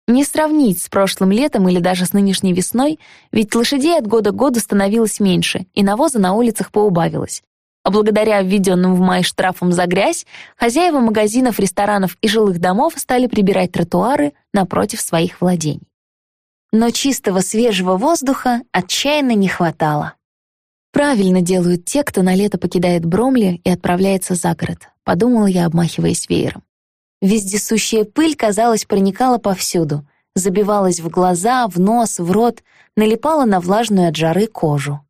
S2: Не сравнить с прошлым летом или даже с нынешней весной, ведь лошадей от года к году становилось меньше, и навоза на улицах поубавилось. А благодаря введенным в мае штрафам за грязь, хозяева магазинов, ресторанов и жилых домов стали прибирать тротуары напротив своих владений но чистого свежего воздуха отчаянно не хватало. «Правильно делают те, кто на лето покидает Бромли и отправляется за город», — подумала я, обмахиваясь веером. Вездесущая пыль, казалось, проникала повсюду, забивалась в глаза, в нос, в рот, налипала на влажную от жары кожу.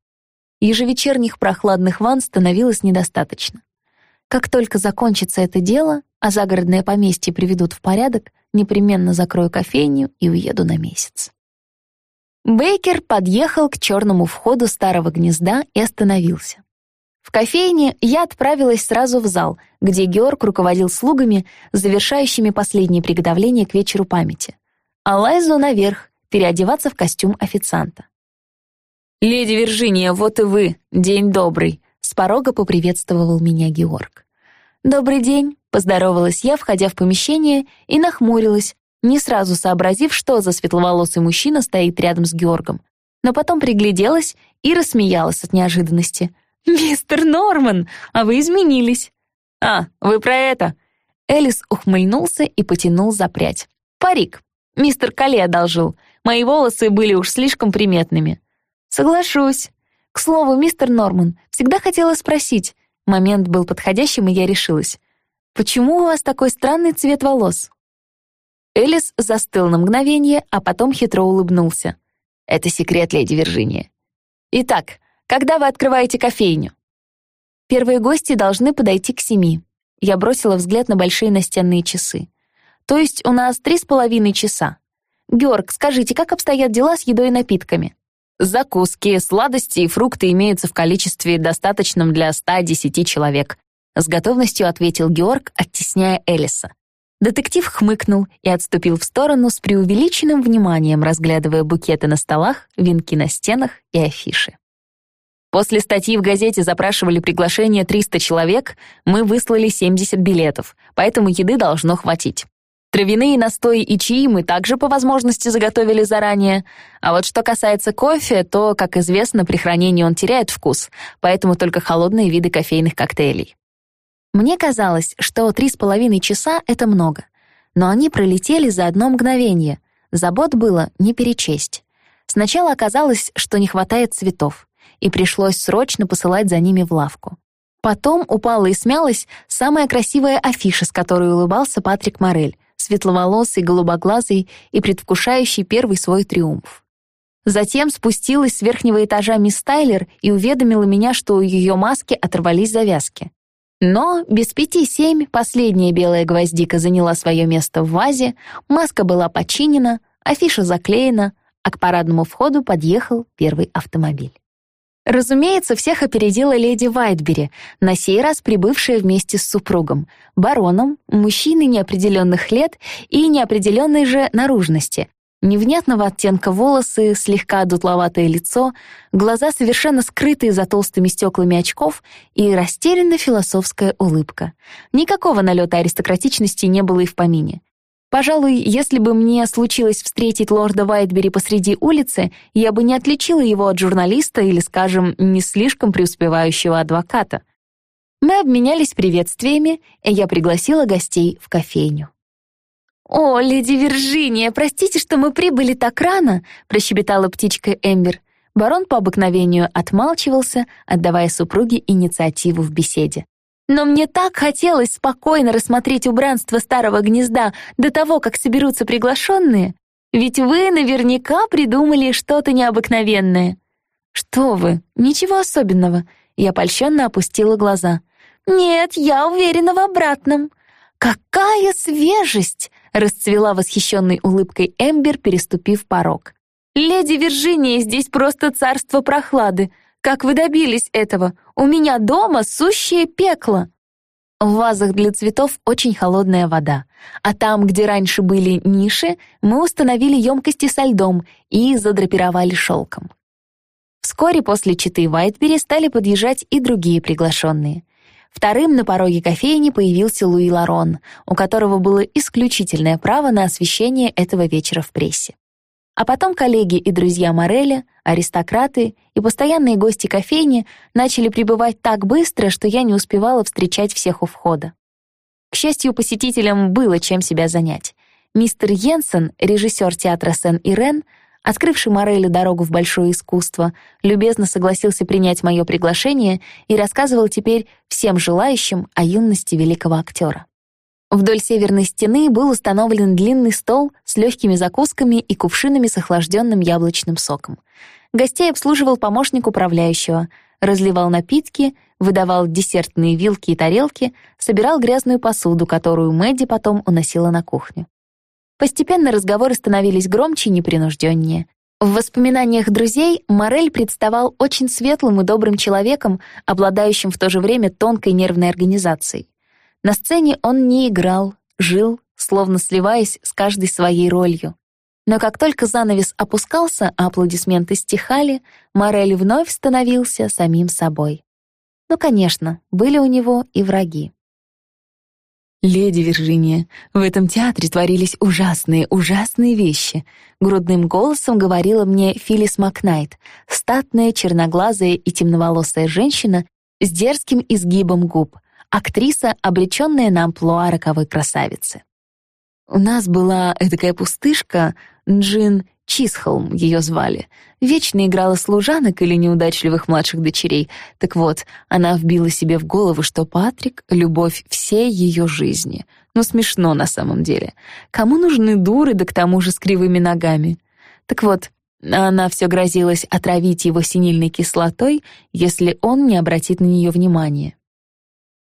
S2: Ежевечерних прохладных ванн становилось недостаточно. Как только закончится это дело, а загородное поместье приведут в порядок, непременно закрою кофейню и уеду на месяц. Бейкер подъехал к черному входу старого гнезда и остановился. В кофейне я отправилась сразу в зал, где Георг руководил слугами, завершающими последние приготовления к вечеру памяти, а Лайзу наверх, переодеваться в костюм официанта. «Леди Виржиния, вот и вы, день добрый», — с порога поприветствовал меня Георг. «Добрый день», —
S1: Поздоровалась я, входя в помещение, и нахмурилась, не сразу сообразив, что за светловолосый мужчина стоит рядом с Георгом. Но потом пригляделась и рассмеялась от неожиданности. «Мистер Норман, а вы изменились!»
S2: «А, вы про это?»
S1: Элис ухмыльнулся и потянул за прядь. «Парик. Мистер Кале одолжил. Мои волосы были уж слишком приметными». «Соглашусь. К слову, мистер Норман, всегда хотела спросить. Момент был подходящим, и я решилась. Почему у вас такой странный цвет волос?» Элис застыл на мгновение, а потом хитро улыбнулся.
S2: «Это секрет, леди Виржиния. Итак, когда вы открываете кофейню?»
S1: Первые гости должны подойти к семи. Я бросила взгляд на большие настенные часы. То есть у нас три с половиной часа. Георг, скажите, как обстоят дела с едой и напитками?
S2: Закуски, сладости и фрукты имеются в количестве, достаточном для 110 человек. С готовностью ответил Георг, оттесняя Элиса.
S1: Детектив хмыкнул и отступил в сторону с преувеличенным вниманием, разглядывая букеты на столах, венки на стенах и афиши.
S2: После статьи в газете запрашивали приглашение 300 человек, мы выслали 70 билетов, поэтому еды должно хватить. Травяные настои и чаи мы также по возможности заготовили заранее. А вот что касается кофе, то, как известно, при хранении он теряет вкус, поэтому только холодные виды кофейных коктейлей.
S1: Мне казалось, что три с половиной часа — это много. Но они пролетели за одно мгновение. Забот было не перечесть. Сначала оказалось, что не хватает цветов, и пришлось срочно посылать за ними в лавку. Потом упала и смялась самая красивая афиша, с которой улыбался Патрик Морель, светловолосый, голубоглазый и предвкушающий первый свой триумф. Затем спустилась с верхнего этажа мисс Тайлер и уведомила меня, что у ее маски оторвались завязки. Но без пяти семь последняя белая гвоздика заняла свое место в вазе, маска была починена, афиша заклеена, а к парадному входу подъехал первый автомобиль. Разумеется, всех опередила леди Вайтбери, на сей раз прибывшая вместе с супругом, бароном, мужчиной неопределенных лет и неопределенной же наружности, Невнятного оттенка волосы, слегка дутловатое лицо, глаза совершенно скрытые за толстыми стеклами очков и растерянно философская улыбка. Никакого налета аристократичности не было и в помине. Пожалуй, если бы мне случилось встретить лорда Вайтбери посреди улицы, я бы не отличила его от журналиста или, скажем, не слишком преуспевающего адвоката. Мы обменялись приветствиями, и я пригласила гостей в кофейню. «О, леди Виржиния, простите, что мы прибыли так рано», — прощебетала птичка Эмбер. Барон по обыкновению отмалчивался, отдавая супруге инициативу в беседе. «Но мне так хотелось спокойно рассмотреть убранство старого гнезда до того, как соберутся приглашенные. Ведь вы наверняка придумали что-то необыкновенное». «Что вы, ничего особенного», — я польщенно опустила глаза. «Нет, я уверена в обратном. Какая свежесть!» Расцвела восхищенной улыбкой Эмбер, переступив порог. «Леди Виржиния, здесь просто царство прохлады. Как вы добились этого? У меня дома сущее пекло!» В вазах для цветов очень холодная вода, а там, где раньше были ниши, мы установили емкости со льдом и задрапировали шелком. Вскоре после читы Вайтбери стали подъезжать и другие приглашенные — Вторым на пороге кофейни появился Луи Ларон, у которого было исключительное право на освещение этого вечера в прессе. А потом коллеги и друзья Мореля, аристократы и постоянные гости кофейни начали прибывать так быстро, что я не успевала встречать всех у входа. К счастью, посетителям было чем себя занять. Мистер Йенсен, режиссер театра Сен-Ирен, открывший Морелю дорогу в большое искусство, любезно согласился принять мое приглашение и рассказывал теперь всем желающим о юности великого актера. Вдоль северной стены был установлен длинный стол с легкими закусками и кувшинами с охлажденным яблочным соком. Гостей обслуживал помощник управляющего, разливал напитки, выдавал десертные вилки и тарелки, собирал грязную посуду, которую Мэдди потом уносила на кухню. Постепенно разговоры становились громче и непринужденнее. В воспоминаниях друзей Морель представал очень светлым и добрым человеком, обладающим в то же время тонкой нервной организацией. На сцене он не играл, жил, словно сливаясь с каждой своей ролью. Но как только занавес опускался, а аплодисменты стихали, Морель вновь становился самим собой. Ну, конечно, были у него и враги. «Леди Виржиния, в этом театре творились ужасные, ужасные вещи», грудным голосом говорила мне Филлис Макнайт, статная, черноглазая и темноволосая женщина с дерзким изгибом губ, актриса, обреченная на амплуа роковой красавицы. У нас была такая пустышка, Джин Чисхолм ее звали. Вечно играла служанок или неудачливых младших дочерей. Так вот, она вбила себе в голову, что Патрик — любовь всей ее жизни. Ну, смешно на самом деле. Кому нужны дуры, да к тому же с кривыми ногами? Так вот, она все грозилась отравить его синильной кислотой, если он не обратит на нее внимания.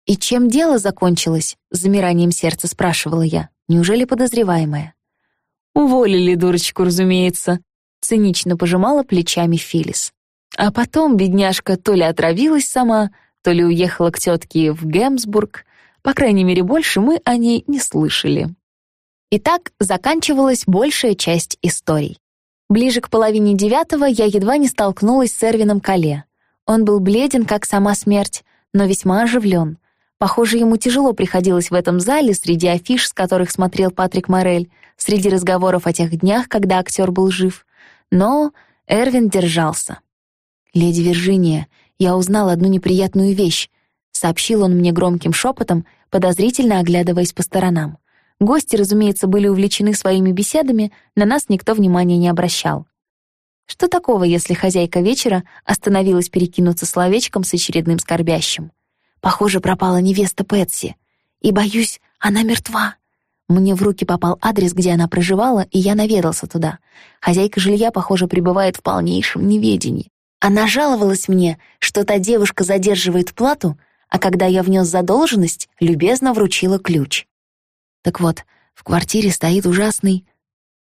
S1: «И чем дело закончилось?» — замиранием сердца спрашивала я. «Неужели подозреваемая?» «Уволили дурочку, разумеется», — цинично пожимала плечами Филис. А потом бедняжка то ли отравилась сама, то ли уехала к тетке в Гемсбург. По крайней мере, больше мы о ней не слышали. Итак, заканчивалась большая часть историй. Ближе к половине девятого я едва не столкнулась с Эрвином Кале. Он был бледен, как сама смерть, но весьма оживлен. Похоже, ему тяжело приходилось в этом зале среди афиш, с которых смотрел Патрик Морель, среди разговоров о тех днях, когда актер был жив. Но Эрвин держался. «Леди Виржиния, я узнал одну неприятную вещь», — сообщил он мне громким шепотом, подозрительно оглядываясь по сторонам. Гости, разумеется, были увлечены своими беседами, на нас никто внимания не обращал. Что такого, если хозяйка вечера остановилась перекинуться словечком с очередным скорбящим? Похоже, пропала невеста Пэтси. И, боюсь, она мертва. Мне в руки попал адрес, где она проживала, и я наведался туда. Хозяйка жилья, похоже, пребывает в полнейшем неведении. Она жаловалась мне, что та девушка задерживает плату, а когда я внес задолженность, любезно вручила ключ. Так вот, в квартире стоит ужасный...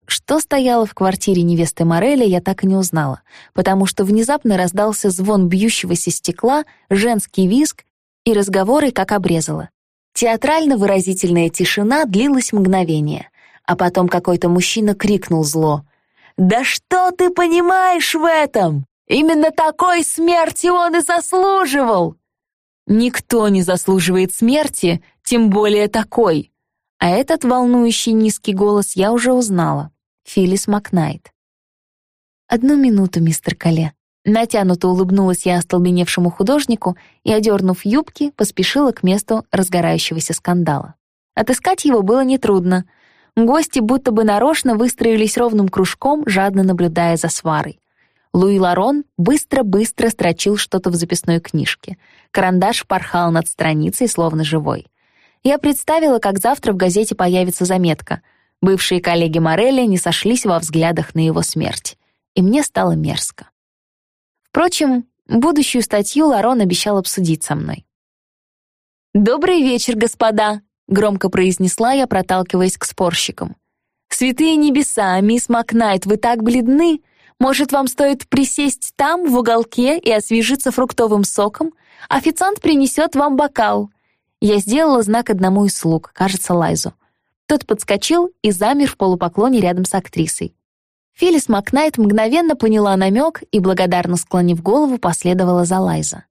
S1: Что стояло в квартире невесты Мореля, я так и не узнала, потому что внезапно раздался звон бьющегося стекла, женский визг и разговоры как обрезала. Театрально-выразительная тишина длилась мгновение, а потом какой-то мужчина крикнул зло. «Да что ты понимаешь в этом? Именно такой смерти он и заслуживал!» «Никто не заслуживает смерти, тем более такой!» А этот волнующий низкий голос я уже узнала. Филлис Макнайт. «Одну минуту, мистер Кале», Натянуто улыбнулась я остолбеневшему художнику и, одернув юбки, поспешила к месту разгорающегося скандала. Отыскать его было нетрудно. Гости будто бы нарочно выстроились ровным кружком, жадно наблюдая за сварой. Луи Ларон быстро-быстро строчил что-то в записной книжке. Карандаш порхал над страницей, словно живой. Я представила, как завтра в газете появится заметка. Бывшие коллеги Морелли не сошлись во взглядах на его смерть. И мне стало мерзко. Впрочем, будущую статью Ларон обещал обсудить со мной. «Добрый вечер, господа!» — громко произнесла я, проталкиваясь к спорщикам. «Святые небеса, мисс Макнайт, вы так бледны! Может, вам стоит присесть там, в уголке, и освежиться фруктовым соком? Официант принесет вам бокал». Я сделала знак одному из слуг, кажется, Лайзу. Тот подскочил и замер в полупоклоне рядом с актрисой. Филлис Макнайт мгновенно поняла намек и, благодарно склонив голову, последовала за Лайза.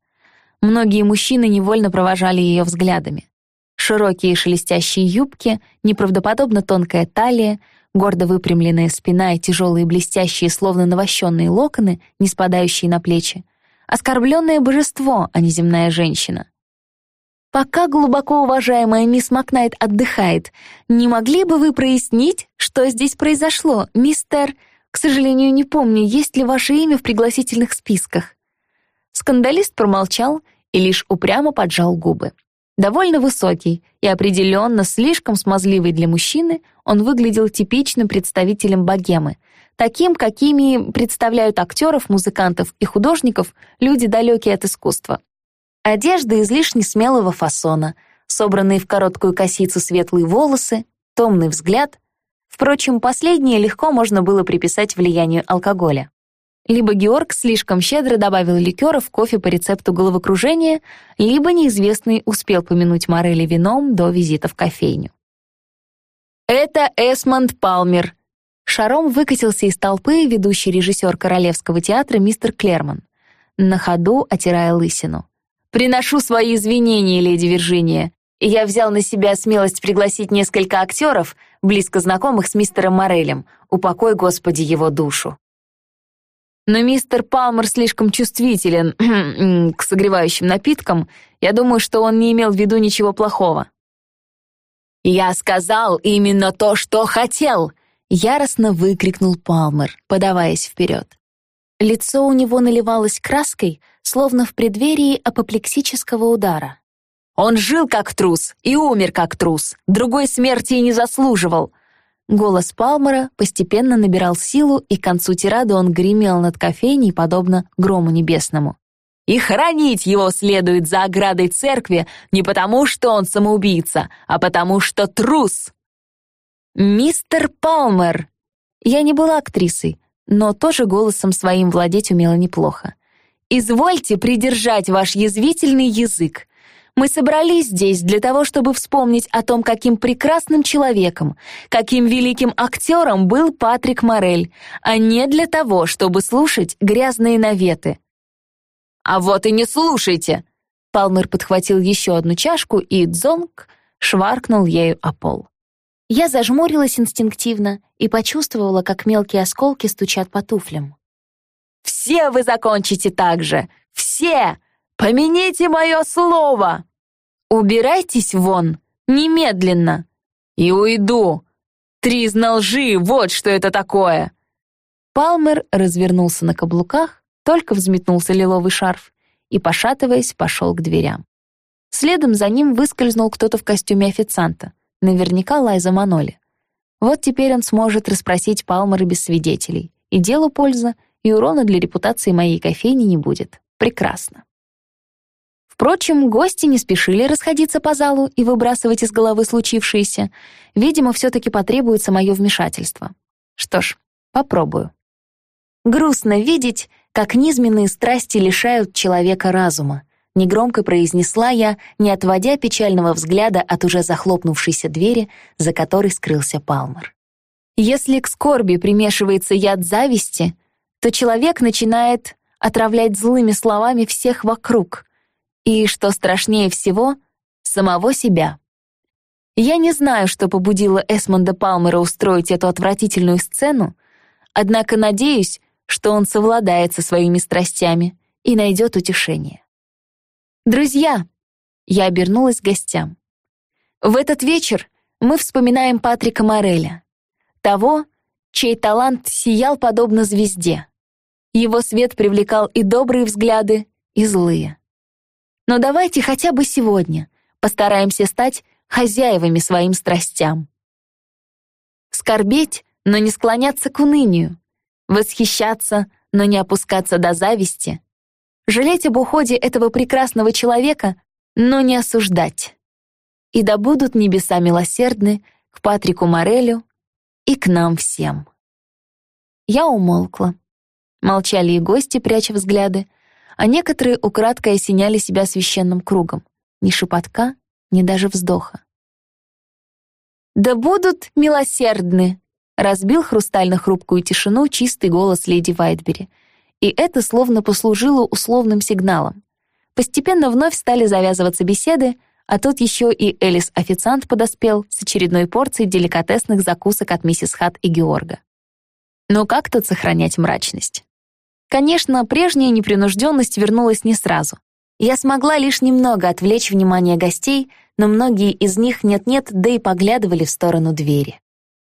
S1: Многие мужчины невольно провожали ее взглядами. Широкие шелестящие юбки, неправдоподобно тонкая талия, гордо выпрямленная спина и тяжелые блестящие, словно навощенные локоны, не спадающие на плечи. Оскорбленное божество, а не земная женщина. Пока глубоко уважаемая мисс Макнайт отдыхает, не могли бы вы прояснить, что здесь произошло, мистер... К сожалению, не помню, есть ли ваше имя в пригласительных списках». Скандалист промолчал и лишь упрямо поджал губы. Довольно высокий и определенно слишком смазливый для мужчины, он выглядел типичным представителем богемы, таким, какими представляют актеров, музыкантов и художников люди, далекие от искусства. Одежда излишне смелого фасона, собранные в короткую косицу светлые волосы, томный взгляд, Впрочем, последнее легко можно было приписать влиянию алкоголя. Либо Георг слишком щедро добавил ликера в кофе по рецепту головокружения, либо неизвестный успел помянуть Морели вином до визита в кофейню. «Это Эсмонд Палмер», Шаром выкатился из толпы ведущий режиссер Королевского театра мистер Клерман, на ходу отирая лысину. «Приношу свои извинения, леди Виржиния.
S2: я взял на себя смелость пригласить несколько актеров, близко знакомых с мистером Морелем. Упокой, Господи, его душу. Но мистер Палмер слишком чувствителен к согревающим напиткам. Я думаю, что он не имел в виду ничего плохого. «Я сказал именно то, что хотел!» — яростно выкрикнул Палмер, подаваясь вперед. Лицо у него наливалось краской, словно в преддверии апоплексического удара. «Он жил как трус и умер как трус, другой смерти и не заслуживал!» Голос Палмера постепенно набирал силу, и к концу тирады он гремел над кофейней, подобно грому небесному. «И хранить его следует за оградой церкви не потому, что он самоубийца, а потому, что трус!» «Мистер Палмер!» Я не была актрисой, но тоже голосом своим владеть умела неплохо. «Извольте придержать ваш язвительный язык. Мы собрались здесь для того, чтобы вспомнить о том, каким прекрасным человеком, каким великим актером был Патрик Морель, а не для того, чтобы слушать грязные наветы. «А вот и не слушайте!» Палмер подхватил еще одну чашку и дзонг шваркнул ею о пол. Я зажмурилась инстинктивно и почувствовала, как мелкие осколки стучат по туфлям. «Все вы закончите так же! Все! Помяните мое слово! Убирайтесь вон, немедленно! И уйду! Тризна лжи, вот что это такое!» Палмер развернулся на каблуках, только взметнулся лиловый шарф и, пошатываясь, пошел к дверям. Следом за ним выскользнул кто-то в костюме официанта, наверняка Лайза Маноли. Вот теперь он сможет расспросить Палмера без свидетелей. И делу польза, и урона для репутации моей кофейни не будет. Прекрасно. Впрочем, гости не спешили расходиться по залу и выбрасывать из головы случившееся. Видимо, все-таки потребуется мое вмешательство. Что ж, попробую. Грустно видеть, как низменные страсти лишают человека разума. Негромко произнесла я, не отводя печального взгляда от уже захлопнувшейся двери, за которой скрылся Палмер. Если к скорби примешивается яд зависти, то человек начинает отравлять злыми словами всех вокруг — и, что страшнее всего, самого себя. Я не знаю, что побудило Эсмонда Палмера устроить эту отвратительную сцену, однако надеюсь, что он совладает со своими страстями и найдет утешение. «Друзья!» — я обернулась к гостям. «В этот вечер мы вспоминаем Патрика Мореля, того, чей талант сиял подобно звезде. Его свет привлекал и добрые взгляды, и злые. Но давайте хотя бы сегодня постараемся стать хозяевами своим страстям. Скорбеть, но не склоняться к унынию. Восхищаться, но не опускаться до зависти. Жалеть об уходе этого прекрасного человека, но не осуждать. И да будут небеса милосердны к Патрику Морелю и к нам всем. Я умолкла. Молчали и гости, пряча взгляды, а некоторые украдкой осеняли себя священным кругом. Ни шепотка, ни даже вздоха. «Да будут милосердны!» — разбил хрустально-хрупкую тишину чистый голос леди Вайтбери. И это словно послужило условным сигналом. Постепенно вновь стали завязываться беседы, а тут еще и Элис-официант подоспел с очередной порцией деликатесных закусок от миссис Хат и Георга. Но как тут сохранять мрачность? Конечно, прежняя непринужденность вернулась не сразу. Я смогла лишь немного отвлечь внимание гостей, но многие из них нет-нет, да и поглядывали в сторону двери.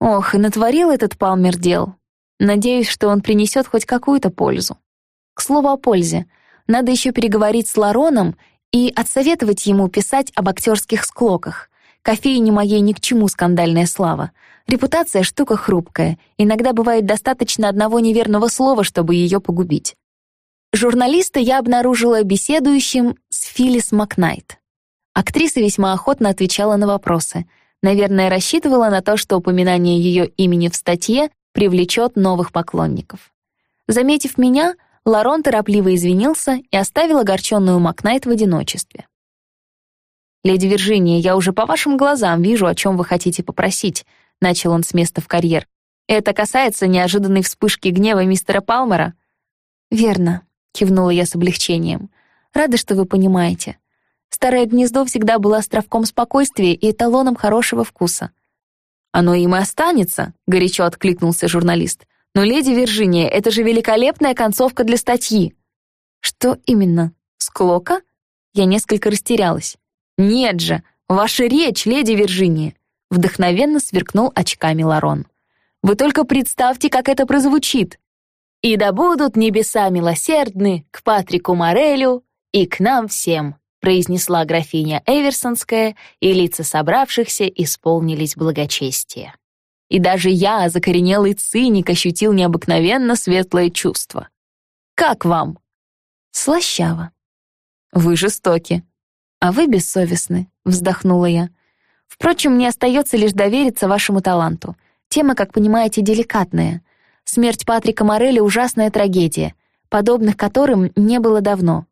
S2: Ох, и натворил этот Палмер дел. Надеюсь, что он принесет хоть какую-то пользу. К слову о пользе, надо еще переговорить с Лароном и отсоветовать ему писать об актерских склоках. Кофейне моей ни к чему скандальная слава. Репутация — штука хрупкая. Иногда бывает достаточно одного неверного слова, чтобы ее погубить. Журналиста я обнаружила беседующим с Филлис Макнайт. Актриса весьма охотно отвечала на вопросы. Наверное, рассчитывала на то, что упоминание ее имени в статье привлечет новых поклонников. Заметив меня, Ларон торопливо извинился и оставил огорченную Макнайт в одиночестве. «Леди Виржиния, я уже по вашим глазам вижу, о чем вы хотите попросить», — начал он с места в карьер. «Это касается неожиданной вспышки гнева мистера Палмера?» «Верно», — кивнула я с облегчением. «Рада, что вы понимаете.
S1: Старое гнездо всегда было островком спокойствия и эталоном хорошего вкуса.
S2: «Оно им и останется», — горячо откликнулся журналист. «Но, леди Виржиния, это же великолепная концовка для статьи».
S1: «Что именно? Склока?» Я несколько растерялась.
S2: «Нет же, ваша речь, леди Виржиния!» Вдохновенно сверкнул очками Ларон. «Вы только представьте, как это прозвучит!» «И да будут небеса милосердны к Патрику Морелю и к нам всем!» произнесла графиня Эверсонская, и лица собравшихся исполнились благочестия. И даже я, закоренелый циник, ощутил необыкновенно светлое чувство. «Как вам?»
S1: «Слащаво».
S2: «Вы жестоки».
S1: «А вы бессовестны», — вздохнула я. «Впрочем, мне остается лишь довериться вашему таланту. Тема, как понимаете, деликатная. Смерть Патрика Морелли — ужасная трагедия, подобных которым не было давно.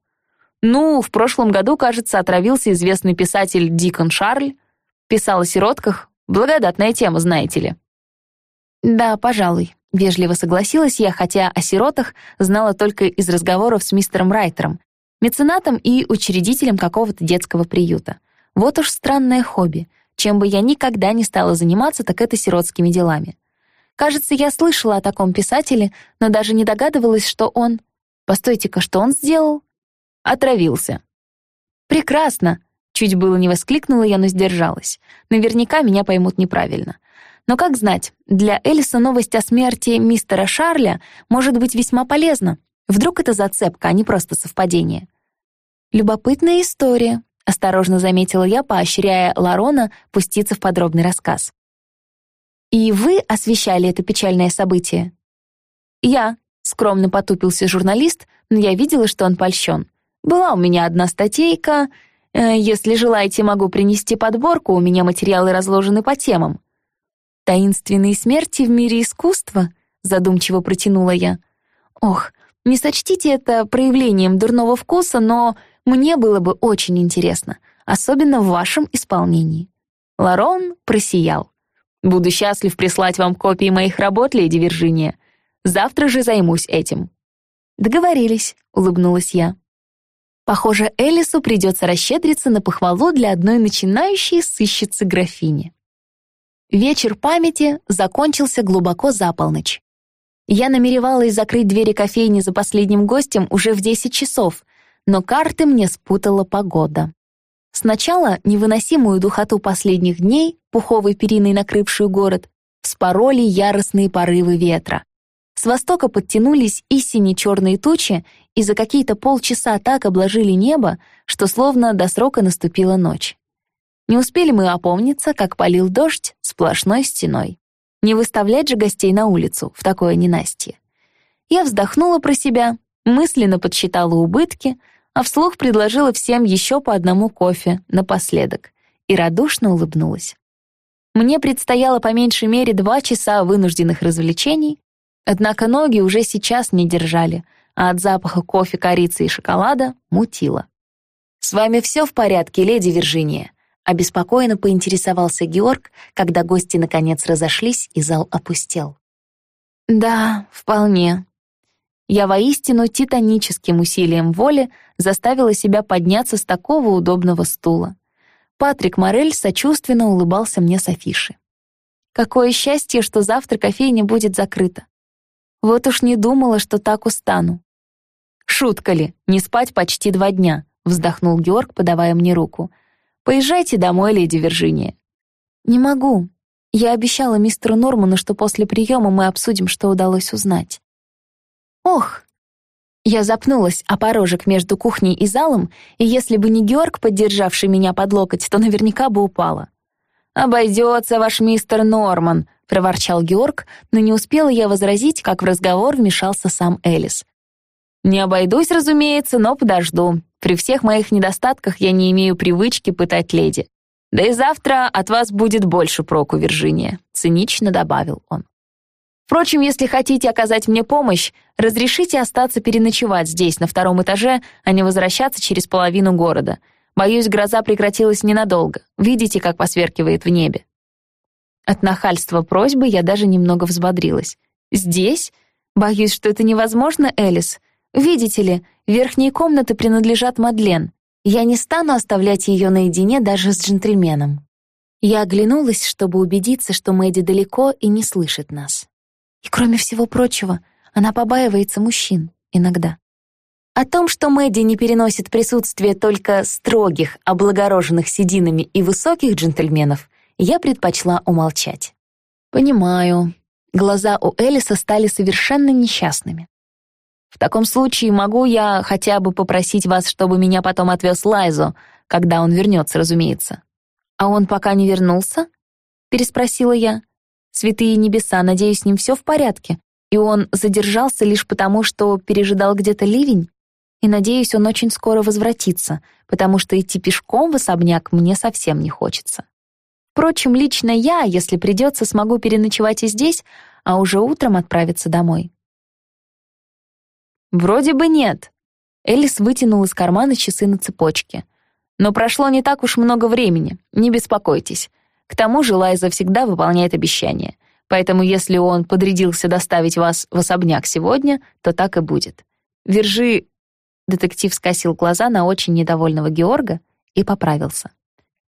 S2: Ну, в прошлом году, кажется, отравился известный писатель Дикон Шарль. Писал о сиротках. Благодатная тема, знаете ли.
S1: Да, пожалуй. Вежливо согласилась я, хотя о сиротах знала только из разговоров с мистером Райтером, меценатом и учредителем какого-то детского приюта. Вот уж странное хобби. Чем бы я никогда не стала заниматься, так это сиротскими делами. Кажется, я слышала о таком писателе, но даже не догадывалась, что он... Постойте-ка, что он сделал?
S2: Отравился.
S1: Прекрасно. Чуть было не воскликнула я, но сдержалась. Наверняка меня поймут неправильно. Но как знать, для Элиса новость о смерти мистера Шарля может быть весьма полезна. Вдруг это зацепка, а не просто совпадение. Любопытная история, осторожно заметила я, поощряя Ларона пуститься в подробный рассказ. И вы освещали это печальное событие?
S2: Я, скромно потупился журналист, но я видела, что он польщен. Была у меня одна статейка. Э, если желаете, могу принести подборку, у меня материалы разложены по темам.
S1: «Таинственные смерти в мире искусства?» — задумчиво протянула я. «Ох, не сочтите это проявлением дурного вкуса, но мне было бы очень интересно, особенно в вашем исполнении».
S2: Ларон просиял. «Буду счастлив прислать вам копии моих работ, леди Виржиния. Завтра же займусь этим».
S1: «Договорились», — улыбнулась я. Похоже, Элису придется расщедриться на похвалу для одной начинающей сыщицы графини. Вечер памяти закончился глубоко за полночь. Я намеревалась закрыть двери кофейни за последним гостем уже в 10 часов, но карты мне спутала погода. Сначала невыносимую духоту последних дней, пуховой периной накрывшую город, вспороли яростные порывы ветра. С востока подтянулись и сине-черные тучи, и за какие-то полчаса так обложили небо, что словно до срока наступила ночь. Не успели мы опомниться, как полил дождь сплошной стеной. Не выставлять же гостей на улицу в такое ненастье. Я вздохнула про себя, мысленно подсчитала убытки, а вслух предложила всем еще по одному кофе напоследок и радушно улыбнулась. Мне предстояло по меньшей мере два часа вынужденных развлечений, однако ноги уже сейчас не держали, а от запаха кофе, корицы и шоколада мутило.
S2: «С вами все в порядке, леди Виржиния?» Обеспокоенно поинтересовался Георг, когда гости наконец разошлись и зал опустел.
S1: «Да, вполне». Я воистину титаническим усилием воли заставила себя подняться с такого удобного стула. Патрик Морель сочувственно улыбался мне с афиши. Какое счастье, что завтра кофейня будет закрыта. Вот уж не думала, что так устану.
S2: «Шутка ли, не спать почти два дня», — вздохнул Георг, подавая мне руку — Поезжайте домой, леди Виржиния».
S1: «Не могу. Я обещала мистеру Норману, что после приема мы обсудим, что удалось узнать». «Ох!» Я запнулась о порожек между кухней и залом, и если бы не Георг, поддержавший меня под локоть, то наверняка бы упала.
S2: «Обойдется ваш мистер Норман», — проворчал Георг, но не успела я возразить, как в разговор вмешался сам Элис. «Не обойдусь, разумеется, но подожду. При всех моих недостатках я не имею привычки пытать леди. Да и завтра от вас будет больше проку, Виржиния», — цинично добавил он. «Впрочем, если хотите оказать мне помощь, разрешите остаться переночевать здесь, на втором этаже, а не возвращаться через половину города. Боюсь, гроза прекратилась ненадолго. Видите, как посверкивает в небе?»
S1: От нахальства просьбы я даже немного взбодрилась. «Здесь? Боюсь, что это невозможно, Элис. Видите ли, верхние комнаты принадлежат Мадлен. Я не стану оставлять ее наедине даже с джентльменом. Я оглянулась, чтобы убедиться, что Мэдди далеко и не слышит нас. И кроме всего прочего, она побаивается мужчин иногда. О том, что Мэдди не переносит присутствие только строгих, облагороженных сединами и высоких джентльменов, я предпочла умолчать. Понимаю. Глаза у Элиса стали совершенно несчастными. В таком случае могу я хотя бы попросить вас, чтобы меня потом отвез Лайзу, когда он вернется, разумеется. А он пока не вернулся? Переспросила я. Святые небеса, надеюсь, с ним все в порядке. И он задержался лишь потому, что пережидал где-то ливень? и, надеюсь, он очень скоро возвратится, потому что идти пешком в особняк мне совсем не хочется. Впрочем, лично я, если придется, смогу переночевать и здесь, а уже утром отправиться домой. Вроде бы нет. Элис вытянул из кармана часы на цепочке. Но прошло не так уж много времени, не беспокойтесь. К тому же Лайза всегда выполняет обещания, поэтому если он подрядился доставить вас в особняк сегодня, то так и будет. Вержи Детектив скосил глаза на очень недовольного Георга и поправился.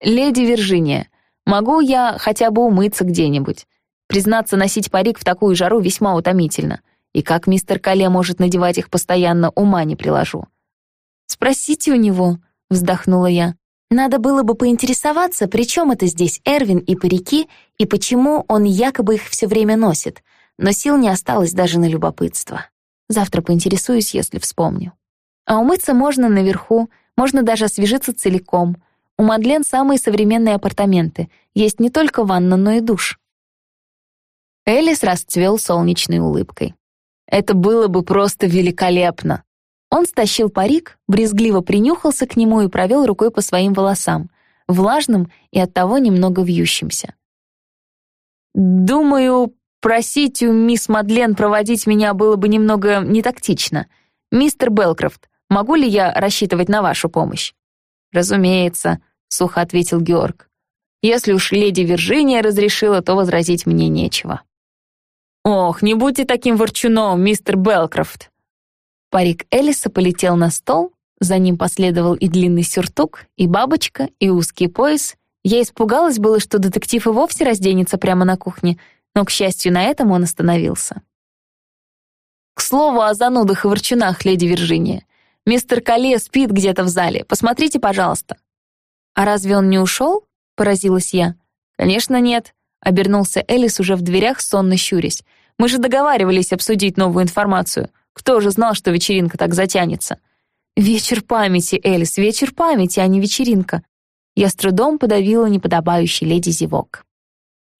S1: «Леди Виржиния, могу я хотя бы умыться где-нибудь? Признаться, носить парик в такую жару весьма утомительно. И как мистер Кале может надевать их постоянно, ума не приложу». «Спросите у него», — вздохнула я. «Надо было бы поинтересоваться, при чем это здесь Эрвин и парики, и почему он якобы их все время носит. Но сил не осталось даже на любопытство. Завтра поинтересуюсь, если вспомню». А умыться можно наверху, можно даже освежиться целиком. У Мадлен самые современные апартаменты. Есть не только ванна, но и душ. Элис расцвел солнечной улыбкой. Это было бы просто великолепно. Он стащил парик, брезгливо принюхался к нему и провел рукой по своим волосам, влажным и оттого немного вьющимся. «Думаю, просить у мисс Мадлен проводить меня было бы немного нетактично. Мистер Белкрофт, Могу ли я рассчитывать на вашу помощь?» «Разумеется», — сухо ответил Георг. «Если уж леди Виржиния разрешила, то возразить мне нечего». «Ох, не будьте таким ворчуном, мистер Белкрофт!» Парик Элиса полетел на стол, за ним последовал и длинный сюртук, и бабочка, и узкий пояс. Я испугалась было, что детектив и вовсе разденется прямо на кухне, но, к счастью, на этом он остановился. «К слову о занудах и ворчунах, леди Виржиния. Мистер Кале спит где-то в зале. Посмотрите, пожалуйста». «А разве он не ушел?» — поразилась я. «Конечно нет», — обернулся Элис уже в дверях, сонно щурясь. «Мы же договаривались обсудить новую информацию. Кто же знал, что вечеринка так затянется?» «Вечер памяти, Элис, вечер памяти, а не вечеринка». Я с трудом подавила неподобающий леди зевок.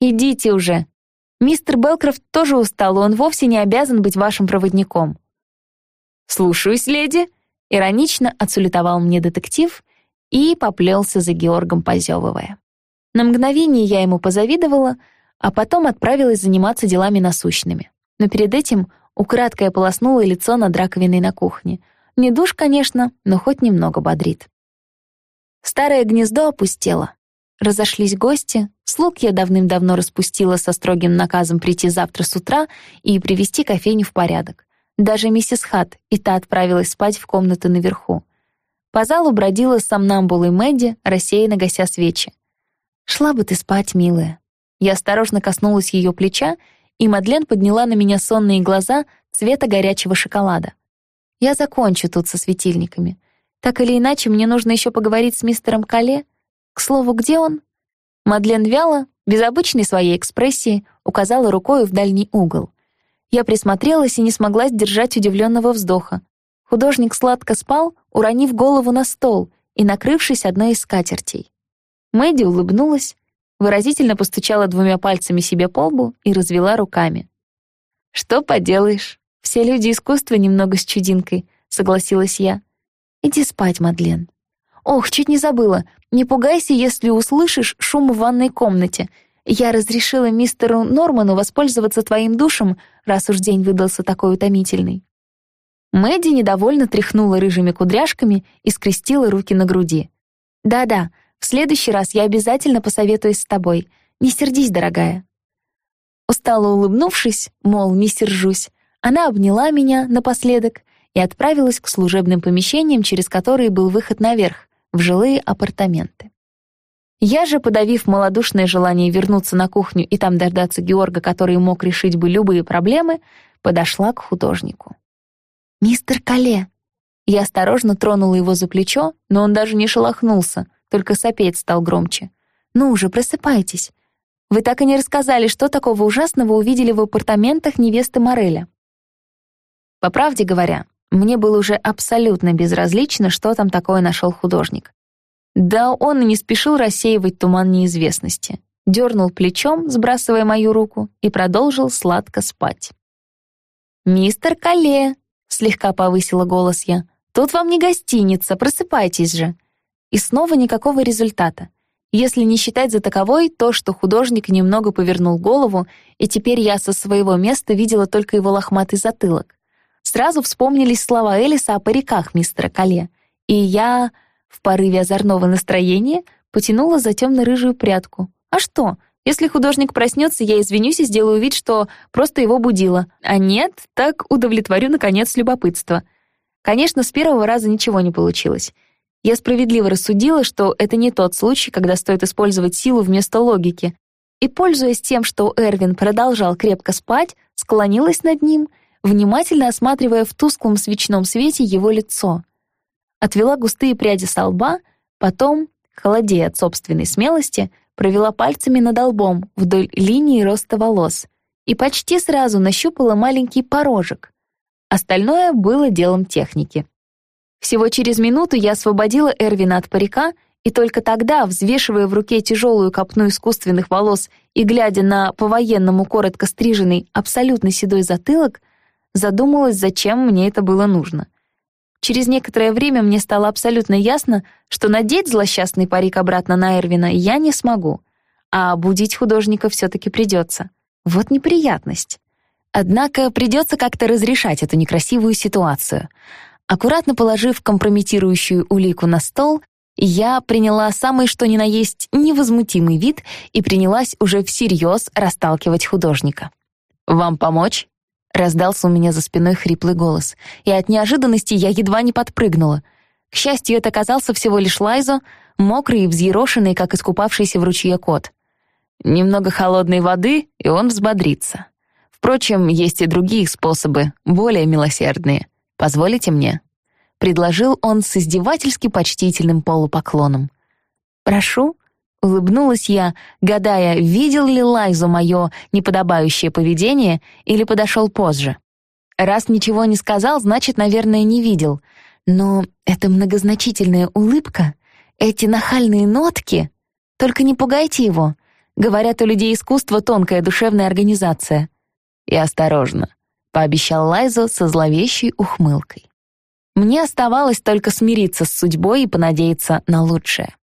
S1: «Идите уже. Мистер Белкрофт тоже устал, он вовсе не обязан быть вашим проводником». «Слушаюсь, леди», Иронично отсулетовал мне детектив и поплелся за Георгом, позевывая. На мгновение я ему позавидовала, а потом отправилась заниматься делами насущными. Но перед этим украдкой ополоснула лицо над раковиной на кухне. Не душ, конечно, но хоть немного бодрит. Старое гнездо опустело. Разошлись гости, слуг я давным-давно распустила со строгим наказом прийти завтра с утра и привести кофейню в порядок. Даже миссис Хат, и та отправилась спать в комнату наверху. По залу бродила сомнамбулой Мэдди, рассеянно гася свечи. «Шла бы ты спать, милая». Я осторожно коснулась ее плеча, и Мадлен подняла на меня сонные глаза цвета горячего шоколада. «Я закончу тут со светильниками. Так или иначе, мне нужно еще поговорить с мистером Кале. К слову, где он?» Мадлен вяло, без обычной своей экспрессии, указала рукой в дальний угол. Я присмотрелась и не смогла сдержать удивленного вздоха. Художник сладко спал, уронив голову на стол и накрывшись одной из скатертей. Мэдди улыбнулась, выразительно постучала двумя пальцами себе по лбу и развела руками. «Что поделаешь, все люди искусства немного с чудинкой», — согласилась я. «Иди спать, Мадлен». «Ох, чуть не забыла. Не пугайся, если услышишь шум в ванной комнате. Я разрешила мистеру Норману воспользоваться твоим душем, раз уж день выдался такой утомительный». Мэдди недовольно тряхнула рыжими кудряшками и скрестила руки на груди. «Да-да, в следующий раз я обязательно посоветуюсь с тобой. Не сердись, дорогая». Устало улыбнувшись, мол, не сержусь, она обняла меня напоследок и отправилась к служебным помещениям, через которые был выход наверх, в жилые апартаменты. Я же, подавив малодушное желание вернуться на кухню и там дождаться Георга, который мог решить бы любые проблемы, подошла к художнику. «Мистер Кале!» Я осторожно тронула его за плечо, но он даже не шелохнулся, только сопеть стал громче. «Ну уже, просыпайтесь. Вы так и не рассказали, что такого ужасного увидели в апартаментах невесты Мореля». По правде говоря, мне было уже абсолютно безразлично, что там такое нашел художник. Да он и не спешил рассеивать туман неизвестности. Дернул плечом, сбрасывая мою руку, и продолжил сладко спать. «Мистер Кале!» — слегка повысила голос я. «Тут вам не гостиница, просыпайтесь же!» И снова никакого результата. Если не считать за таковой то, что художник немного повернул голову, и теперь я со своего места видела только его лохматый затылок. Сразу вспомнились слова Элиса о париках мистера Кале, и я, в порыве озорного настроения, потянула за темно-рыжую прядку. А что? Если художник проснется, я извинюсь и сделаю вид, что просто его будила. А нет, так удовлетворю, наконец, любопытство. Конечно, с первого раза ничего не получилось. Я справедливо рассудила, что это не тот случай, когда стоит использовать силу вместо логики. И, пользуясь тем, что Эрвин продолжал крепко спать, склонилась над ним — внимательно осматривая в тусклом свечном свете его лицо. Отвела густые пряди со лба, потом, холодея от собственной смелости, провела пальцами над лбом вдоль линии роста волос и почти сразу нащупала маленький порожек. Остальное было делом техники. Всего через минуту я освободила Эрвина от парика, и только тогда, взвешивая в руке тяжелую копну искусственных волос и глядя на по-военному коротко стриженный, абсолютно седой затылок, задумалась, зачем мне это было нужно. Через некоторое время мне стало абсолютно ясно, что надеть злосчастный парик обратно на Эрвина я не смогу, а будить художника все-таки придется. Вот неприятность. Однако придется как-то разрешать эту некрасивую ситуацию. Аккуратно положив компрометирующую улику на стол, я приняла самый что ни на есть невозмутимый вид и принялась уже всерьез расталкивать художника. «Вам помочь?» Раздался у меня за спиной хриплый голос, и от неожиданности я едва не подпрыгнула. К счастью, это оказался всего лишь Лайзо, мокрый и взъерошенный, как искупавшийся в ручье кот. Немного холодной воды, и он взбодрится. Впрочем, есть и другие способы, более милосердные. Позволите мне?» Предложил он с издевательски почтительным полупоклоном. «Прошу», Улыбнулась я, гадая, видел ли Лайзу мое неподобающее поведение или подошел позже. Раз ничего не сказал, значит, наверное, не видел. Но эта многозначительная улыбка, эти нахальные нотки... Только не пугайте его. Говорят, у людей искусства тонкая душевная организация. И осторожно, пообещал Лайзу со зловещей ухмылкой. Мне оставалось только смириться с судьбой и понадеяться на лучшее.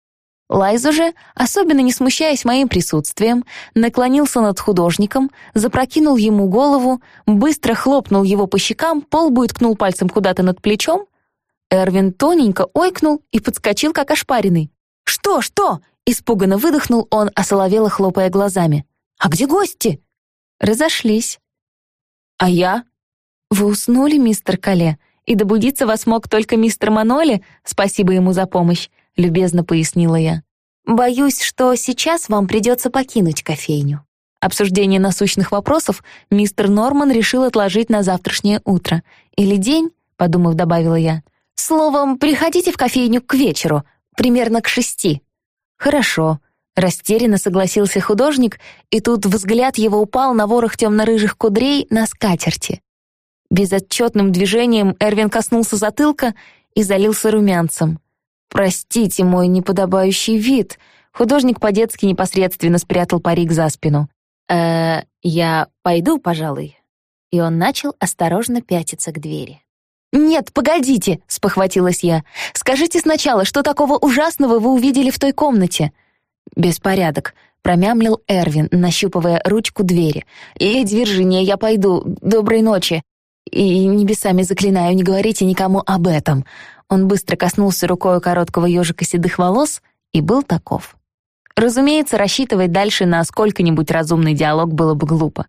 S1: Лайзу же, особенно не смущаясь моим присутствием, наклонился над художником, запрокинул ему голову, быстро хлопнул его по щекам, полбу и ткнул пальцем куда-то над плечом. Эрвин тоненько ойкнул и подскочил, как ошпаренный. «Что, что?» — испуганно выдохнул он, осоловело хлопая глазами. «А где гости?» «Разошлись». «А я?» «Вы уснули, мистер Кале, и добудиться вас мог только мистер Маноли, спасибо ему за помощь. — любезно пояснила я. «Боюсь, что сейчас вам придется покинуть кофейню». Обсуждение насущных вопросов мистер Норман решил отложить на завтрашнее утро. «Или день», — подумав, добавила я. «Словом, приходите в кофейню к вечеру, примерно к шести». «Хорошо», — растерянно согласился художник, и тут взгляд его упал на ворох темно-рыжих кудрей на скатерти. Безотчетным движением Эрвин коснулся затылка и залился румянцем. «Простите мой неподобающий вид», художник по-детски непосредственно спрятал парик за спину. «Э, я пойду, пожалуй». И он начал осторожно пятиться к двери. «Нет, погодите!» — спохватилась я. «Скажите сначала, что такого ужасного вы увидели в той комнате?» «Беспорядок», — промямлил Эрвин, нащупывая ручку двери. «Леди Виржиния, я пойду. Доброй ночи. И небесами заклинаю, не говорите никому об этом. Он быстро коснулся рукой короткого ежика седых волос и был таков. Разумеется, рассчитывать дальше на сколько-нибудь разумный диалог было бы глупо.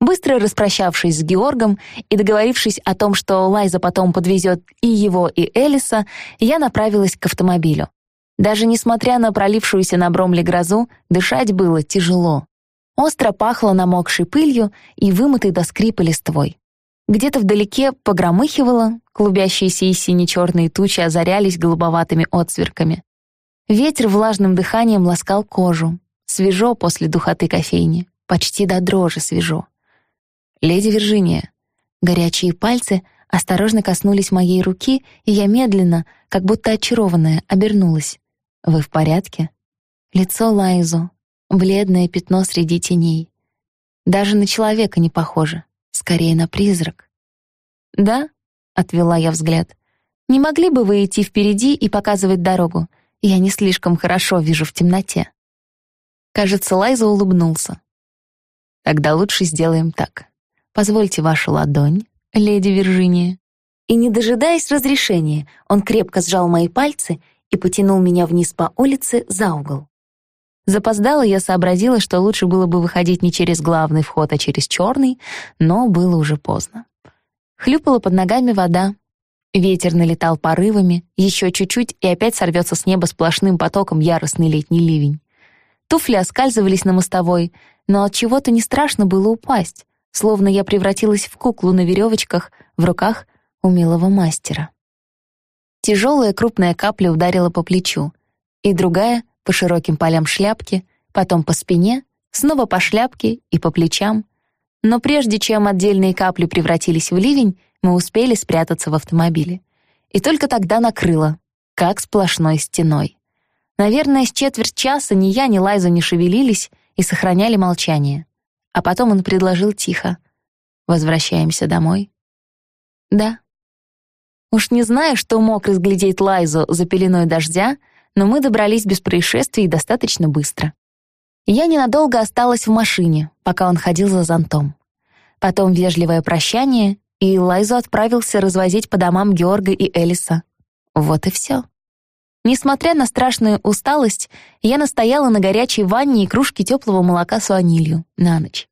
S1: Быстро распрощавшись с Георгом и договорившись о том, что Лайза потом подвезет и его, и Элиса, я направилась к автомобилю. Даже несмотря на пролившуюся на Бромле грозу, дышать было тяжело. Остро пахло намокшей пылью и вымытой до скрипа листвой. Где-то вдалеке погромыхивало, клубящиеся и сине-черные тучи озарялись голубоватыми отсверками. Ветер влажным дыханием ласкал кожу. Свежо после духоты кофейни, почти до дрожи свежо. «Леди Виржиния». Горячие пальцы осторожно коснулись моей руки, и я медленно, как будто очарованная, обернулась. «Вы в порядке?» Лицо Лайзу, бледное пятно среди теней. Даже на человека не похоже, скорее на призрак. «Да?» — отвела я взгляд. «Не могли бы вы идти впереди и показывать дорогу? Я не слишком хорошо вижу в темноте». Кажется, Лайза улыбнулся. «Тогда лучше сделаем так. Позвольте вашу ладонь, леди Виржиния». И, не дожидаясь разрешения, он крепко сжал мои пальцы и потянул меня вниз по улице за угол. Запоздала я сообразила, что лучше было бы выходить не через главный вход, а через черный, но было уже поздно. Хлюпала под ногами вода. Ветер налетал порывами, еще чуть-чуть, и опять сорвется с неба сплошным потоком яростный летний ливень. Туфли оскальзывались на мостовой, но от чего-то не страшно было упасть, словно я превратилась в куклу на веревочках в руках умелого мастера. Тяжелая крупная капля ударила по плечу, и другая — по широким полям шляпки, потом по спине, снова по шляпке и по плечам. Но прежде чем отдельные капли превратились в ливень, мы успели спрятаться в автомобиле. И только тогда накрыло, как сплошной стеной. Наверное, с четверть часа ни я, ни Лайза не шевелились и сохраняли молчание. А потом он предложил тихо. «Возвращаемся домой?» «Да», Уж не знаю, что мог разглядеть Лайзу за пеленой дождя, но мы добрались без происшествий достаточно быстро. Я ненадолго осталась в машине, пока он ходил за зонтом. Потом вежливое прощание, и Лайзу отправился развозить по домам Георга и Элиса. Вот и все. Несмотря на страшную усталость, я настояла на горячей ванне и кружке теплого молока с ванилью на ночь.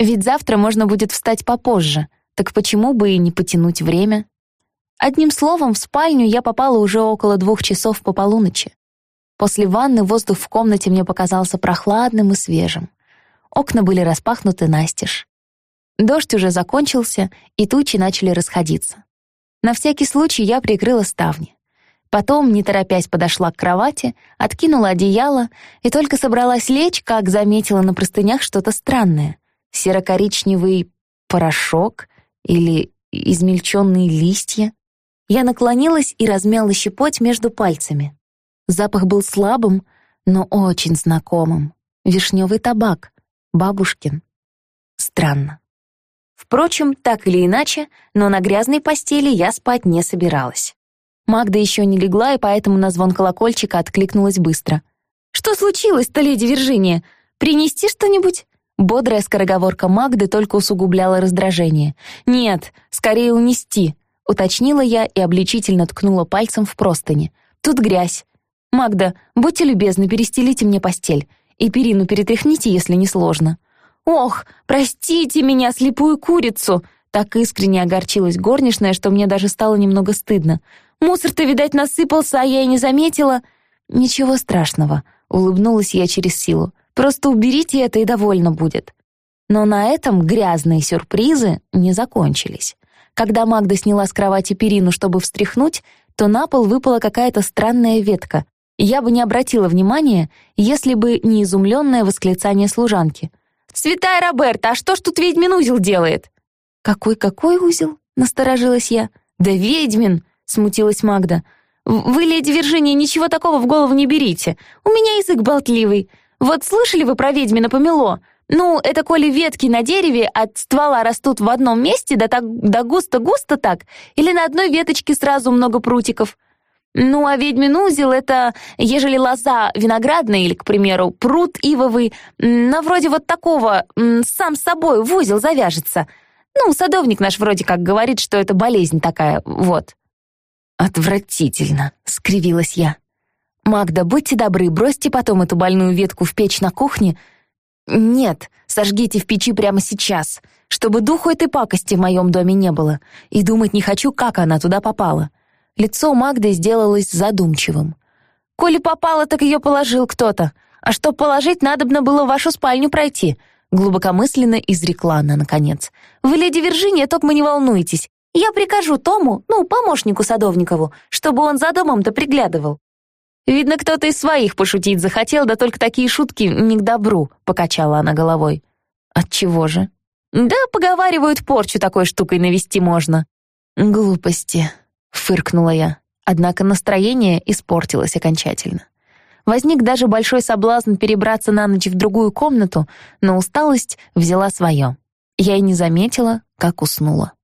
S1: Ведь завтра можно будет встать попозже, так почему бы и не потянуть время? Одним словом, в спальню я попала уже около двух часов по полуночи. После ванны воздух в комнате мне показался прохладным и свежим. Окна были распахнуты настежь. Дождь уже закончился, и тучи начали расходиться. На всякий случай я прикрыла ставни. Потом, не торопясь, подошла к кровати, откинула одеяло и только собралась лечь, как заметила на простынях что-то странное. Серо-коричневый порошок или измельченные листья. Я наклонилась и размяла щепоть между пальцами. Запах был слабым, но очень знакомым. Вишневый табак. Бабушкин. Странно. Впрочем, так или иначе, но на грязной постели я спать не собиралась. Магда еще не легла, и поэтому на звон колокольчика откликнулась быстро. «Что случилось-то, леди Виржиния? Принести что-нибудь?» Бодрая скороговорка Магды только усугубляла раздражение. «Нет, скорее унести. Уточнила я и обличительно ткнула пальцем в простыни. «Тут грязь. Магда, будьте любезны, перестелите мне постель. И перину перетряхните, если не сложно». «Ох, простите меня, слепую курицу!» Так искренне огорчилась горничная, что мне даже стало немного стыдно. «Мусор-то, видать, насыпался, а я и не заметила». «Ничего страшного», — улыбнулась я через силу. «Просто уберите это, и довольно будет». Но на этом грязные сюрпризы не закончились. Когда Магда сняла с кровати перину, чтобы встряхнуть, то на пол выпала какая-то странная ветка. Я бы не обратила внимания, если бы не изумленное восклицание служанки. «Святая Роберта, а что ж тут ведьмин узел делает?» «Какой-какой узел?» — насторожилась я. «Да ведьмин!» — смутилась Магда. «Вы, леди Виржиния, ничего такого в голову не берите. У меня язык болтливый. Вот слышали вы про ведьмина помело? Ну, это коли ветки на дереве от ствола растут в одном месте, да так да густо-густо так, или на одной веточке сразу много прутиков. Ну, а ведьмин узел — это, ежели лоза виноградная или, к примеру, пруд ивовый, на вроде вот такого, сам с собой в узел завяжется. Ну, садовник наш вроде как говорит, что это болезнь такая, вот. «Отвратительно», — скривилась я. «Магда, будьте добры, бросьте потом эту больную ветку в печь на кухне», «Нет, сожгите в печи прямо сейчас, чтобы духу этой пакости в моем доме не было, и думать не хочу, как она туда попала». Лицо Магды сделалось задумчивым. Коли попало, так ее положил кто-то. А чтоб положить, надобно было в вашу спальню пройти», глубокомысленно изрекла она, наконец. «Вы, леди Виржиния, только не волнуйтесь. Я прикажу Тому, ну, помощнику Садовникову, чтобы он за домом-то приглядывал». «Видно, кто-то из своих пошутить захотел, да только такие шутки не к добру», — покачала она головой. «Отчего же?» «Да, поговаривают, порчу такой штукой навести можно». «Глупости», — фыркнула я. Однако настроение испортилось окончательно. Возник даже большой соблазн перебраться на ночь в другую комнату, но усталость взяла свое. Я и не заметила, как уснула.